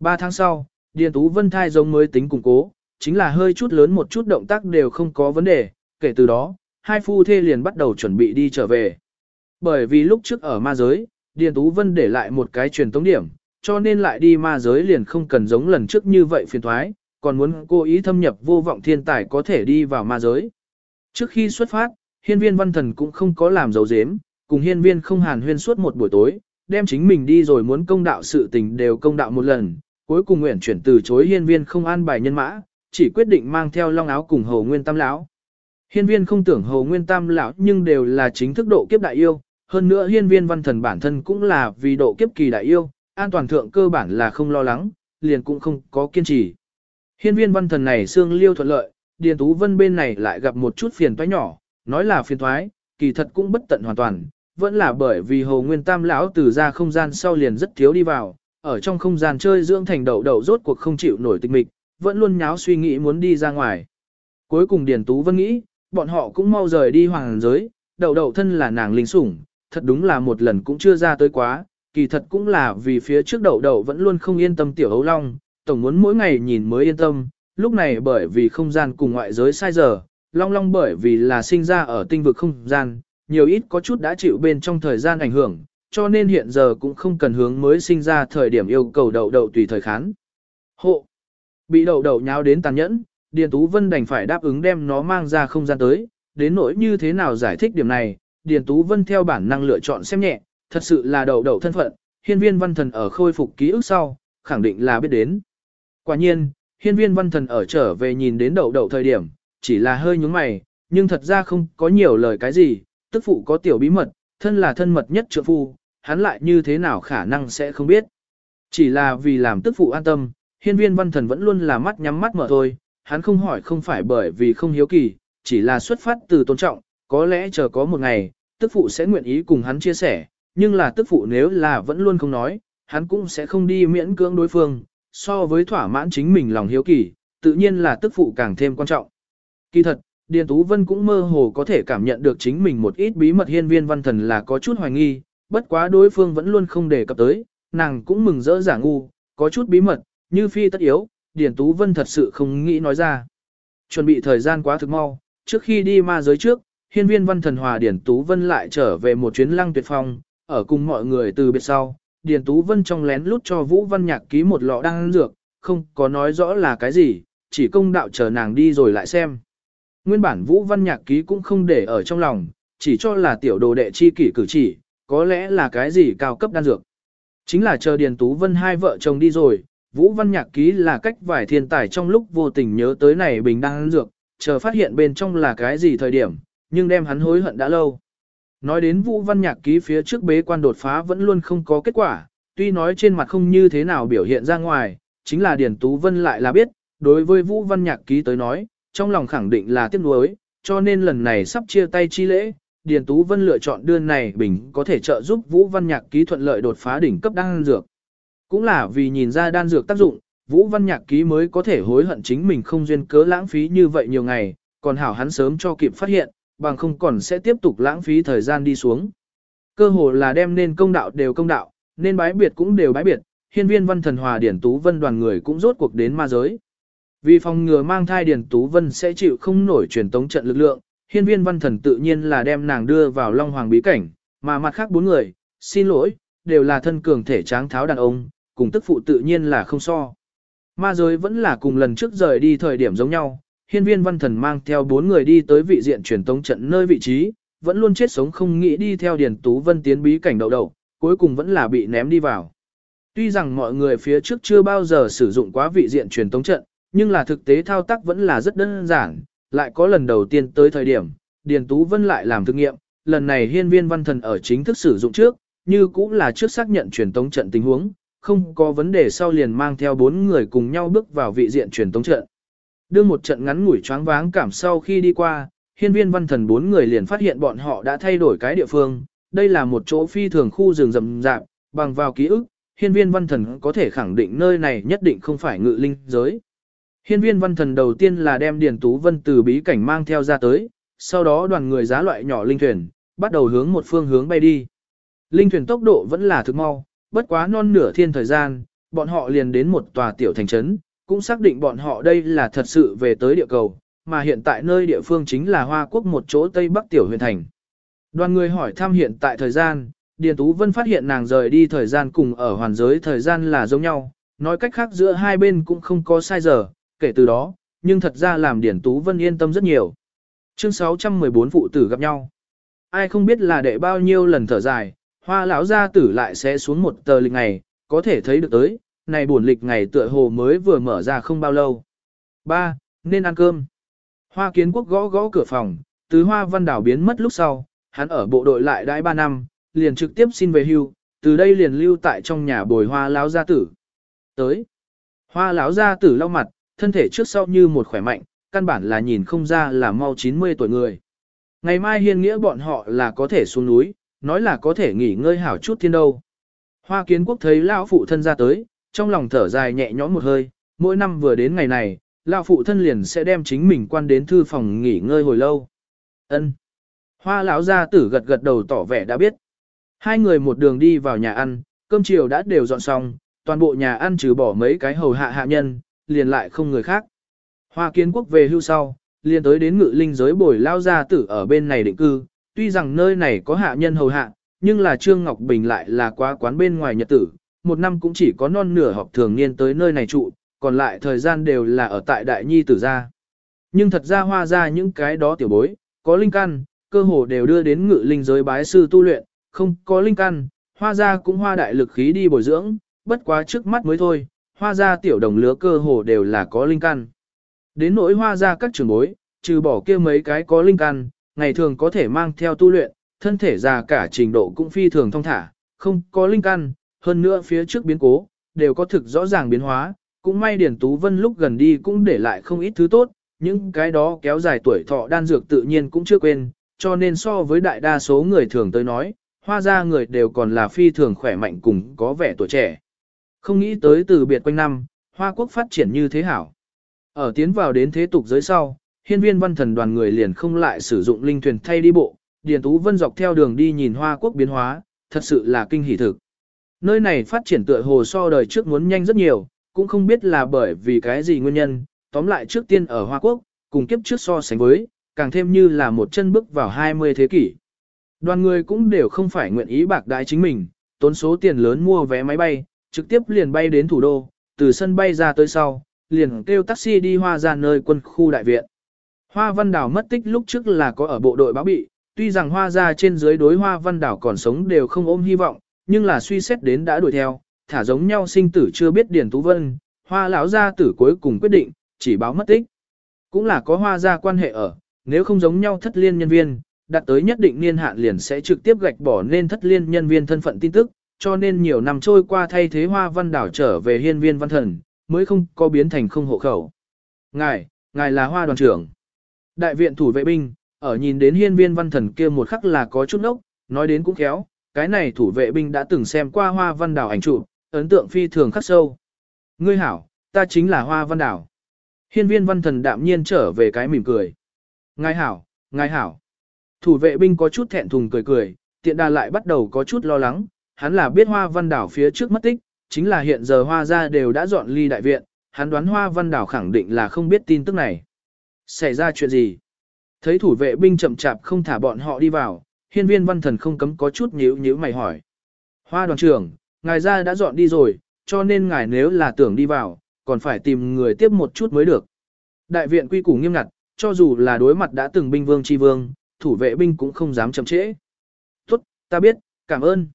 Speaker 1: Ba tháng sau, Điền Tú Vân thai giống mới tính củng cố, chính là hơi chút lớn một chút động tác đều không có vấn đề, kể từ đó, hai phu thê liền bắt đầu chuẩn bị đi trở về. Bởi vì lúc trước ở ma giới, Điền Tú Vân để lại một cái truyền tống điểm, cho nên lại đi ma giới liền không cần giống lần trước như vậy phiền thoái, còn muốn cố ý thâm nhập vô vọng thiên tài có thể đi vào ma giới. Trước khi xuất phát, hiên viên văn thần cũng không có làm dấu dếm, cùng hiên viên không hàn huyên suốt một buổi tối, đem chính mình đi rồi muốn công đạo sự tình đều công đạo một lần, cuối cùng nguyện chuyển từ chối hiên viên không an bài nhân mã, chỉ quyết định mang theo long áo cùng hồ nguyên tam lão. Hiên viên không tưởng hồ nguyên tam lão nhưng đều là chính thức độ kiếp đại yêu, hơn nữa hiên viên văn thần bản thân cũng là vì độ kiếp kỳ đại yêu, an toàn thượng cơ bản là không lo lắng, liền cũng không có kiên trì. Hiên viên văn thần này xương liêu thuận lợi, Điền Tú Vân bên này lại gặp một chút phiền toái nhỏ, nói là phiền toái, kỳ thật cũng bất tận hoàn toàn, vẫn là bởi vì Hồ Nguyên Tam lão từ ra không gian sau liền rất thiếu đi vào, ở trong không gian chơi dưỡng thành đậu đậu rốt cuộc không chịu nổi tịch mịch, vẫn luôn nháo suy nghĩ muốn đi ra ngoài. Cuối cùng Điền Tú Vân nghĩ, bọn họ cũng mau rời đi hoàng giới, đầu đầu thân là nàng linh sủng, thật đúng là một lần cũng chưa ra tới quá, kỳ thật cũng là vì phía trước đầu đầu vẫn luôn không yên tâm tiểu hấu long, tổng muốn mỗi ngày nhìn mới yên tâm, lúc này bởi vì không gian cùng ngoại giới sai giờ, long long bởi vì là sinh ra ở tinh vực không gian, nhiều ít có chút đã chịu bên trong thời gian ảnh hưởng, cho nên hiện giờ cũng không cần hướng mới sinh ra thời điểm yêu cầu đầu đầu tùy thời khán. Hộ! Bị đậu đậu nháo đến tàn nhẫn, Điền Tú Vân đành phải đáp ứng đem nó mang ra không gian tới, đến nỗi như thế nào giải thích điểm này, Điền Tú Vân theo bản năng lựa chọn xem nhẹ, thật sự là đậu đậu thân phận, hiên viên văn thần ở khôi phục ký ức sau, khẳng định là biết đến. Quả nhiên, hiên viên văn thần ở trở về nhìn đến đậu đậu thời điểm, chỉ là hơi nhúng mày, nhưng thật ra không có nhiều lời cái gì, tức phụ có tiểu bí mật, thân là thân mật nhất trượng phu, hắn lại như thế nào khả năng sẽ không biết. Chỉ là vì làm tức phụ an tâm, hiên viên văn thần vẫn luôn là mắt nhắm mắt mở thôi, hắn không hỏi không phải bởi vì không hiếu kỳ, chỉ là xuất phát từ tôn trọng, có lẽ chờ có một ngày, tức phụ sẽ nguyện ý cùng hắn chia sẻ, nhưng là tức phụ nếu là vẫn luôn không nói, hắn cũng sẽ không đi miễn cưỡng đối phương, so với thỏa mãn chính mình lòng hiếu kỳ, tự nhiên là tức phụ càng thêm quan trọng. Kỳ thật, Điền Tú Vân cũng mơ hồ có thể cảm nhận được chính mình một ít bí mật hiên viên văn thần là có chút hoài nghi, bất quá đối phương vẫn luôn không đề cập tới, nàng cũng mừng rỡ giả ngu, có chút bí mật, như phi tất yếu, Điền Tú Vân thật sự không nghĩ nói ra. Chuẩn bị thời gian quá thực mau, trước khi đi ma giới trước, hiên viên văn thần hòa Điền Tú Vân lại trở về một chuyến lăng tuyệt phong, ở cùng mọi người từ biệt sau, Điền Tú Vân trong lén lút cho Vũ Văn Nhạc ký một lọ đan dược, không có nói rõ là cái gì, chỉ công đạo chờ nàng đi rồi lại xem. Nguyên bản Vũ Văn Nhạc ký cũng không để ở trong lòng, chỉ cho là tiểu đồ đệ chi kỷ cử chỉ, có lẽ là cái gì cao cấp đan dược. Chính là chờ Điền Tú Vân hai vợ chồng đi rồi, Vũ Văn Nhạc ký là cách vài thiên tài trong lúc vô tình nhớ tới này bình đang dược, chờ phát hiện bên trong là cái gì thời điểm, nhưng đem hắn hối hận đã lâu. Nói đến Vũ Văn Nhạc ký phía trước bế quan đột phá vẫn luôn không có kết quả, tuy nói trên mặt không như thế nào biểu hiện ra ngoài, chính là Điền Tú Vân lại là biết, đối với Vũ Văn Nhạc ký tới nói, trong lòng khẳng định là tiếc nuối, cho nên lần này sắp chia tay chi lễ, Điền Tú Vân lựa chọn đơn này bình có thể trợ giúp Vũ Văn Nhạc ký thuận lợi đột phá đỉnh cấp đan dược. Cũng là vì nhìn ra đan dược tác dụng, Vũ Văn Nhạc ký mới có thể hối hận chính mình không duyên cớ lãng phí như vậy nhiều ngày, còn hảo hắn sớm cho kịp phát hiện, bằng không còn sẽ tiếp tục lãng phí thời gian đi xuống. Cơ hồ là đem nên công đạo đều công đạo, nên bái biệt cũng đều bái biệt, hiên viên văn thần hòa điển tú vân đoàn người cũng rốt cuộc đến ma giới. Vì phòng ngừa mang thai điển tú vân sẽ chịu không nổi truyền tống trận lực lượng, hiên viên văn thần tự nhiên là đem nàng đưa vào long hoàng bí cảnh, mà mặt khác bốn người, xin lỗi, đều là thân cường thể tráng tháo đàn ông, cùng tức phụ tự nhiên là không so. Ma giới vẫn là cùng lần trước rời đi thời điểm giống nhau, hiên viên văn thần mang theo bốn người đi tới vị diện truyền tống trận nơi vị trí, vẫn luôn chết sống không nghĩ đi theo Điền Tú Vân tiến bí cảnh đầu đầu, cuối cùng vẫn là bị ném đi vào. Tuy rằng mọi người phía trước chưa bao giờ sử dụng quá vị diện truyền tống trận, nhưng là thực tế thao tác vẫn là rất đơn giản, lại có lần đầu tiên tới thời điểm, Điền Tú Vân lại làm thực nghiệm, lần này hiên viên văn thần ở chính thức sử dụng trước, như cũng là trước xác nhận truyền tống trận tình huống, không có vấn đề sau liền mang theo bốn người cùng nhau bước vào vị diện truyền tống trận. Đưa một trận ngắn ngủi choáng váng cảm sau khi đi qua, hiên viên văn thần bốn người liền phát hiện bọn họ đã thay đổi cái địa phương, đây là một chỗ phi thường khu rừng rậm rạp, bằng vào ký ức, hiên viên văn thần có thể khẳng định nơi này nhất định không phải ngự linh giới. Hiên viên văn thần đầu tiên là đem Điền Tú Vân từ bí cảnh mang theo ra tới, sau đó đoàn người giá loại nhỏ linh thuyền, bắt đầu hướng một phương hướng bay đi. Linh thuyền tốc độ vẫn là thực mau, bất quá non nửa thiên thời gian, bọn họ liền đến một tòa tiểu thành trấn, cũng xác định bọn họ đây là thật sự về tới địa cầu, mà hiện tại nơi địa phương chính là Hoa Quốc một chỗ Tây Bắc tiểu huyền thành. Đoàn người hỏi thăm hiện tại thời gian, Điền Tú Vân phát hiện nàng rời đi thời gian cùng ở hoàn giới thời gian là giống nhau, nói cách khác giữa hai bên cũng không có sai giờ, kể từ đó, nhưng thật ra làm Điền Tú Vân yên tâm rất nhiều. Chương 614 phụ tử gặp nhau. Ai không biết là đệ bao nhiêu lần thở dài, hoa lão gia tử lại sẽ xuống một tờ lịch ngày, có thể thấy được tới, này buồn lịch ngày tựa hồ mới vừa mở ra không bao lâu. Ba, Nên ăn cơm. Hoa kiến quốc gõ gõ cửa phòng, từ hoa văn đảo biến mất lúc sau, hắn ở bộ đội lại đãi 3 năm, liền trực tiếp xin về hưu, từ đây liền lưu tại trong nhà bồi hoa lão gia tử. Tới. Hoa lão gia tử lau mặt, thân thể trước sau như một khỏe mạnh, căn bản là nhìn không ra là mau 90 tuổi người. Ngày mai hiên nghĩa bọn họ là có thể xuống núi, nói là có thể nghỉ ngơi hảo chút thiên đâu. Hoa kiến quốc thấy lão phụ thân ra tới, trong lòng thở dài nhẹ nhõm một hơi, mỗi năm vừa đến ngày này, lão phụ thân liền sẽ đem chính mình quan đến thư phòng nghỉ ngơi hồi lâu. Ân. Hoa lão gia tử gật gật đầu tỏ vẻ đã biết. Hai người một đường đi vào nhà ăn, cơm chiều đã đều dọn xong, toàn bộ nhà ăn trừ bỏ mấy cái hầu hạ hạ nhân, liền lại không người khác. Hoa kiến quốc về hưu sau, liền tới đến ngự linh giới bồi lao gia tử ở bên này định cư, tuy rằng nơi này có hạ nhân hầu hạ, nhưng là Trương Ngọc Bình lại là quá quán bên ngoài nhật tử, một năm cũng chỉ có non nửa họp thường niên tới nơi này trụ, còn lại thời gian đều là ở tại Đại Nhi tử gia. Nhưng thật ra hoa ra những cái đó tiểu bối, có linh căn, cơ hồ đều đưa đến ngự linh giới bái sư tu luyện, không có linh căn, hoa ra cũng hoa đại lực khí đi bồi dưỡng, bất quá trước mắt mới thôi, hoa ra tiểu đồng lứa cơ hồ đều là có linh căn. Đến nỗi hoa ra các trường bối, trừ bỏ kia mấy cái có linh căn, ngày thường có thể mang theo tu luyện, thân thể già cả trình độ cũng phi thường thông thả, không có linh căn, hơn nữa phía trước biến cố, đều có thực rõ ràng biến hóa, cũng may Điển Tú Vân lúc gần đi cũng để lại không ít thứ tốt, những cái đó kéo dài tuổi thọ đan dược tự nhiên cũng chưa quên, cho nên so với đại đa số người thường tới nói, hoa ra người đều còn là phi thường khỏe mạnh cùng có vẻ tuổi trẻ. Không nghĩ tới từ biệt quanh năm, hoa quốc phát triển như thế hảo. Ở tiến vào đến thế tục giới sau, hiên viên văn thần đoàn người liền không lại sử dụng linh thuyền thay đi bộ, Điền Tú Vân dọc theo đường đi nhìn Hoa Quốc biến hóa, thật sự là kinh hỉ thực. Nơi này phát triển tựa hồ so đời trước muốn nhanh rất nhiều, cũng không biết là bởi vì cái gì nguyên nhân, tóm lại trước tiên ở Hoa Quốc, cùng kiếp trước so sánh với, càng thêm như là một chân bước vào 20 thế kỷ. Đoàn người cũng đều không phải nguyện ý bạc đại chính mình, tốn số tiền lớn mua vé máy bay, trực tiếp liền bay đến thủ đô, từ sân bay ra tới sau, liền kêu taxi đi hoa ra nơi quân khu đại viện. Hoa Văn Đào mất tích lúc trước là có ở bộ đội báo bị, tuy rằng hoa ra trên dưới đối Hoa Văn Đào còn sống đều không ôm hy vọng, nhưng là suy xét đến đã đuổi theo, thả giống nhau sinh tử chưa biết Điền Tú Vân, Hoa lão gia tử cuối cùng quyết định, chỉ báo mất tích. Cũng là có hoa ra quan hệ ở, nếu không giống nhau thất liên nhân viên, đạt tới nhất định niên hạn liền sẽ trực tiếp gạch bỏ nên thất liên nhân viên thân phận tin tức, cho nên nhiều năm trôi qua thay thế Hoa Văn Đảo trở về hiên viên văn thần, mới không có biến thành không hộ khẩu. Ngài, ngài là Hoa đoàn trưởng. Đại viện thủ vệ binh, ở nhìn đến hiên viên văn thần kia một khắc là có chút nốc, nói đến cũng khéo, cái này thủ vệ binh đã từng xem qua hoa văn đảo ảnh chụp, ấn tượng phi thường khắc sâu. Ngươi hảo, ta chính là hoa văn đảo. Hiên viên văn thần đạm nhiên trở về cái mỉm cười. Ngài hảo, ngài hảo. Thủ vệ binh có chút thẹn thùng cười cười, tiện đà lại bắt đầu có chút lo lắng, hắn là biết hoa văn đảo phía trước mất tích, chính là hiện giờ hoa gia đều đã dọn ly đại viện, hắn đoán hoa văn đảo khẳng định là không biết tin tức này. Xảy ra chuyện gì? Thấy thủ vệ binh chậm chạp không thả bọn họ đi vào, hiên viên văn thần không cấm có chút nhíu nhíu mày hỏi. Hoa đoàn trưởng, ngài ra đã dọn đi rồi, cho nên ngài nếu là tưởng đi vào, còn phải tìm người tiếp một chút mới được. Đại viện quy củ nghiêm ngặt, cho dù là đối mặt đã từng binh vương chi vương, thủ vệ binh cũng không dám chậm trễ. Tốt, ta biết, cảm ơn.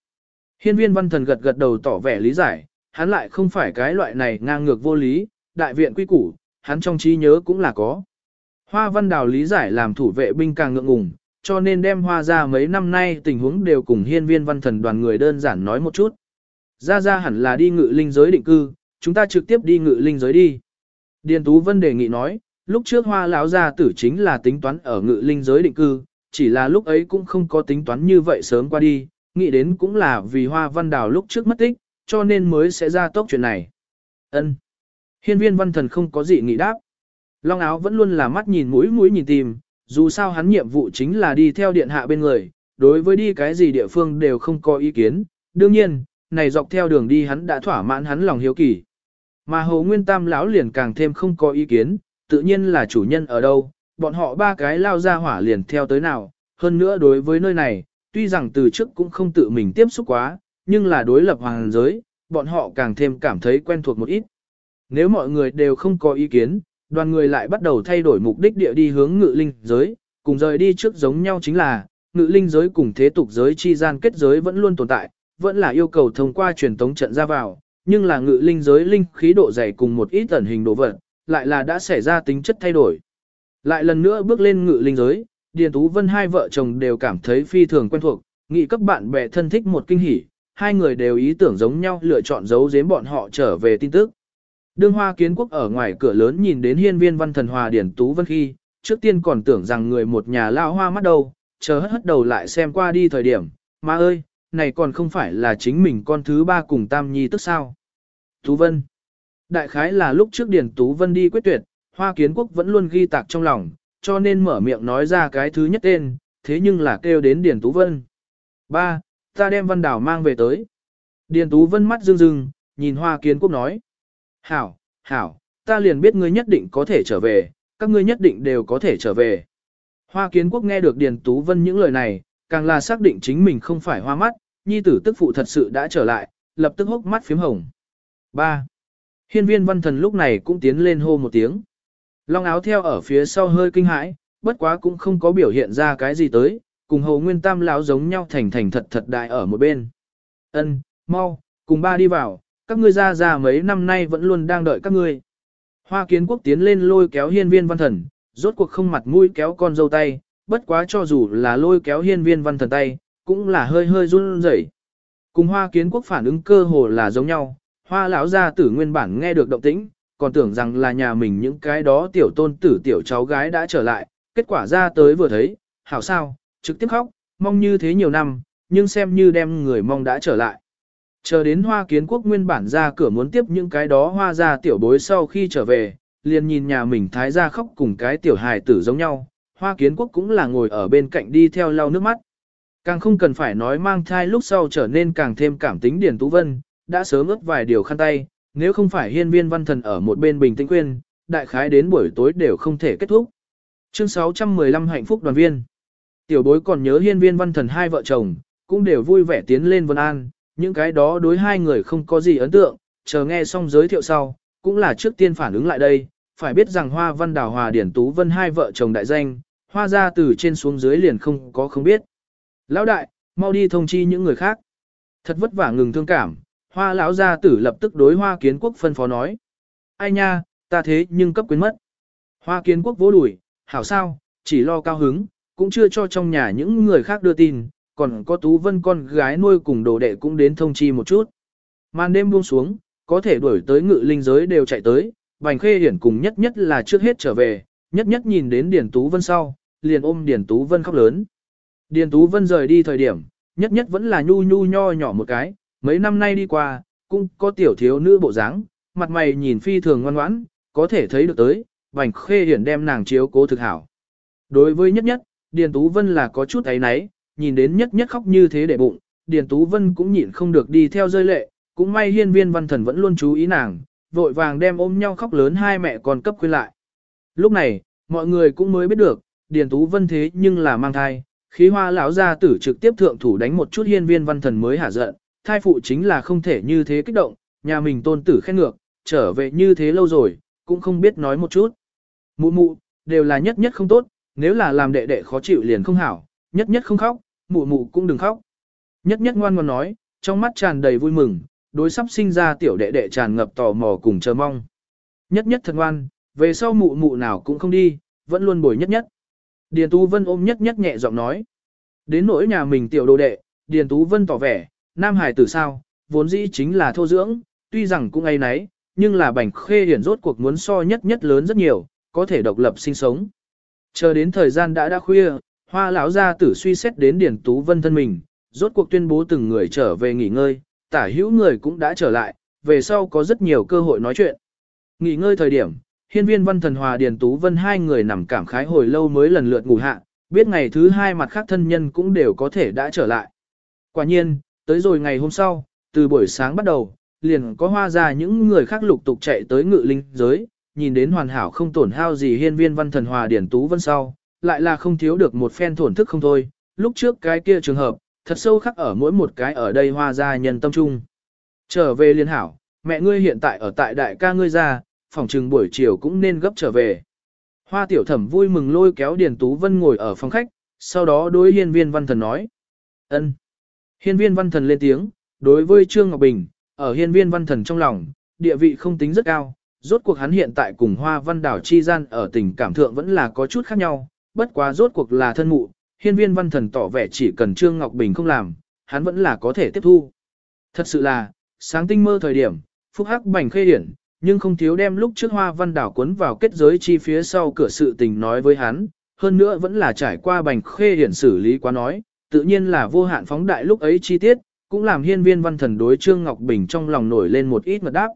Speaker 1: Hiên viên văn thần gật gật đầu tỏ vẻ lý giải, hắn lại không phải cái loại này ngang ngược vô lý, đại viện quy củ, hắn trong trí nhớ cũng là có. Hoa văn đào lý giải làm thủ vệ binh càng ngượng ngùng, cho nên đem hoa ra mấy năm nay tình huống đều cùng hiên viên văn thần đoàn người đơn giản nói một chút. Ra ra hẳn là đi ngự linh giới định cư, chúng ta trực tiếp đi ngự linh giới đi. Điền Tú Vân đề nghị nói, lúc trước hoa lão gia tử chính là tính toán ở ngự linh giới định cư, chỉ là lúc ấy cũng không có tính toán như vậy sớm qua đi, nghĩ đến cũng là vì hoa văn đào lúc trước mất tích, cho nên mới sẽ ra tốc chuyện này. Ân. Hiên viên văn thần không có gì nghĩ đáp. Long áo vẫn luôn là mắt nhìn mũi mũi nhìn tìm, dù sao hắn nhiệm vụ chính là đi theo điện hạ bên người, đối với đi cái gì địa phương đều không có ý kiến. Đương nhiên, này dọc theo đường đi hắn đã thỏa mãn hắn lòng hiếu kỳ. Mà Hồ Nguyên Tam lão liền càng thêm không có ý kiến, tự nhiên là chủ nhân ở đâu, bọn họ ba cái lao ra hỏa liền theo tới nào, hơn nữa đối với nơi này, tuy rằng từ trước cũng không tự mình tiếp xúc quá, nhưng là đối lập hoàng giới, bọn họ càng thêm cảm thấy quen thuộc một ít. Nếu mọi người đều không có ý kiến, đoàn người lại bắt đầu thay đổi mục đích địa đi hướng ngự linh giới, cùng rời đi trước giống nhau chính là, ngự linh giới cùng thế tục giới chi gian kết giới vẫn luôn tồn tại, vẫn là yêu cầu thông qua truyền tống trận ra vào, nhưng là ngự linh giới linh khí độ dày cùng một ít ẩn hình đồ vật, lại là đã xảy ra tính chất thay đổi. Lại lần nữa bước lên ngự linh giới, Điền Tú Vân hai vợ chồng đều cảm thấy phi thường quen thuộc, nghĩ các bạn bè thân thích một kinh hỉ, hai người đều ý tưởng giống nhau lựa chọn giấu giếm bọn họ trở về tin tức. Đương Hoa Kiến Quốc ở ngoài cửa lớn nhìn đến hiên viên văn thần hòa Điền Tú Vân khi, trước tiên còn tưởng rằng người một nhà lao hoa mắt đầu, chờ hất hất đầu lại xem qua đi thời điểm, mà ơi, này còn không phải là chính mình con thứ ba cùng Tam Nhi tức sao. Tú Vân Đại khái là lúc trước Điền Tú Vân đi quyết tuyệt, Hoa Kiến Quốc vẫn luôn ghi tạc trong lòng, cho nên mở miệng nói ra cái thứ nhất tên, thế nhưng là kêu đến Điền Tú Vân. Ba, ta đem Văn Đảo mang về tới. Điền Tú Vân mắt rưng rưng, nhìn Hoa Kiến Quốc nói. Hảo, hảo, ta liền biết ngươi nhất định có thể trở về, các ngươi nhất định đều có thể trở về. Hoa Kiến Quốc nghe được Điền Tú Vân những lời này, càng là xác định chính mình không phải hoa mắt, nhi tử tức phụ thật sự đã trở lại, lập tức hốc mắt phím hồng. 3. Hiên viên văn thần lúc này cũng tiến lên hô một tiếng. Long áo theo ở phía sau hơi kinh hãi, bất quá cũng không có biểu hiện ra cái gì tới, cùng hầu nguyên tam lão giống nhau thành thành thật thật đại ở một bên. Ân, mau, cùng ba đi vào, các ngươi ra ra mấy năm nay vẫn luôn đang đợi các ngươi. Hoa kiến quốc tiến lên lôi kéo hiên viên văn thần, rốt cuộc không mặt mũi kéo con dâu tay, bất quá cho dù là lôi kéo hiên viên văn thần tay, cũng là hơi hơi run rẩy. Cùng hoa kiến quốc phản ứng cơ hồ là giống nhau, hoa lão gia tử nguyên bản nghe được động tĩnh, còn tưởng rằng là nhà mình những cái đó tiểu tôn tử tiểu cháu gái đã trở lại, kết quả ra tới vừa thấy, hảo sao, trực tiếp khóc, mong như thế nhiều năm, nhưng xem như đem người mong đã trở lại. Chờ đến hoa kiến quốc nguyên bản ra cửa muốn tiếp những cái đó hoa ra tiểu bối sau khi trở về, liền nhìn nhà mình thái ra khóc cùng cái tiểu hài tử giống nhau, hoa kiến quốc cũng là ngồi ở bên cạnh đi theo lau nước mắt. Càng không cần phải nói mang thai lúc sau trở nên càng thêm cảm tính Điền Tú Vân, đã sớm ướp vài điều khăn tay, nếu không phải hiên viên văn thần ở một bên bình tĩnh quên, đại khái đến buổi tối đều không thể kết thúc. Chương 615 hạnh phúc đoàn viên. Tiểu bối còn nhớ hiên viên văn thần hai vợ chồng, cũng đều vui vẻ tiến lên Vân An, những cái đó đối hai người không có gì ấn tượng, chờ nghe xong giới thiệu sau, cũng là trước tiên phản ứng lại đây, phải biết rằng Hoa Văn Đào Hòa Điển Tú Vân hai vợ chồng đại danh, Hoa ra từ trên xuống dưới liền không có không biết. Lão đại, mau đi thông chi những người khác. Thật vất vả ngừng thương cảm, Hoa lão gia tử lập tức đối Hoa Kiến Quốc phân phó nói. Ai nha, ta thế nhưng cấp quyến mất. Hoa Kiến Quốc vỗ đùi, hảo sao, chỉ lo cao hứng, cũng chưa cho trong nhà những người khác đưa tin, còn có Tú Vân con gái nuôi cùng đồ đệ cũng đến thông chi một chút. Màn đêm buông xuống, có thể đuổi tới ngự linh giới đều chạy tới, Bành Khê Hiển cùng nhất nhất là trước hết trở về, nhất nhất nhìn đến Điền Tú Vân sau, liền ôm Điền Tú Vân khóc lớn. Điền Tú Vân rời đi thời điểm, nhất nhất vẫn là nhu nhu nho nhỏ một cái, mấy năm nay đi qua, cũng có tiểu thiếu nữ bộ dáng, mặt mày nhìn phi thường ngoan ngoãn, có thể thấy được tới, Bành Khê Hiển đem nàng chiếu cố thực hảo. Đối với nhất nhất, Điền Tú Vân là có chút ấy náy, nhìn đến nhất nhất khóc như thế để bụng, Điền Tú Vân cũng nhịn không được đi theo rơi lệ, cũng may hiên viên văn thần vẫn luôn chú ý nàng, vội vàng đem ôm nhau khóc lớn hai mẹ con cấp khuyên lại. Lúc này, mọi người cũng mới biết được, Điền Tú Vân thế nhưng là mang thai, khí hoa lão gia tử trực tiếp thượng thủ đánh một chút hiên viên văn thần mới hả giận, thai phụ chính là không thể như thế kích động, nhà mình tôn tử khen ngược, trở về như thế lâu rồi, cũng không biết nói một chút. Mụ mụ, đều là nhất nhất không tốt, nếu là làm đệ đệ khó chịu liền không hảo, nhất nhất không khóc, mụ mụ cũng đừng khóc. Nhất nhất ngoan ngoan nói, trong mắt tràn đầy vui mừng, đối sắp sinh ra tiểu đệ đệ tràn ngập tò mò cùng chờ mong. Nhất nhất thật ngoan, về sau mụ mụ nào cũng không đi, vẫn luôn bồi nhất nhất. Điền Tú Vân ôm nhất nhất nhẹ giọng nói. Đến nỗi nhà mình tiểu đồ đệ, Điền Tú Vân tỏ vẻ, nam hải tử sao, vốn dĩ chính là thô dưỡng, tuy rằng cũng ấy nấy, nhưng là bảnh khê hiển rốt cuộc muốn so nhất nhất lớn rất nhiều, có thể độc lập sinh sống. Chờ đến thời gian đã đã khuya, hoa lão gia tử suy xét đến Điền Tú Vân thân mình, rốt cuộc tuyên bố từng người trở về nghỉ ngơi, tả hữu người cũng đã trở lại, về sau có rất nhiều cơ hội nói chuyện. Nghỉ ngơi thời điểm, hiên viên văn thần hòa Điền Tú Vân hai người nằm cảm khái hồi lâu mới lần lượt ngủ hạ, biết ngày thứ hai mặt khác thân nhân cũng đều có thể đã trở lại. Quả nhiên, tới rồi ngày hôm sau, từ buổi sáng bắt đầu, liền có hoa ra những người khác lục tục chạy tới ngự linh giới, nhìn đến hoàn hảo không tổn hao gì hiên viên văn thần hòa Điền Tú Vân sau, lại là không thiếu được một phen thổn thức không thôi, lúc trước cái kia trường hợp, thật sâu khắc ở mỗi một cái ở đây hoa ra nhân tâm trung. Trở về liên hảo, mẹ ngươi hiện tại ở tại đại ca ngươi ra, phòng trừng buổi chiều cũng nên gấp trở về. Hoa tiểu thẩm vui mừng lôi kéo Điền Tú Vân ngồi ở phòng khách, sau đó đối hiên viên văn thần nói. ân. Hiên viên văn thần lên tiếng, đối với Trương Ngọc Bình, ở hiên viên văn thần trong lòng, địa vị không tính rất cao, rốt cuộc hắn hiện tại cùng hoa văn đảo chi gian ở tình cảm thượng vẫn là có chút khác nhau, bất quá rốt cuộc là thân mụ, hiên viên văn thần tỏ vẻ chỉ cần Trương Ngọc Bình không làm, hắn vẫn là có thể tiếp thu. Thật sự là, sáng tinh mơ thời điểm, phúc hắc bành khê hiển, nhưng không thiếu đem lúc trước hoa văn đảo cuốn vào kết giới chi phía sau cửa sự tình nói với hắn, hơn nữa vẫn là trải qua bành khê hiển xử lý quá nói, tự nhiên là vô hạn phóng đại lúc ấy chi tiết, cũng làm hiên viên văn thần đối Trương Ngọc Bình trong lòng nổi lên một ít ngật đáp.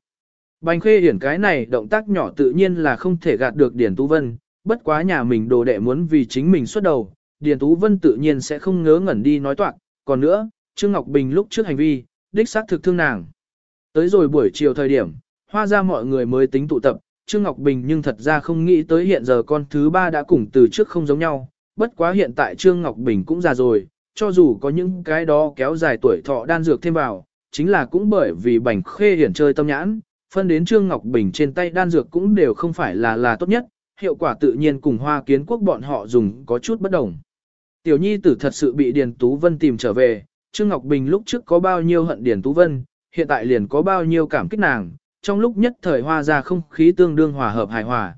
Speaker 1: Bành khê hiển cái này động tác nhỏ tự nhiên là không thể gạt được Điển tu Vân, bất quá nhà mình đồ đệ muốn vì chính mình xuất đầu, Điền Tú Vân tự nhiên sẽ không ngớ ngẩn đi nói toạc, còn nữa, Trương Ngọc Bình lúc trước hành vi, đích xác thực thương nàng. Tới rồi buổi chiều thời điểm, hoa ra mọi người mới tính tụ tập, Trương Ngọc Bình nhưng thật ra không nghĩ tới hiện giờ con thứ ba đã cùng từ trước không giống nhau, bất quá hiện tại Trương Ngọc Bình cũng già rồi, cho dù có những cái đó kéo dài tuổi thọ đan dược thêm vào, chính là cũng bởi vì bành khê hiển chơi tâm nhãn, phân đến Trương Ngọc Bình trên tay đan dược cũng đều không phải là là tốt nhất, hiệu quả tự nhiên cùng hoa kiến quốc bọn họ dùng có chút bất đồng. Tiểu nhi tử thật sự bị Điền Tú Vân tìm trở về, Trương Ngọc Bình lúc trước có bao nhiêu hận Điền Tú Vân, hiện tại liền có bao nhiêu cảm kích nàng, trong lúc nhất thời hoa ra không khí tương đương hòa hợp hài hòa.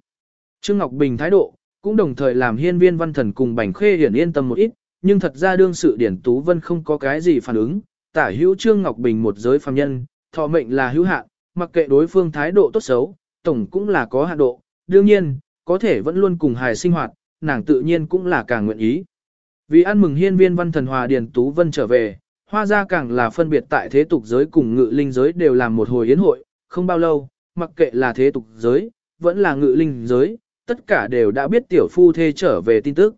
Speaker 1: Trương Ngọc Bình thái độ, cũng đồng thời làm hiên viên văn thần cùng Bành Khê hiển yên tâm một ít, nhưng thật ra đương sự Điển Tú Vân không có cái gì phản ứng, tả hữu Trương Ngọc Bình một giới phàm nhân, thọ mệnh là hữu hạn, mặc kệ đối phương thái độ tốt xấu, tổng cũng là có hạn độ, đương nhiên, có thể vẫn luôn cùng hài sinh hoạt, nàng tự nhiên cũng là càng nguyện ý. Vì ăn mừng hiên viên văn thần hòa Điền Tú Vân trở về, hoa ra càng là phân biệt tại thế tục giới cùng ngự linh giới đều làm một hồi yến hội, không bao lâu, mặc kệ là thế tục giới, vẫn là ngự linh giới, tất cả đều đã biết tiểu phu thê trở về tin tức.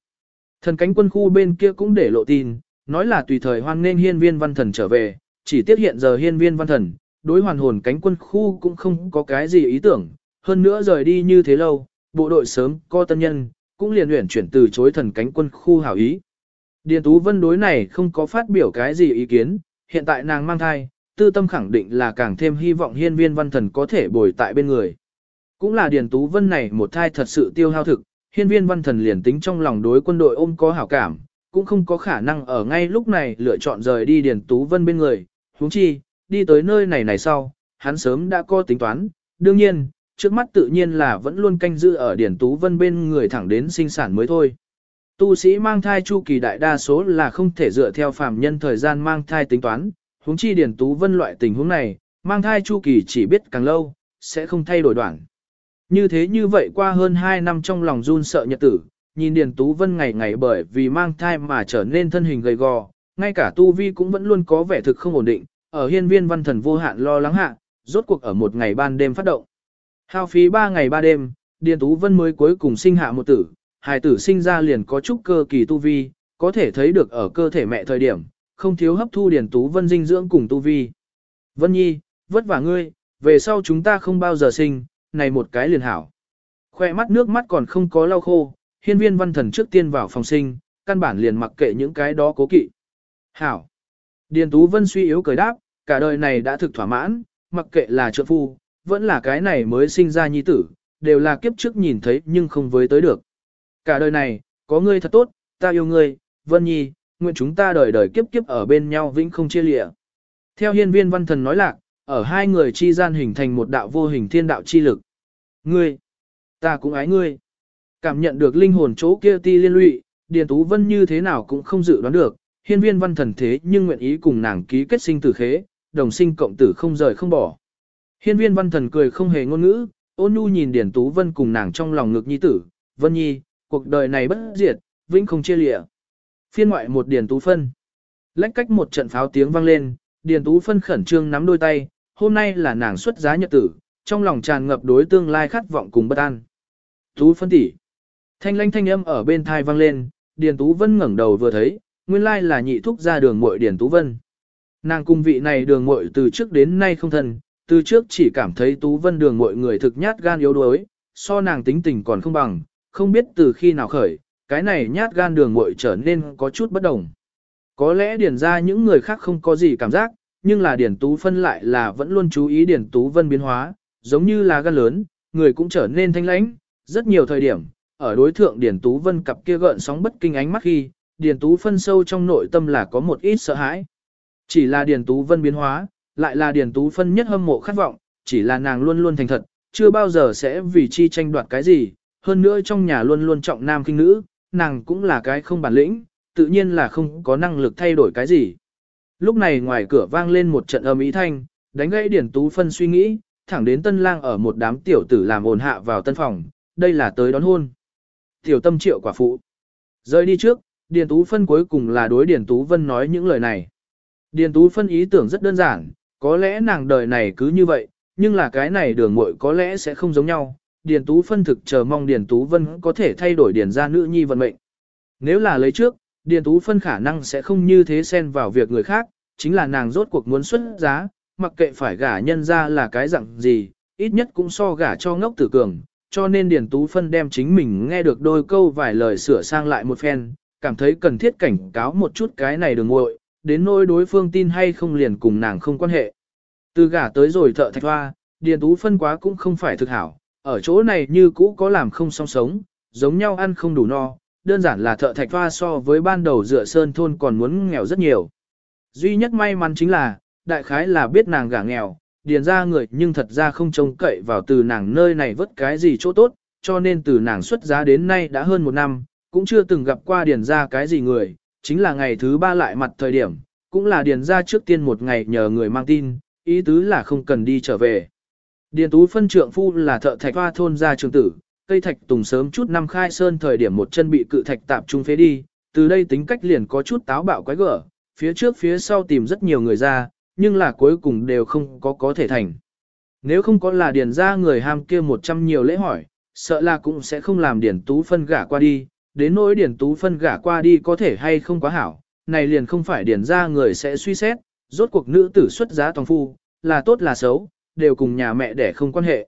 Speaker 1: Thần cánh quân khu bên kia cũng để lộ tin, nói là tùy thời hoan nên hiên viên văn thần trở về, chỉ tiếc hiện giờ hiên viên văn thần, đối hoàn hồn cánh quân khu cũng không có cái gì ý tưởng, hơn nữa rời đi như thế lâu, bộ đội sớm co tân nhân, cũng liền luyện chuyển từ chối thần cánh quân khu hảo ý. Điền Tú Vân đối này không có phát biểu cái gì ý kiến, hiện tại nàng mang thai, tư tâm khẳng định là càng thêm hy vọng hiên viên văn thần có thể bồi tại bên người. Cũng là Điền Tú Vân này một thai thật sự tiêu hao thực, hiên viên văn thần liền tính trong lòng đối quân đội ôm có hảo cảm, cũng không có khả năng ở ngay lúc này lựa chọn rời đi Điền Tú Vân bên người, huống chi, đi tới nơi này này sau, hắn sớm đã có tính toán, đương nhiên, trước mắt tự nhiên là vẫn luôn canh giữ ở điển Tú Vân bên người thẳng đến sinh sản mới thôi. Tu sĩ mang thai chu kỳ đại đa số là không thể dựa theo phàm nhân thời gian mang thai tính toán, huống chi điển Tú Vân loại tình huống này, mang thai chu kỳ chỉ biết càng lâu, sẽ không thay đổi đoạn. Như thế như vậy qua hơn 2 năm trong lòng run sợ nhật tử, nhìn Điền Tú Vân ngày ngày bởi vì mang thai mà trở nên thân hình gầy gò, ngay cả Tu Vi cũng vẫn luôn có vẻ thực không ổn định, ở hiên viên văn thần vô hạn lo lắng hạ, rốt cuộc ở một ngày ban đêm phát động. Hao phí 3 ngày 3 đêm, Điền Tú Vân mới cuối cùng sinh hạ một tử, hài tử sinh ra liền có chút cơ kỳ tu vi, có thể thấy được ở cơ thể mẹ thời điểm, không thiếu hấp thu Điền Tú Vân dinh dưỡng cùng tu vi. Vân Nhi, vất vả ngươi, về sau chúng ta không bao giờ sinh, này một cái liền hảo. Khoe mắt nước mắt còn không có lau khô, hiên viên văn thần trước tiên vào phòng sinh, căn bản liền mặc kệ những cái đó cố kỵ. Hảo. Điền Tú Vân suy yếu cười đáp, cả đời này đã thực thỏa mãn, mặc kệ là trợ phu, vẫn là cái này mới sinh ra nhi tử, đều là kiếp trước nhìn thấy nhưng không với tới được. Cả đời này, có ngươi thật tốt, ta yêu ngươi, Vân Nhi, nguyện chúng ta đời đời kiếp kiếp ở bên nhau vĩnh không chia lìa. Theo hiên viên văn thần nói lạc, ở hai người chi gian hình thành một đạo vô hình thiên đạo chi lực. Ngươi, ta cũng ái ngươi. Cảm nhận được linh hồn chỗ kia ti liên lụy, Điền Tú Vân như thế nào cũng không dự đoán được, hiên viên văn thần thế nhưng nguyện ý cùng nàng ký kết sinh tử khế, đồng sinh cộng tử không rời không bỏ. Hiên viên văn thần cười không hề ngôn ngữ, ôn nhu nhìn Điền Tú Vân cùng nàng trong lòng ngực nhi tử, Vân Nhi, cuộc đời này bất diệt, vĩnh không chia lịa. Phiên ngoại một Điền Tú Phân. Lách cách một trận pháo tiếng vang lên, Điền Tú Phân khẩn trương nắm đôi tay, hôm nay là nàng xuất giá nhật tử, trong lòng tràn ngập đối tương lai khát vọng cùng bất an. Tú phân tỷ. Thanh lanh thanh âm ở bên thai vang lên, Điền Tú Vân ngẩng đầu vừa thấy, nguyên lai là nhị thúc ra đường muội Điền Tú Vân. Nàng cung vị này đường muội từ trước đến nay không thân, từ trước chỉ cảm thấy Tú Vân đường mọi người thực nhát gan yếu đuối, so nàng tính tình còn không bằng, không biết từ khi nào khởi, cái này nhát gan đường muội trở nên có chút bất đồng. Có lẽ điển ra những người khác không có gì cảm giác, nhưng là điển tú phân lại là vẫn luôn chú ý điển tú vân biến hóa, giống như là gan lớn, người cũng trở nên thanh lãnh, rất nhiều thời điểm, ở đối thượng điển tú vân cặp kia gợn sóng bất kinh ánh mắt khi, điển tú phân sâu trong nội tâm là có một ít sợ hãi. Chỉ là điển tú vân biến hóa, lại là Điền tú phân nhất hâm mộ khát vọng, chỉ là nàng luôn luôn thành thật, chưa bao giờ sẽ vì chi tranh đoạt cái gì, hơn nữa trong nhà luôn luôn trọng nam kinh nữ, nàng cũng là cái không bản lĩnh, tự nhiên là không có năng lực thay đổi cái gì. Lúc này ngoài cửa vang lên một trận âm ý thanh, đánh gãy Điển Tú Phân suy nghĩ, thẳng đến tân lang ở một đám tiểu tử làm ồn hạ vào tân phòng, đây là tới đón hôn. Tiểu tâm triệu quả phụ. Rời đi trước, Điền Tú Phân cuối cùng là đối Điền Tú Vân nói những lời này. Điền Tú Phân ý tưởng rất đơn giản, có lẽ nàng đời này cứ như vậy, nhưng là cái này đường muội có lẽ sẽ không giống nhau. Điền Tú Phân thực chờ mong Điền Tú Vân có thể thay đổi Điền gia nữ nhi vận mệnh. Nếu là lấy trước, Điền Tú Phân khả năng sẽ không như thế xen vào việc người khác, chính là nàng rốt cuộc muốn xuất giá, mặc kệ phải gả nhân ra là cái dạng gì, ít nhất cũng so gả cho ngốc tử cường, cho nên Điền Tú Phân đem chính mình nghe được đôi câu vài lời sửa sang lại một phen, cảm thấy cần thiết cảnh cáo một chút cái này đường ngội, đến nỗi đối phương tin hay không liền cùng nàng không quan hệ. Từ gả tới rồi thợ thạch hoa, Điền Tú Phân quá cũng không phải thực hảo, ở chỗ này như cũ có làm không song sống, giống nhau ăn không đủ no, đơn giản là thợ thạch hoa so với ban đầu dựa sơn thôn còn muốn nghèo rất nhiều. Duy nhất may mắn chính là, đại khái là biết nàng gả nghèo, điền ra người nhưng thật ra không trông cậy vào từ nàng nơi này vất cái gì chỗ tốt, cho nên từ nàng xuất giá đến nay đã hơn một năm, cũng chưa từng gặp qua điền ra cái gì người, chính là ngày thứ ba lại mặt thời điểm, cũng là điền ra trước tiên một ngày nhờ người mang tin, ý tứ là không cần đi trở về. Điền tú phân trượng phu là thợ thạch hoa thôn gia trường tử, cây thạch tùng sớm chút năm khai sơn thời điểm một chân bị cự thạch tạp trung phế đi, từ đây tính cách liền có chút táo bạo quái gở, phía trước phía sau tìm rất nhiều người ra, nhưng là cuối cùng đều không có có thể thành. Nếu không có là điền ra người ham kia một trăm nhiều lễ hỏi, sợ là cũng sẽ không làm điển tú phân gả qua đi, đến nỗi điển tú phân gả qua đi có thể hay không quá hảo, này liền không phải điển ra người sẽ suy xét, rốt cuộc nữ tử xuất giá toàn phu, là tốt là xấu, đều cùng nhà mẹ để không quan hệ.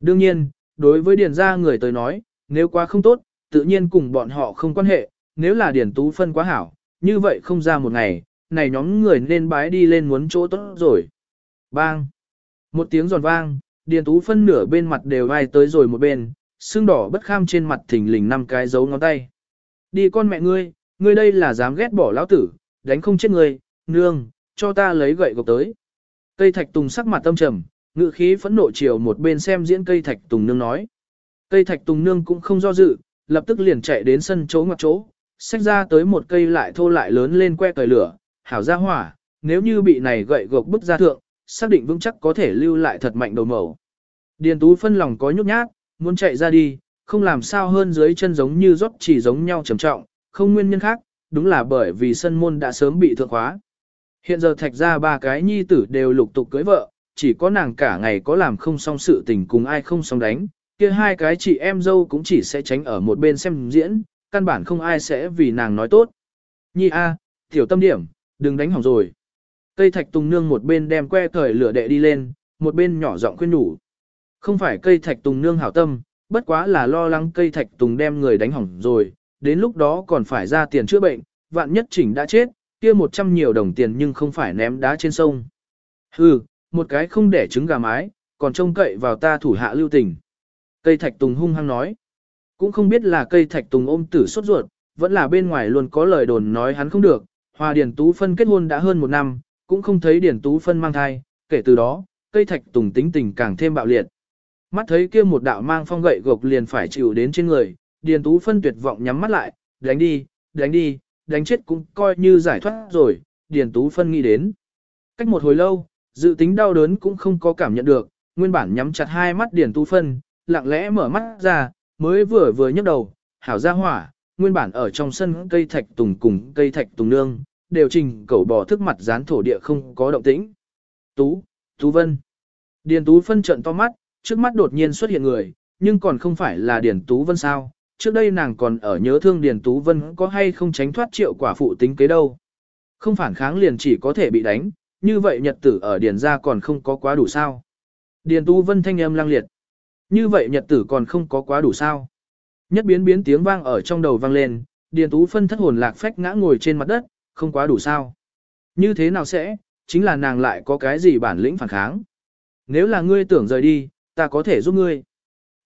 Speaker 1: Đương nhiên, đối với điển ra người tới nói, nếu quá không tốt, tự nhiên cùng bọn họ không quan hệ, nếu là điển tú phân quá hảo, như vậy không ra một ngày, này nhóm người nên bái đi lên muốn chỗ tốt rồi. Bang! Một tiếng giòn vang, điển tú phân nửa bên mặt đều vai tới rồi một bên, xương đỏ bất kham trên mặt thình lình năm cái dấu ngón tay. Đi con mẹ ngươi, ngươi đây là dám ghét bỏ lão tử, đánh không chết ngươi, nương, cho ta lấy gậy gộc tới. Cây thạch tùng sắc mặt tâm trầm, ngự khí phẫn nộ chiều một bên xem diễn cây thạch tùng nương nói. Cây thạch tùng nương cũng không do dự, lập tức liền chạy đến sân chỗ ngoặc chỗ, xách ra tới một cây lại thô lại lớn lên que cởi lửa, hảo ra hỏa, nếu như bị này gậy gộc bức ra thượng, xác định vững chắc có thể lưu lại thật mạnh đầu mẩu. Điền tú phân lòng có nhút nhát, muốn chạy ra đi, không làm sao hơn dưới chân giống như rót chỉ giống nhau trầm trọng, không nguyên nhân khác, đúng là bởi vì sân môn đã sớm bị thượng khóa. Hiện giờ thạch ra ba cái nhi tử đều lục tục cưới vợ, chỉ có nàng cả ngày có làm không xong sự tình cùng ai không xong đánh, kia hai cái chị em dâu cũng chỉ sẽ tránh ở một bên xem diễn, căn bản không ai sẽ vì nàng nói tốt. Nhi A, tiểu tâm điểm, đừng đánh hỏng rồi. Cây thạch tùng nương một bên đem que cởi lửa đệ đi lên, một bên nhỏ giọng khuyên nhủ. Không phải cây thạch tùng nương hảo tâm, bất quá là lo lắng cây thạch tùng đem người đánh hỏng rồi, đến lúc đó còn phải ra tiền chữa bệnh, vạn nhất chỉnh đã chết, kia một trăm nhiều đồng tiền nhưng không phải ném đá trên sông. Hừ, một cái không để trứng gà mái, còn trông cậy vào ta thủ hạ lưu tình. Cây thạch tùng hung hăng nói. Cũng không biết là cây thạch tùng ôm tử sốt ruột, vẫn là bên ngoài luôn có lời đồn nói hắn không được. Hòa Điển Tú Phân kết hôn đã hơn một năm, cũng không thấy Điển Tú Phân mang thai, kể từ đó, cây thạch tùng tính tình càng thêm bạo liệt. Mắt thấy kia một đạo mang phong gậy gộc liền phải chịu đến trên người, Điền Tú Phân tuyệt vọng nhắm mắt lại, đánh đi, đánh đi, đánh chết cũng coi như giải thoát rồi, Điền Tú Phân nghĩ đến. Cách một hồi lâu, dự tính đau đớn cũng không có cảm nhận được, nguyên bản nhắm chặt hai mắt Điền Tú Phân, lặng lẽ mở mắt ra, mới vừa vừa nhấc đầu, hảo ra hỏa, nguyên bản ở trong sân cây thạch tùng cùng cây thạch tùng nương, đều trình cẩu bò thức mặt dán thổ địa không có động tĩnh. Tú, Tú Vân. Điền Tú phân trận to mắt, trước mắt đột nhiên xuất hiện người, nhưng còn không phải là Điền Tú Vân sao, trước đây nàng còn ở nhớ thương Điền Tú Vân có hay không tránh thoát triệu quả phụ tính kế đâu. Không phản kháng liền chỉ có thể bị đánh, như vậy nhật tử ở Điền gia còn không có quá đủ sao. Điền Tú Vân thanh âm lăng liệt. Như vậy nhật tử còn không có quá đủ sao. Nhất biến biến tiếng vang ở trong đầu vang lên, Điền Tú Phân thất hồn lạc phách ngã ngồi trên mặt đất, không quá đủ sao. Như thế nào sẽ, chính là nàng lại có cái gì bản lĩnh phản kháng. Nếu là ngươi tưởng rời đi, ta có thể giúp ngươi.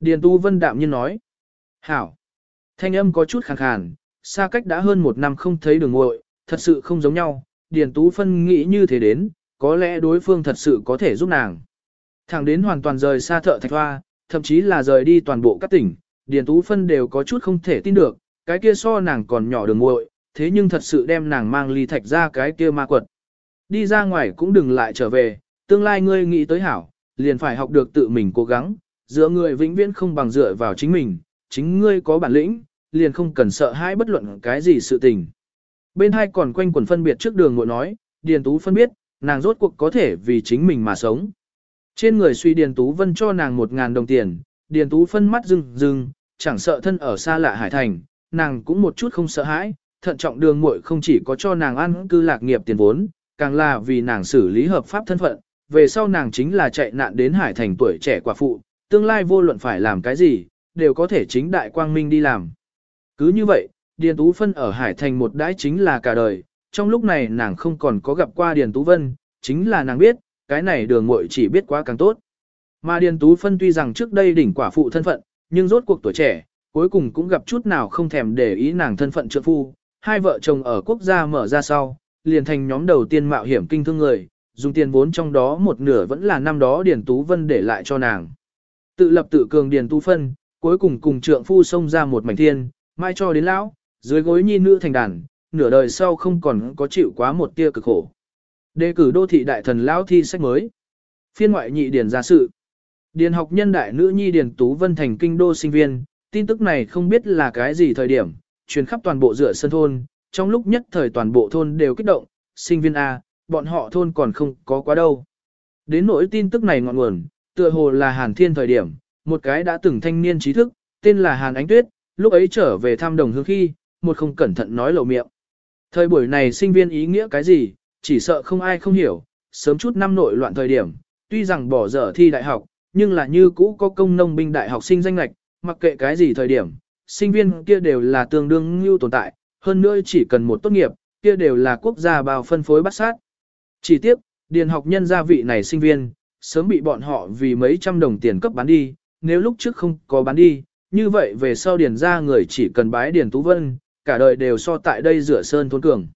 Speaker 1: Điền Tu Vân đạm nhiên nói. Hảo. Thanh âm có chút khàn khàn, xa cách đã hơn một năm không thấy đường ngội, thật sự không giống nhau. Điền Tú Phân nghĩ như thế đến, có lẽ đối phương thật sự có thể giúp nàng. Thẳng đến hoàn toàn rời xa thợ thạch hoa, thậm chí là rời đi toàn bộ các tỉnh, Điền Tú Phân đều có chút không thể tin được, cái kia so nàng còn nhỏ đường ngội, thế nhưng thật sự đem nàng mang ly thạch ra cái kia ma quật. Đi ra ngoài cũng đừng lại trở về, tương lai ngươi nghĩ tới hảo, liền phải học được tự mình cố gắng, giữa người vĩnh viễn không bằng dựa vào chính mình, chính ngươi có bản lĩnh, liền không cần sợ hãi bất luận cái gì sự tình. Bên hai còn quanh quần phân biệt trước đường ngội nói, Điền Tú phân biết, nàng rốt cuộc có thể vì chính mình mà sống. Trên người suy Điền Tú Vân cho nàng một ngàn đồng tiền, Điền Tú phân mắt rưng rưng, chẳng sợ thân ở xa lạ hải thành, nàng cũng một chút không sợ hãi, thận trọng đường muội không chỉ có cho nàng ăn cư lạc nghiệp tiền vốn, càng là vì nàng xử lý hợp pháp thân phận, về sau nàng chính là chạy nạn đến hải thành tuổi trẻ quả phụ, tương lai vô luận phải làm cái gì, đều có thể chính đại quang minh đi làm. Cứ như vậy, Điền Tú Phân ở hải thành một đãi chính là cả đời, trong lúc này nàng không còn có gặp qua Điền Tú Vân, chính là nàng biết, cái này đường muội chỉ biết quá càng tốt. Mà Điền Tú Phân tuy rằng trước đây đỉnh quả phụ thân phận, nhưng rốt cuộc tuổi trẻ, cuối cùng cũng gặp chút nào không thèm để ý nàng thân phận trượng phu. Hai vợ chồng ở quốc gia mở ra sau, liền thành nhóm đầu tiên mạo hiểm kinh thương người, dùng tiền vốn trong đó một nửa vẫn là năm đó Điền Tú Vân để lại cho nàng. Tự lập tự cường Điền Tú Phân, cuối cùng cùng trượng phu xông ra một mảnh thiên, mai cho đến lão, dưới gối nhi nữ thành đàn, nửa đời sau không còn có chịu quá một tia cực khổ. Đề cử đô thị đại thần lão thi sách mới. Phiên ngoại nhị điển gia sự. Điền học nhân đại nữ nhi Điền Tú Vân thành kinh đô sinh viên, tin tức này không biết là cái gì thời điểm, truyền khắp toàn bộ dựa sân thôn, trong lúc nhất thời toàn bộ thôn đều kích động, sinh viên A, bọn họ thôn còn không có quá đâu. Đến nỗi tin tức này ngọn nguồn, tựa hồ là Hàn Thiên thời điểm, một cái đã từng thanh niên trí thức, tên là Hàn Ánh Tuyết, lúc ấy trở về thăm đồng hương khi, một không cẩn thận nói lộ miệng. Thời buổi này sinh viên ý nghĩa cái gì, chỉ sợ không ai không hiểu, sớm chút năm nội loạn thời điểm, tuy rằng bỏ dở thi đại học, nhưng là như cũ có công nông binh đại học sinh danh lạch, mặc kệ cái gì thời điểm, sinh viên kia đều là tương đương như tồn tại, hơn nữa chỉ cần một tốt nghiệp, kia đều là quốc gia bao phân phối bắt sát. Chỉ tiếc, điền học nhân gia vị này sinh viên, sớm bị bọn họ vì mấy trăm đồng tiền cấp bán đi, nếu lúc trước không có bán đi, như vậy về sau điền ra người chỉ cần bái điền tú vân, cả đời đều so tại đây rửa sơn thôn cường.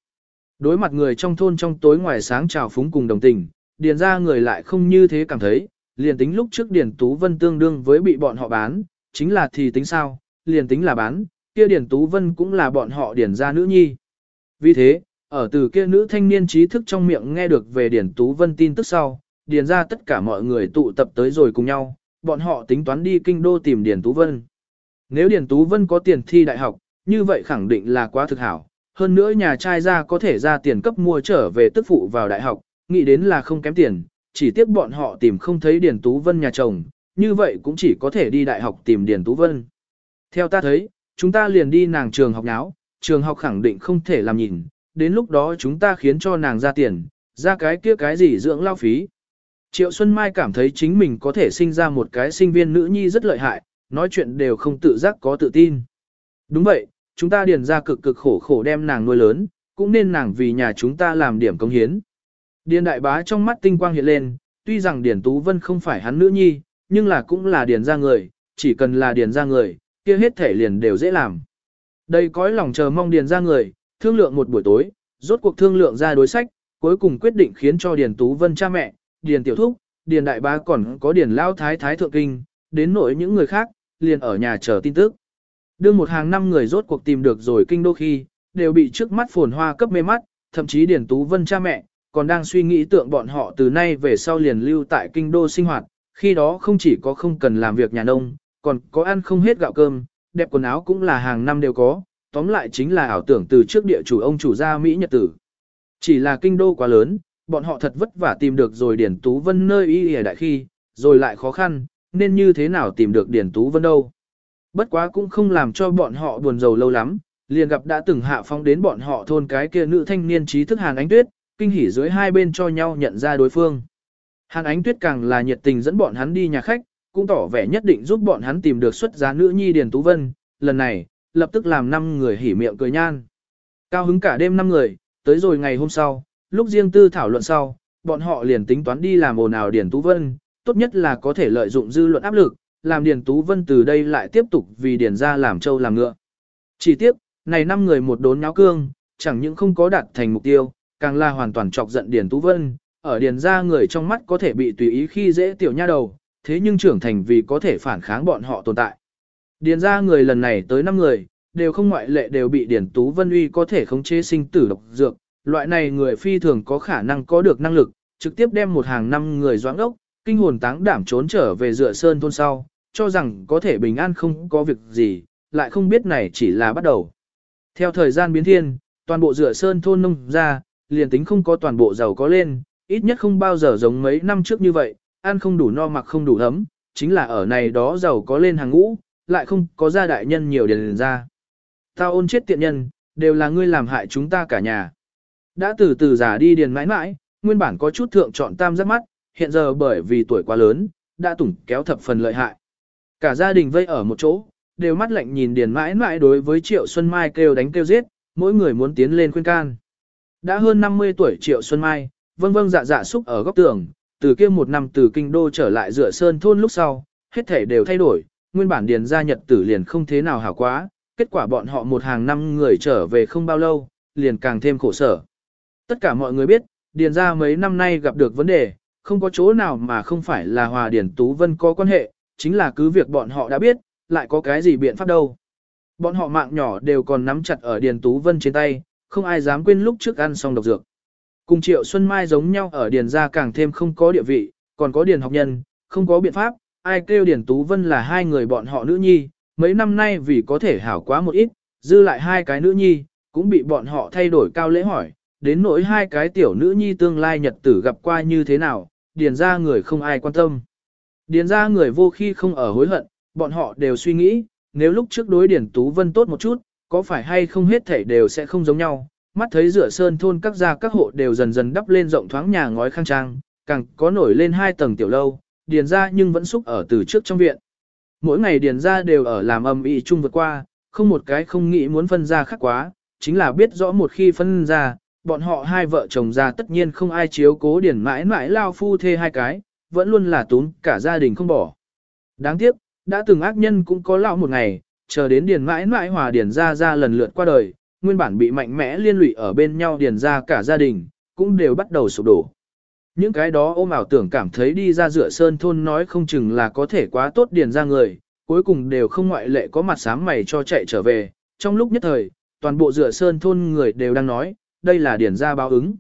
Speaker 1: Đối mặt người trong thôn trong tối ngoài sáng trào phúng cùng đồng tình, điền ra người lại không như thế cảm thấy, liền tính lúc trước điền tú vân tương đương với bị bọn họ bán, chính là thì tính sao, liền tính là bán, kia Điền Tú Vân cũng là bọn họ điển ra nữ nhi. Vì thế, ở từ kia nữ thanh niên trí thức trong miệng nghe được về Điền Tú Vân tin tức sau, điền ra tất cả mọi người tụ tập tới rồi cùng nhau, bọn họ tính toán đi kinh đô tìm Điền Tú Vân. Nếu Điền Tú Vân có tiền thi đại học, như vậy khẳng định là quá thực hảo. Hơn nữa nhà trai ra có thể ra tiền cấp mua trở về tức phụ vào đại học, nghĩ đến là không kém tiền, chỉ tiếc bọn họ tìm không thấy Điền Tú Vân nhà chồng, như vậy cũng chỉ có thể đi đại học tìm Điền Tú Vân. Theo ta thấy, chúng ta liền đi nàng trường học nháo trường học khẳng định không thể làm nhìn, đến lúc đó chúng ta khiến cho nàng ra tiền, ra cái kia cái gì dưỡng lao phí. Triệu Xuân Mai cảm thấy chính mình có thể sinh ra một cái sinh viên nữ nhi rất lợi hại, nói chuyện đều không tự giác có tự tin. Đúng vậy, chúng ta điền ra cực cực khổ khổ đem nàng nuôi lớn, cũng nên nàng vì nhà chúng ta làm điểm công hiến. Điền đại bá trong mắt tinh quang hiện lên, tuy rằng Điền Tú Vân không phải hắn nữ nhi, nhưng là cũng là điền ra người, chỉ cần là điền ra người, kia hết thể liền đều dễ làm. Đây cõi lòng chờ mong điền ra người, thương lượng một buổi tối, rốt cuộc thương lượng ra đối sách, cuối cùng quyết định khiến cho Điền Tú Vân cha mẹ, Điền Tiểu Thúc, Điền Đại Bá còn có Điền Lao Thái Thái Thượng Kinh, đến nỗi những người khác, liền ở nhà chờ tin tức. Đương một hàng năm người rốt cuộc tìm được rồi kinh đô khi, đều bị trước mắt phồn hoa cấp mê mắt, thậm chí Điền Tú Vân cha mẹ, còn đang suy nghĩ tượng bọn họ từ nay về sau liền lưu tại kinh đô sinh hoạt, khi đó không chỉ có không cần làm việc nhà nông, còn có ăn không hết gạo cơm, đẹp quần áo cũng là hàng năm đều có, tóm lại chính là ảo tưởng từ trước địa chủ ông chủ gia Mỹ Nhật tử. Chỉ là kinh đô quá lớn, bọn họ thật vất vả tìm được rồi Điển Tú Vân nơi y hề đại khi, rồi lại khó khăn, nên như thế nào tìm được Điền Tú Vân đâu. Bất quá cũng không làm cho bọn họ buồn rầu lâu lắm, liền gặp đã từng hạ phong đến bọn họ thôn cái kia nữ thanh niên trí thức Hàn Ánh Tuyết, kinh hỉ dưới hai bên cho nhau nhận ra đối phương. Hàn Ánh Tuyết càng là nhiệt tình dẫn bọn hắn đi nhà khách, cũng tỏ vẻ nhất định giúp bọn hắn tìm được xuất giá nữ nhi Điền Tú Vân, lần này, lập tức làm năm người hỉ miệng cười nhan. Cao hứng cả đêm năm người, tới rồi ngày hôm sau, lúc riêng tư thảo luận sau, bọn họ liền tính toán đi làm ồn ào Điền Tú Vân, tốt nhất là có thể lợi dụng dư luận áp lực, làm Điền Tú Vân từ đây lại tiếp tục vì Điền ra làm trâu làm ngựa. Chỉ tiếp, này năm người một đốn nháo cương, chẳng những không có đạt thành mục tiêu, càng là hoàn toàn chọc giận Điền Tú Vân, ở Điền ra người trong mắt có thể bị tùy ý khi dễ tiểu nha đầu, thế nhưng trưởng thành vì có thể phản kháng bọn họ tồn tại. Điền ra người lần này tới 5 người, đều không ngoại lệ đều bị Điền Tú Vân uy có thể khống chế sinh tử độc dược, loại này người phi thường có khả năng có được năng lực, trực tiếp đem một hàng năm người doãn ốc, kinh hồn táng đảm trốn trở về dựa sơn thôn sau, cho rằng có thể bình an không có việc gì, lại không biết này chỉ là bắt đầu. Theo thời gian biến thiên, toàn bộ dựa sơn thôn nông ra, liền tính không có toàn bộ giàu có lên, ít nhất không bao giờ giống mấy năm trước như vậy, ăn không đủ no mặc không đủ ấm, chính là ở này đó giàu có lên hàng ngũ, lại không có gia đại nhân nhiều điền ra. Tao ôn chết tiện nhân, đều là ngươi làm hại chúng ta cả nhà. Đã từ từ giả đi điền mãi mãi, nguyên bản có chút thượng chọn tam giác mắt, hiện giờ bởi vì tuổi quá lớn, đã tủng kéo thập phần lợi hại. Cả gia đình vây ở một chỗ, đều mắt lạnh nhìn điền mãi mãi đối với Triệu Xuân Mai kêu đánh kêu giết, mỗi người muốn tiến lên khuyên can. Đã hơn 50 tuổi Triệu Xuân Mai, vâng vâng dạ dạ xúc ở góc tường, từ kia một năm từ kinh đô trở lại dựa sơn thôn lúc sau, hết thể đều thay đổi, nguyên bản điền gia nhật tử liền không thế nào hảo quá, kết quả bọn họ một hàng năm người trở về không bao lâu, liền càng thêm khổ sở. Tất cả mọi người biết, điền gia mấy năm nay gặp được vấn đề, không có chỗ nào mà không phải là hòa điền tú vân có quan hệ, chính là cứ việc bọn họ đã biết, lại có cái gì biện pháp đâu. Bọn họ mạng nhỏ đều còn nắm chặt ở điền tú vân trên tay, không ai dám quên lúc trước ăn xong độc dược. Cùng Triệu Xuân Mai giống nhau ở Điền gia càng thêm không có địa vị, còn có Điền học nhân, không có biện pháp, ai kêu Điền Tú Vân là hai người bọn họ nữ nhi, mấy năm nay vì có thể hảo quá một ít, dư lại hai cái nữ nhi, cũng bị bọn họ thay đổi cao lễ hỏi, đến nỗi hai cái tiểu nữ nhi tương lai nhật tử gặp qua như thế nào, Điền gia người không ai quan tâm. Điền gia người vô khi không ở hối hận, bọn họ đều suy nghĩ, nếu lúc trước đối Điền Tú Vân tốt một chút, có phải hay không hết thảy đều sẽ không giống nhau, mắt thấy rửa sơn thôn các gia các hộ đều dần dần đắp lên rộng thoáng nhà ngói khang trang, càng có nổi lên hai tầng tiểu lâu, điền ra nhưng vẫn xúc ở từ trước trong viện. Mỗi ngày điền ra đều ở làm âm ý chung vượt qua, không một cái không nghĩ muốn phân ra khác quá, chính là biết rõ một khi phân ra, bọn họ hai vợ chồng ra tất nhiên không ai chiếu cố điền mãi mãi lao phu thê hai cái, vẫn luôn là tún cả gia đình không bỏ. Đáng tiếc, đã từng ác nhân cũng có lão một ngày, chờ đến điền mãi mãi hòa điền ra ra lần lượt qua đời, nguyên bản bị mạnh mẽ liên lụy ở bên nhau điền ra cả gia đình, cũng đều bắt đầu sụp đổ. Những cái đó ôm ảo tưởng cảm thấy đi ra dựa sơn thôn nói không chừng là có thể quá tốt điền ra người, cuối cùng đều không ngoại lệ có mặt sáng mày cho chạy trở về. Trong lúc nhất thời, toàn bộ dựa sơn thôn người đều đang nói, đây là điền ra báo ứng.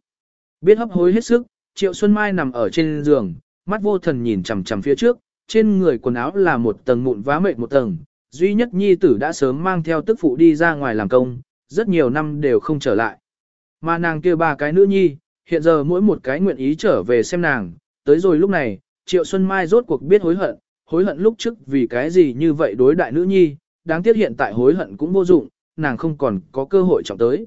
Speaker 1: Biết hấp hối hết sức, Triệu Xuân Mai nằm ở trên giường, mắt vô thần nhìn chằm chằm phía trước, trên người quần áo là một tầng mụn vá mệt một tầng, duy nhất nhi tử đã sớm mang theo tức phụ đi ra ngoài làm công, rất nhiều năm đều không trở lại. Mà nàng kia ba cái nữ nhi, hiện giờ mỗi một cái nguyện ý trở về xem nàng, tới rồi lúc này, Triệu Xuân Mai rốt cuộc biết hối hận, hối hận lúc trước vì cái gì như vậy đối đại nữ nhi, đáng tiếc hiện tại hối hận cũng vô dụng, nàng không còn có cơ hội trọng tới.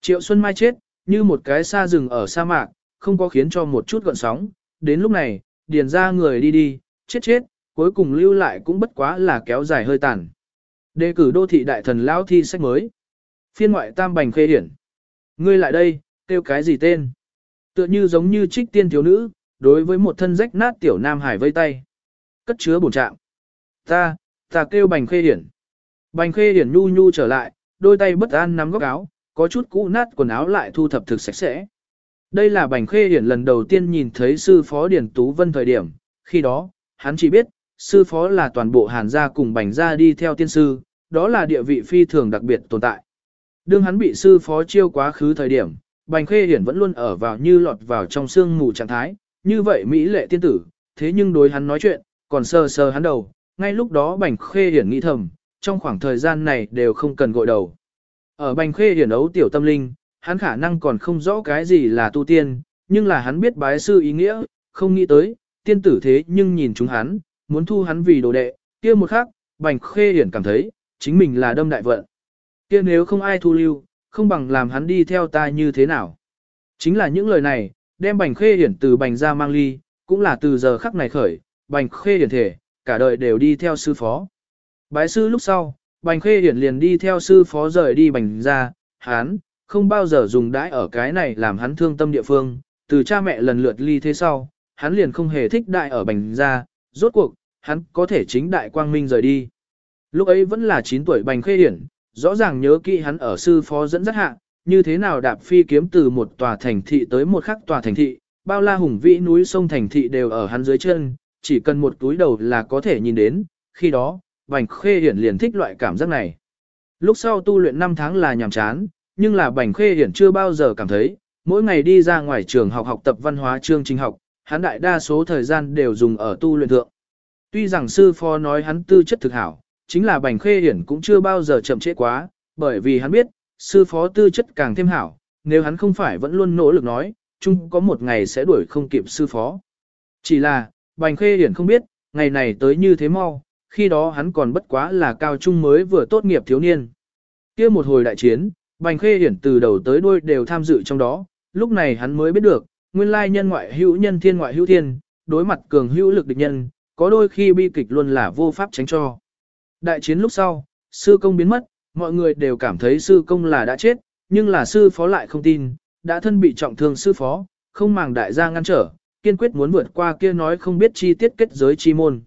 Speaker 1: Triệu Xuân Mai chết, như một cái xa rừng ở sa mạc, không có khiến cho một chút gợn sóng, đến lúc này, điền ra người đi đi, chết chết, cuối cùng lưu lại cũng bất quá là kéo dài hơi tàn. Đề cử đô thị đại thần lão thi sách mới. Phiên ngoại tam bành khê điển. Ngươi lại đây, kêu cái gì tên? Tựa như giống như trích tiên thiếu nữ, đối với một thân rách nát tiểu nam hải vây tay. Cất chứa bổn trạng. Ta, ta kêu bành khê điển. Bành khê điển nhu nhu trở lại, đôi tay bất an nắm góc áo, có chút cũ nát quần áo lại thu thập thực sạch sẽ. Đây là bành khê điển lần đầu tiên nhìn thấy sư phó điển tú vân thời điểm, khi đó, hắn chỉ biết, sư phó là toàn bộ hàn gia cùng bành gia đi theo tiên sư, đó là địa vị phi thường đặc biệt tồn tại. Đương hắn bị sư phó chiêu quá khứ thời điểm, Bành Khê Hiển vẫn luôn ở vào như lọt vào trong sương mù trạng thái, như vậy Mỹ lệ tiên tử, thế nhưng đối hắn nói chuyện, còn sờ sờ hắn đầu, ngay lúc đó Bành Khê Hiển nghĩ thầm, trong khoảng thời gian này đều không cần gội đầu. Ở Bành Khê Hiển ấu tiểu tâm linh, hắn khả năng còn không rõ cái gì là tu tiên, nhưng là hắn biết bái sư ý nghĩa, không nghĩ tới, tiên tử thế nhưng nhìn chúng hắn, muốn thu hắn vì đồ đệ, kia một khắc, Bành Khê Hiển cảm thấy, chính mình là đâm đại vận. Kia nếu không ai thu lưu, không bằng làm hắn đi theo ta như thế nào. Chính là những lời này, đem Bành Khê Hiển từ Bành ra mang ly, cũng là từ giờ khắc này khởi, Bành Khê Hiển thể, cả đời đều đi theo sư phó. Bái sư lúc sau, Bành Khê Hiển liền đi theo sư phó rời đi Bành ra, hắn, không bao giờ dùng đãi ở cái này làm hắn thương tâm địa phương, từ cha mẹ lần lượt ly thế sau, hắn liền không hề thích đại ở Bành ra, rốt cuộc, hắn có thể chính đại quang minh rời đi. Lúc ấy vẫn là 9 tuổi Bành Khê Hiển, rõ ràng nhớ kỹ hắn ở sư phó dẫn dắt hạ, như thế nào đạp phi kiếm từ một tòa thành thị tới một khắc tòa thành thị, bao la hùng vĩ núi sông thành thị đều ở hắn dưới chân, chỉ cần một túi đầu là có thể nhìn đến, khi đó, Bành Khê Hiển liền thích loại cảm giác này. Lúc sau tu luyện 5 tháng là nhàm chán, nhưng là Bành Khê Hiển chưa bao giờ cảm thấy, mỗi ngày đi ra ngoài trường học học tập văn hóa chương trình học, hắn đại đa số thời gian đều dùng ở tu luyện thượng. Tuy rằng sư phó nói hắn tư chất thực hảo, chính là Bành Khê Hiển cũng chưa bao giờ chậm trễ quá, bởi vì hắn biết, sư phó tư chất càng thêm hảo, nếu hắn không phải vẫn luôn nỗ lực nói, chung có một ngày sẽ đuổi không kịp sư phó. Chỉ là, Bành Khê Hiển không biết, ngày này tới như thế mau, khi đó hắn còn bất quá là cao trung mới vừa tốt nghiệp thiếu niên. kia một hồi đại chiến, Bành Khê Hiển từ đầu tới đuôi đều tham dự trong đó, lúc này hắn mới biết được, nguyên lai nhân ngoại hữu nhân thiên ngoại hữu thiên, đối mặt cường hữu lực địch nhân, có đôi khi bi kịch luôn là vô pháp tránh cho. Đại chiến lúc sau, sư công biến mất, mọi người đều cảm thấy sư công là đã chết, nhưng là sư phó lại không tin, đã thân bị trọng thương sư phó, không màng đại gia ngăn trở, kiên quyết muốn vượt qua kia nói không biết chi tiết kết giới chi môn.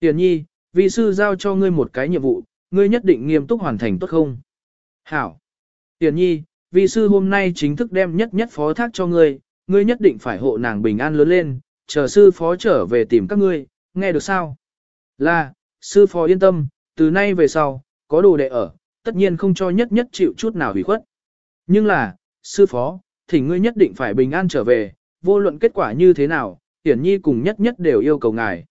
Speaker 1: Tiền nhi, vị sư giao cho ngươi một cái nhiệm vụ, ngươi nhất định nghiêm túc hoàn thành tốt không? Hảo. Tiền nhi, vị sư hôm nay chính thức đem nhất nhất phó thác cho ngươi, ngươi nhất định phải hộ nàng bình an lớn lên, chờ sư phó trở về tìm các ngươi, nghe được sao? Là, sư phó yên tâm, từ nay về sau, có đồ đệ ở, tất nhiên không cho nhất nhất chịu chút nào hủy khuất. Nhưng là, sư phó, thỉnh ngươi nhất định phải bình an trở về, vô luận kết quả như thế nào, Hiển Nhi cùng nhất nhất đều yêu cầu ngài.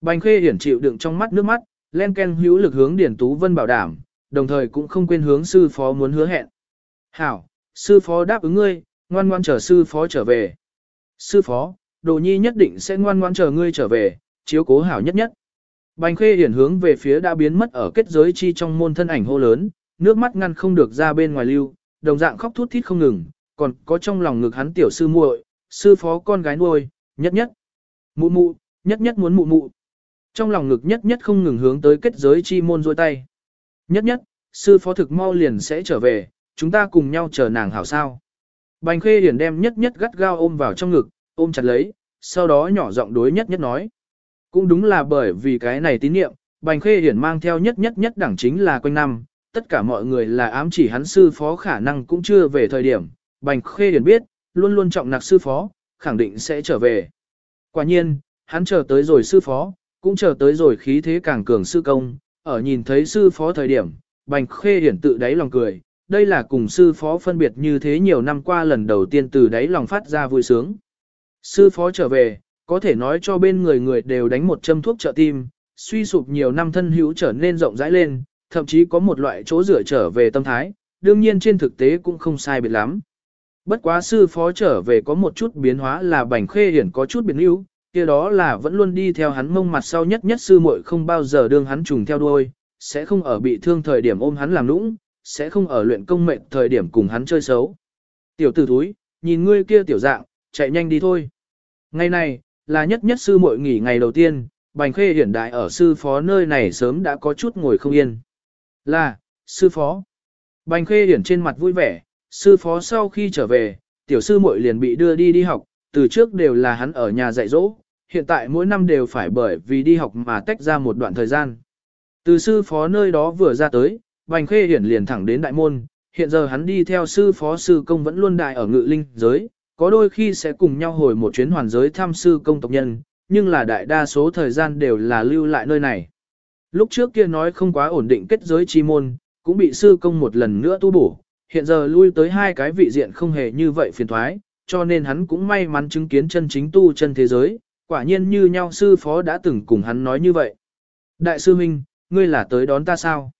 Speaker 1: Bành Khê Hiển chịu đựng trong mắt nước mắt, len ken hữu lực hướng Điển Tú Vân bảo đảm, đồng thời cũng không quên hướng sư phó muốn hứa hẹn. Hảo, sư phó đáp ứng ngươi, ngoan ngoan chờ sư phó trở về. Sư phó, đồ nhi nhất định sẽ ngoan ngoan chờ ngươi trở về, chiếu cố hảo nhất nhất. Bành khê hiển hướng về phía đã biến mất ở kết giới chi trong môn thân ảnh hô lớn, nước mắt ngăn không được ra bên ngoài lưu, đồng dạng khóc thút thít không ngừng, còn có trong lòng ngực hắn tiểu sư muội, sư phó con gái nuôi, nhất nhất. Mụ mụ, nhất nhất muốn mụ mụ. Trong lòng ngực nhất nhất không ngừng hướng tới kết giới chi môn rôi tay. Nhất nhất, sư phó thực mau liền sẽ trở về, chúng ta cùng nhau chờ nàng hảo sao. Bành khê hiển đem nhất nhất gắt gao ôm vào trong ngực, ôm chặt lấy, sau đó nhỏ giọng đối nhất nhất nói. Cũng đúng là bởi vì cái này tín niệm, Bành Khê Hiển mang theo nhất nhất nhất đẳng chính là quanh năm, tất cả mọi người là ám chỉ hắn sư phó khả năng cũng chưa về thời điểm, Bành Khê Hiển biết, luôn luôn trọng nặc sư phó, khẳng định sẽ trở về. Quả nhiên, hắn chờ tới rồi sư phó, cũng chờ tới rồi khí thế càng cường sư công, ở nhìn thấy sư phó thời điểm, Bành Khê Hiển tự đáy lòng cười, đây là cùng sư phó phân biệt như thế nhiều năm qua lần đầu tiên từ đáy lòng phát ra vui sướng. Sư phó trở về, có thể nói cho bên người người đều đánh một châm thuốc trợ tim, suy sụp nhiều năm thân hữu trở nên rộng rãi lên, thậm chí có một loại chỗ rửa trở về tâm thái, đương nhiên trên thực tế cũng không sai biệt lắm. Bất quá sư phó trở về có một chút biến hóa là bảnh khê hiển có chút biến yếu, kia đó là vẫn luôn đi theo hắn mông mặt sau nhất nhất sư muội không bao giờ đương hắn trùng theo đuôi, sẽ không ở bị thương thời điểm ôm hắn làm nũng, sẽ không ở luyện công mệnh thời điểm cùng hắn chơi xấu. Tiểu tử thúi, nhìn ngươi kia tiểu dạng, chạy nhanh đi thôi. Ngày này, là nhất nhất sư muội nghỉ ngày đầu tiên, Bành Khê hiển đại ở sư phó nơi này sớm đã có chút ngồi không yên. Là, sư phó. Bành Khê hiển trên mặt vui vẻ, sư phó sau khi trở về, tiểu sư muội liền bị đưa đi đi học, từ trước đều là hắn ở nhà dạy dỗ, hiện tại mỗi năm đều phải bởi vì đi học mà tách ra một đoạn thời gian. Từ sư phó nơi đó vừa ra tới, Bành Khê hiển liền thẳng đến đại môn, hiện giờ hắn đi theo sư phó sư công vẫn luôn đại ở ngự linh giới, có đôi khi sẽ cùng nhau hồi một chuyến hoàn giới tham sư công tộc nhân, nhưng là đại đa số thời gian đều là lưu lại nơi này. Lúc trước kia nói không quá ổn định kết giới chi môn, cũng bị sư công một lần nữa tu bổ, hiện giờ lui tới hai cái vị diện không hề như vậy phiền thoái, cho nên hắn cũng may mắn chứng kiến chân chính tu chân thế giới, quả nhiên như nhau sư phó đã từng cùng hắn nói như vậy. Đại sư Minh, ngươi là tới đón ta sao?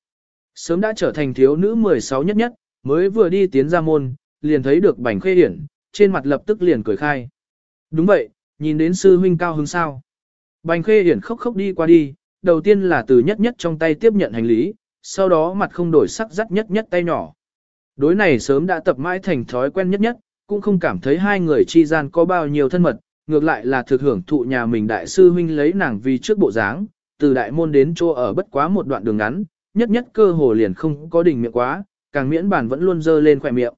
Speaker 1: Sớm đã trở thành thiếu nữ 16 nhất nhất, mới vừa đi tiến ra môn, liền thấy được bảnh khê hiển, trên mặt lập tức liền cười khai. Đúng vậy, nhìn đến sư huynh cao hứng sao. Bành khê hiển khóc khóc đi qua đi, đầu tiên là từ nhất nhất trong tay tiếp nhận hành lý, sau đó mặt không đổi sắc dắt nhất nhất tay nhỏ. Đối này sớm đã tập mãi thành thói quen nhất nhất, cũng không cảm thấy hai người chi gian có bao nhiêu thân mật, ngược lại là thực hưởng thụ nhà mình đại sư huynh lấy nàng vì trước bộ dáng, từ đại môn đến chỗ ở bất quá một đoạn đường ngắn, nhất nhất cơ hồ liền không có đỉnh miệng quá, càng miễn bản vẫn luôn dơ lên khỏe miệng.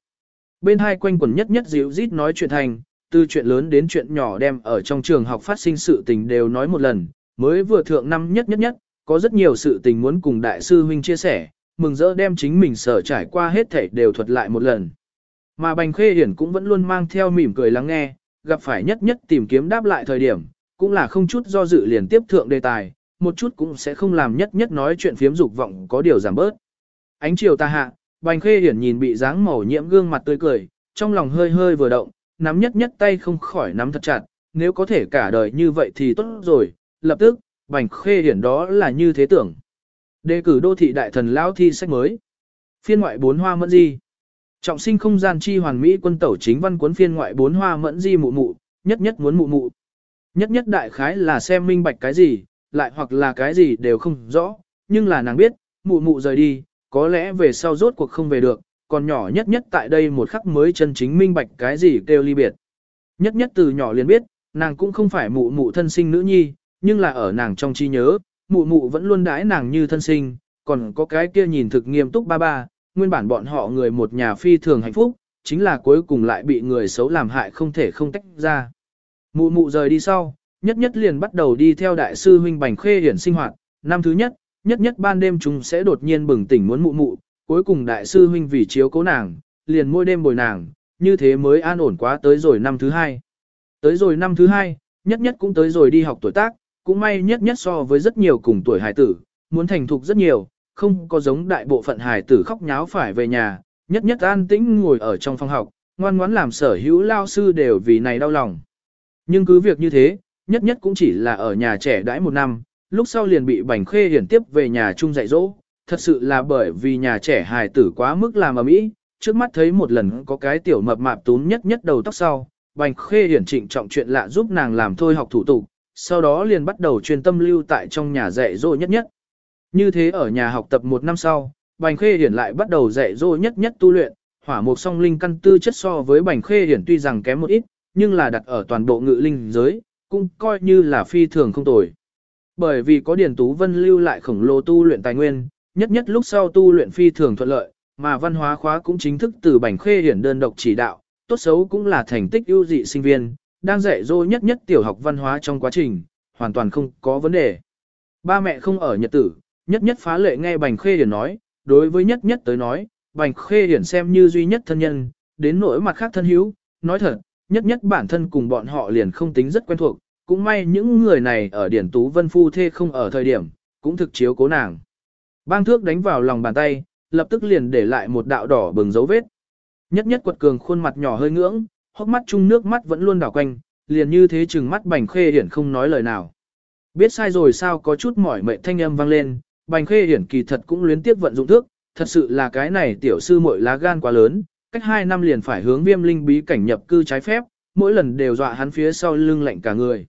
Speaker 1: Bên hai quanh quần nhất nhất dịu rít nói chuyện thành, từ chuyện lớn đến chuyện nhỏ đem ở trong trường học phát sinh sự tình đều nói một lần, mới vừa thượng năm nhất nhất nhất, có rất nhiều sự tình muốn cùng đại sư huynh chia sẻ, mừng rỡ đem chính mình sở trải qua hết thảy đều thuật lại một lần. Mà Bành Khê Hiển cũng vẫn luôn mang theo mỉm cười lắng nghe, gặp phải nhất nhất tìm kiếm đáp lại thời điểm, cũng là không chút do dự liền tiếp thượng đề tài, một chút cũng sẽ không làm nhất nhất nói chuyện phiếm dục vọng có điều giảm bớt. Ánh chiều ta hạ, Bành Khê Hiển nhìn bị dáng màu nhiễm gương mặt tươi cười, trong lòng hơi hơi vừa động, nắm nhất nhất tay không khỏi nắm thật chặt, nếu có thể cả đời như vậy thì tốt rồi, lập tức, Bành Khê Hiển đó là như thế tưởng. Đề cử đô thị đại thần lão thi sách mới. Phiên ngoại bốn hoa mẫn di. Trọng sinh không gian chi hoàn mỹ quân tẩu chính văn cuốn phiên ngoại bốn hoa mẫn di mụ mụ, nhất nhất muốn mụ mụ. Nhất nhất đại khái là xem minh bạch cái gì, lại hoặc là cái gì đều không rõ, nhưng là nàng biết, mụ mụ rời đi, có lẽ về sau rốt cuộc không về được, còn nhỏ nhất nhất tại đây một khắc mới chân chính minh bạch cái gì kêu ly biệt. Nhất nhất từ nhỏ liền biết, nàng cũng không phải mụ mụ thân sinh nữ nhi, nhưng là ở nàng trong trí nhớ, mụ mụ vẫn luôn đãi nàng như thân sinh, còn có cái kia nhìn thực nghiêm túc ba ba, nguyên bản bọn họ người một nhà phi thường hạnh phúc, chính là cuối cùng lại bị người xấu làm hại không thể không tách ra. Mụ mụ rời đi sau, nhất nhất liền bắt đầu đi theo đại sư huynh Bành Khê hiển sinh hoạt, năm thứ nhất, nhất nhất ban đêm chúng sẽ đột nhiên bừng tỉnh muốn mụ mụ, cuối cùng đại sư huynh vì chiếu cố nàng, liền mỗi đêm bồi nàng, như thế mới an ổn quá tới rồi năm thứ hai. Tới rồi năm thứ hai, nhất nhất cũng tới rồi đi học tuổi tác, cũng may nhất nhất so với rất nhiều cùng tuổi hài tử, muốn thành thục rất nhiều, không có giống đại bộ phận hài tử khóc nháo phải về nhà, nhất nhất an tĩnh ngồi ở trong phòng học, ngoan ngoãn làm sở hữu lao sư đều vì này đau lòng. Nhưng cứ việc như thế, nhất nhất cũng chỉ là ở nhà trẻ đãi một năm, lúc sau liền bị bành khê hiển tiếp về nhà chung dạy dỗ, thật sự là bởi vì nhà trẻ hài tử quá mức làm ầm mỹ, trước mắt thấy một lần có cái tiểu mập mạp tún nhất nhất đầu tóc sau, bành khê hiển trịnh trọng chuyện lạ giúp nàng làm thôi học thủ tục, sau đó liền bắt đầu truyền tâm lưu tại trong nhà dạy dỗ nhất nhất. Như thế ở nhà học tập một năm sau, Bành Khê Hiển lại bắt đầu dạy dỗ nhất nhất tu luyện, hỏa mục song linh căn tư chất so với Bành Khê Hiển tuy rằng kém một ít, nhưng là đặt ở toàn bộ ngự linh giới, cũng coi như là phi thường không tồi. Bởi vì có Điền Tú Vân lưu lại khổng lồ tu luyện tài nguyên, nhất nhất lúc sau tu luyện phi thường thuận lợi, mà văn hóa khóa cũng chính thức từ Bành Khê Hiển đơn độc chỉ đạo, tốt xấu cũng là thành tích ưu dị sinh viên, đang dạy dỗ nhất nhất tiểu học văn hóa trong quá trình, hoàn toàn không có vấn đề. Ba mẹ không ở nhật tử, nhất nhất phá lệ nghe Bành Khê hiển nói, đối với nhất nhất tới nói, Bành Khê hiển xem như duy nhất thân nhân, đến nỗi mặt khác thân hữu, nói thật, nhất nhất bản thân cùng bọn họ liền không tính rất quen thuộc, cũng may những người này ở Điển Tú Vân Phu Thê không ở thời điểm, cũng thực chiếu cố nàng. Bang thước đánh vào lòng bàn tay, lập tức liền để lại một đạo đỏ bừng dấu vết. Nhất nhất quật cường khuôn mặt nhỏ hơi ngưỡng, hốc mắt chung nước mắt vẫn luôn đảo quanh, liền như thế chừng mắt Bành Khê Hiển không nói lời nào. Biết sai rồi sao có chút mỏi mệt thanh âm vang lên, Bành Khê Hiển kỳ thật cũng luyến tiếp vận dụng thước, thật sự là cái này tiểu sư muội lá gan quá lớn, cách 2 năm liền phải hướng viêm linh bí cảnh nhập cư trái phép, mỗi lần đều dọa hắn phía sau lưng lạnh cả người.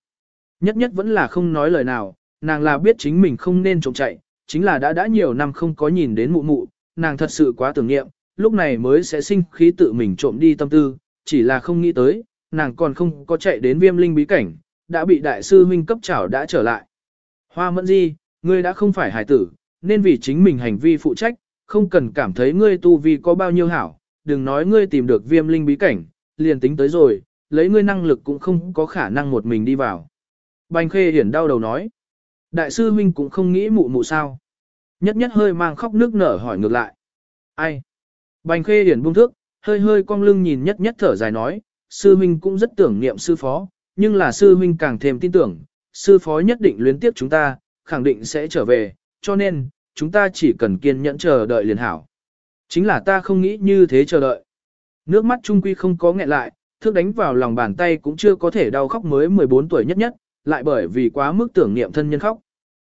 Speaker 1: Nhất nhất vẫn là không nói lời nào, nàng là biết chính mình không nên trộm chạy, chính là đã đã nhiều năm không có nhìn đến mụ mụ, nàng thật sự quá tưởng niệm, lúc này mới sẽ sinh khí tự mình trộm đi tâm tư, chỉ là không nghĩ tới, nàng còn không có chạy đến viêm linh bí cảnh, đã bị đại sư huynh cấp trảo đã trở lại. Hoa mẫn di, ngươi đã không phải hải tử, nên vì chính mình hành vi phụ trách, không cần cảm thấy ngươi tu vi có bao nhiêu hảo, đừng nói ngươi tìm được viêm linh bí cảnh, liền tính tới rồi, lấy ngươi năng lực cũng không có khả năng một mình đi vào. Bành khê hiển đau đầu nói, đại sư huynh cũng không nghĩ mụ mụ sao. Nhất nhất hơi mang khóc nước nở hỏi ngược lại. Ai? Bành khê hiển buông thước, hơi hơi cong lưng nhìn nhất nhất thở dài nói, sư huynh cũng rất tưởng niệm sư phó, nhưng là sư huynh càng thêm tin tưởng, sư phó nhất định luyến tiếp chúng ta, khẳng định sẽ trở về, cho nên, chúng ta chỉ cần kiên nhẫn chờ đợi liền hảo. Chính là ta không nghĩ như thế chờ đợi. Nước mắt trung quy không có nghẹn lại, thước đánh vào lòng bàn tay cũng chưa có thể đau khóc mới 14 tuổi nhất nhất, lại bởi vì quá mức tưởng niệm thân nhân khóc.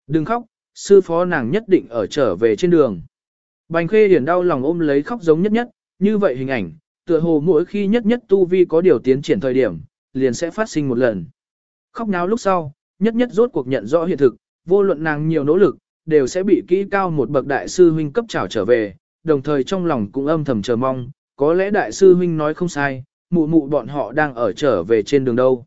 Speaker 1: Đừng khóc, sư phó nàng nhất định ở trở về trên đường. Bành khê hiển đau lòng ôm lấy khóc giống nhất nhất, như vậy hình ảnh, tựa hồ mỗi khi nhất nhất tu vi có điều tiến triển thời điểm, liền sẽ phát sinh một lần. Khóc náo lúc sau, nhất nhất rốt cuộc nhận rõ hiện thực, vô luận nàng nhiều nỗ lực, đều sẽ bị kỹ cao một bậc đại sư huynh cấp trảo trở về, đồng thời trong lòng cũng âm thầm chờ mong, có lẽ đại sư huynh nói không sai, mụ mụ bọn họ đang ở trở về trên đường đâu.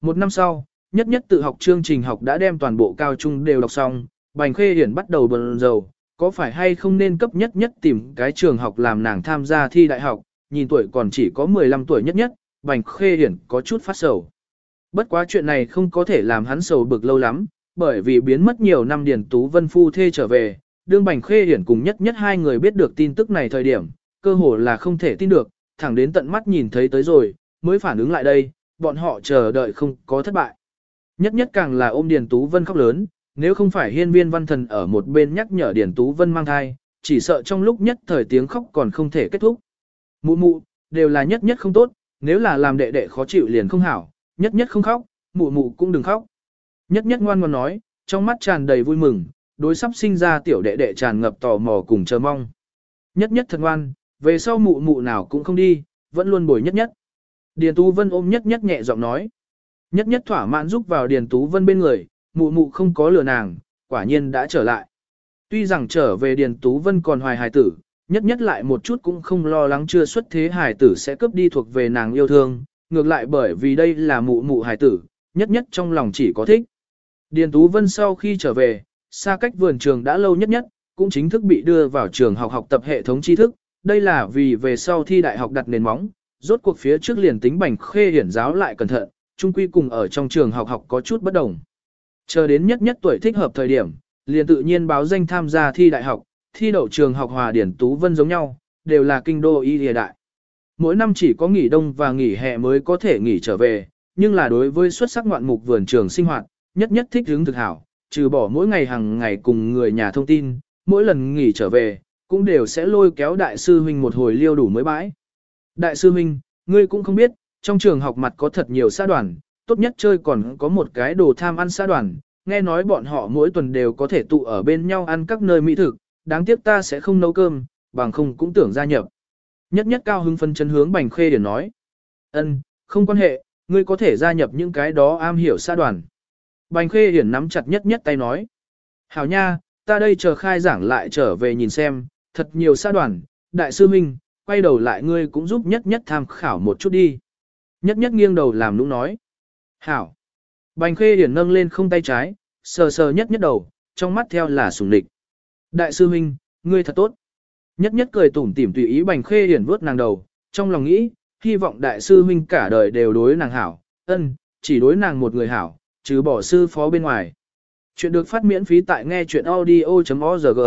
Speaker 1: Một năm sau, nhất nhất tự học chương trình học đã đem toàn bộ cao trung đều đọc xong, Bành Khê Hiển bắt đầu bần dầu, có phải hay không nên cấp nhất nhất tìm cái trường học làm nàng tham gia thi đại học, nhìn tuổi còn chỉ có 15 tuổi nhất nhất, Bành Khê Hiển có chút phát sầu. Bất quá chuyện này không có thể làm hắn sầu bực lâu lắm, bởi vì biến mất nhiều năm Điền Tú Vân Phu thê trở về, đương Bành Khê Hiển cùng nhất nhất hai người biết được tin tức này thời điểm, cơ hồ là không thể tin được, thẳng đến tận mắt nhìn thấy tới rồi, mới phản ứng lại đây, bọn họ chờ đợi không có thất bại. Nhất nhất càng là ôm Điền Tú Vân khóc lớn, nếu không phải hiên viên văn thần ở một bên nhắc nhở Điền Tú Vân mang thai, chỉ sợ trong lúc nhất thời tiếng khóc còn không thể kết thúc. Mụ mụ, đều là nhất nhất không tốt, nếu là làm đệ đệ khó chịu liền không hảo, nhất nhất không khóc, mụ mụ cũng đừng khóc. Nhất nhất ngoan ngoãn nói, trong mắt tràn đầy vui mừng, đối sắp sinh ra tiểu đệ đệ tràn ngập tò mò cùng chờ mong. Nhất nhất thật ngoan, về sau mụ mụ nào cũng không đi, vẫn luôn bồi nhất nhất. Điền Tú Vân ôm nhất nhất nhẹ giọng nói. Nhất nhất thỏa mãn giúp vào Điền Tú Vân bên người, mụ mụ không có lừa nàng, quả nhiên đã trở lại. Tuy rằng trở về Điền Tú Vân còn hoài hài tử, nhất nhất lại một chút cũng không lo lắng chưa xuất thế hài tử sẽ cướp đi thuộc về nàng yêu thương, ngược lại bởi vì đây là mụ mụ hài tử, nhất nhất trong lòng chỉ có thích. Điền Tú Vân sau khi trở về, xa cách vườn trường đã lâu nhất nhất, cũng chính thức bị đưa vào trường học học tập hệ thống tri thức, đây là vì về sau thi đại học đặt nền móng, rốt cuộc phía trước liền tính bành khê hiển giáo lại cẩn thận, chung quy cùng ở trong trường học học có chút bất đồng. Chờ đến nhất nhất tuổi thích hợp thời điểm, liền tự nhiên báo danh tham gia thi đại học, thi đậu trường học Hòa Điển Tú Vân giống nhau, đều là kinh đô y địa đại. Mỗi năm chỉ có nghỉ đông và nghỉ hè mới có thể nghỉ trở về, nhưng là đối với xuất sắc ngoạn mục vườn trường sinh hoạt, nhất nhất thích hướng thực hảo, trừ bỏ mỗi ngày hàng ngày cùng người nhà thông tin, mỗi lần nghỉ trở về, cũng đều sẽ lôi kéo đại sư huynh một hồi liêu đủ mới bãi. Đại sư huynh, ngươi cũng không biết, trong trường học mặt có thật nhiều xã đoàn, tốt nhất chơi còn có một cái đồ tham ăn xã đoàn, nghe nói bọn họ mỗi tuần đều có thể tụ ở bên nhau ăn các nơi mỹ thực, đáng tiếc ta sẽ không nấu cơm, bằng không cũng tưởng gia nhập. Nhất nhất cao hưng phân chân hướng bành khê để nói. ân không quan hệ, ngươi có thể gia nhập những cái đó am hiểu xã đoàn. Bành khê hiển nắm chặt nhất nhất tay nói. Hảo nha, ta đây chờ khai giảng lại trở về nhìn xem, thật nhiều xã đoàn, đại sư minh, quay đầu lại ngươi cũng giúp nhất nhất tham khảo một chút đi. Nhất nhất nghiêng đầu làm nũng nói. Hảo. Bành khê điển nâng lên không tay trái, sờ sờ nhất nhất đầu, trong mắt theo là sùng địch. Đại sư huynh, ngươi thật tốt. Nhất nhất cười tủm tỉm tùy ý bành khê điển vuốt nàng đầu, trong lòng nghĩ, hy vọng đại sư huynh cả đời đều đối nàng hảo, ân, chỉ đối nàng một người hảo, chứ bỏ sư phó bên ngoài. Chuyện được phát miễn phí tại nghe chuyện audio.org.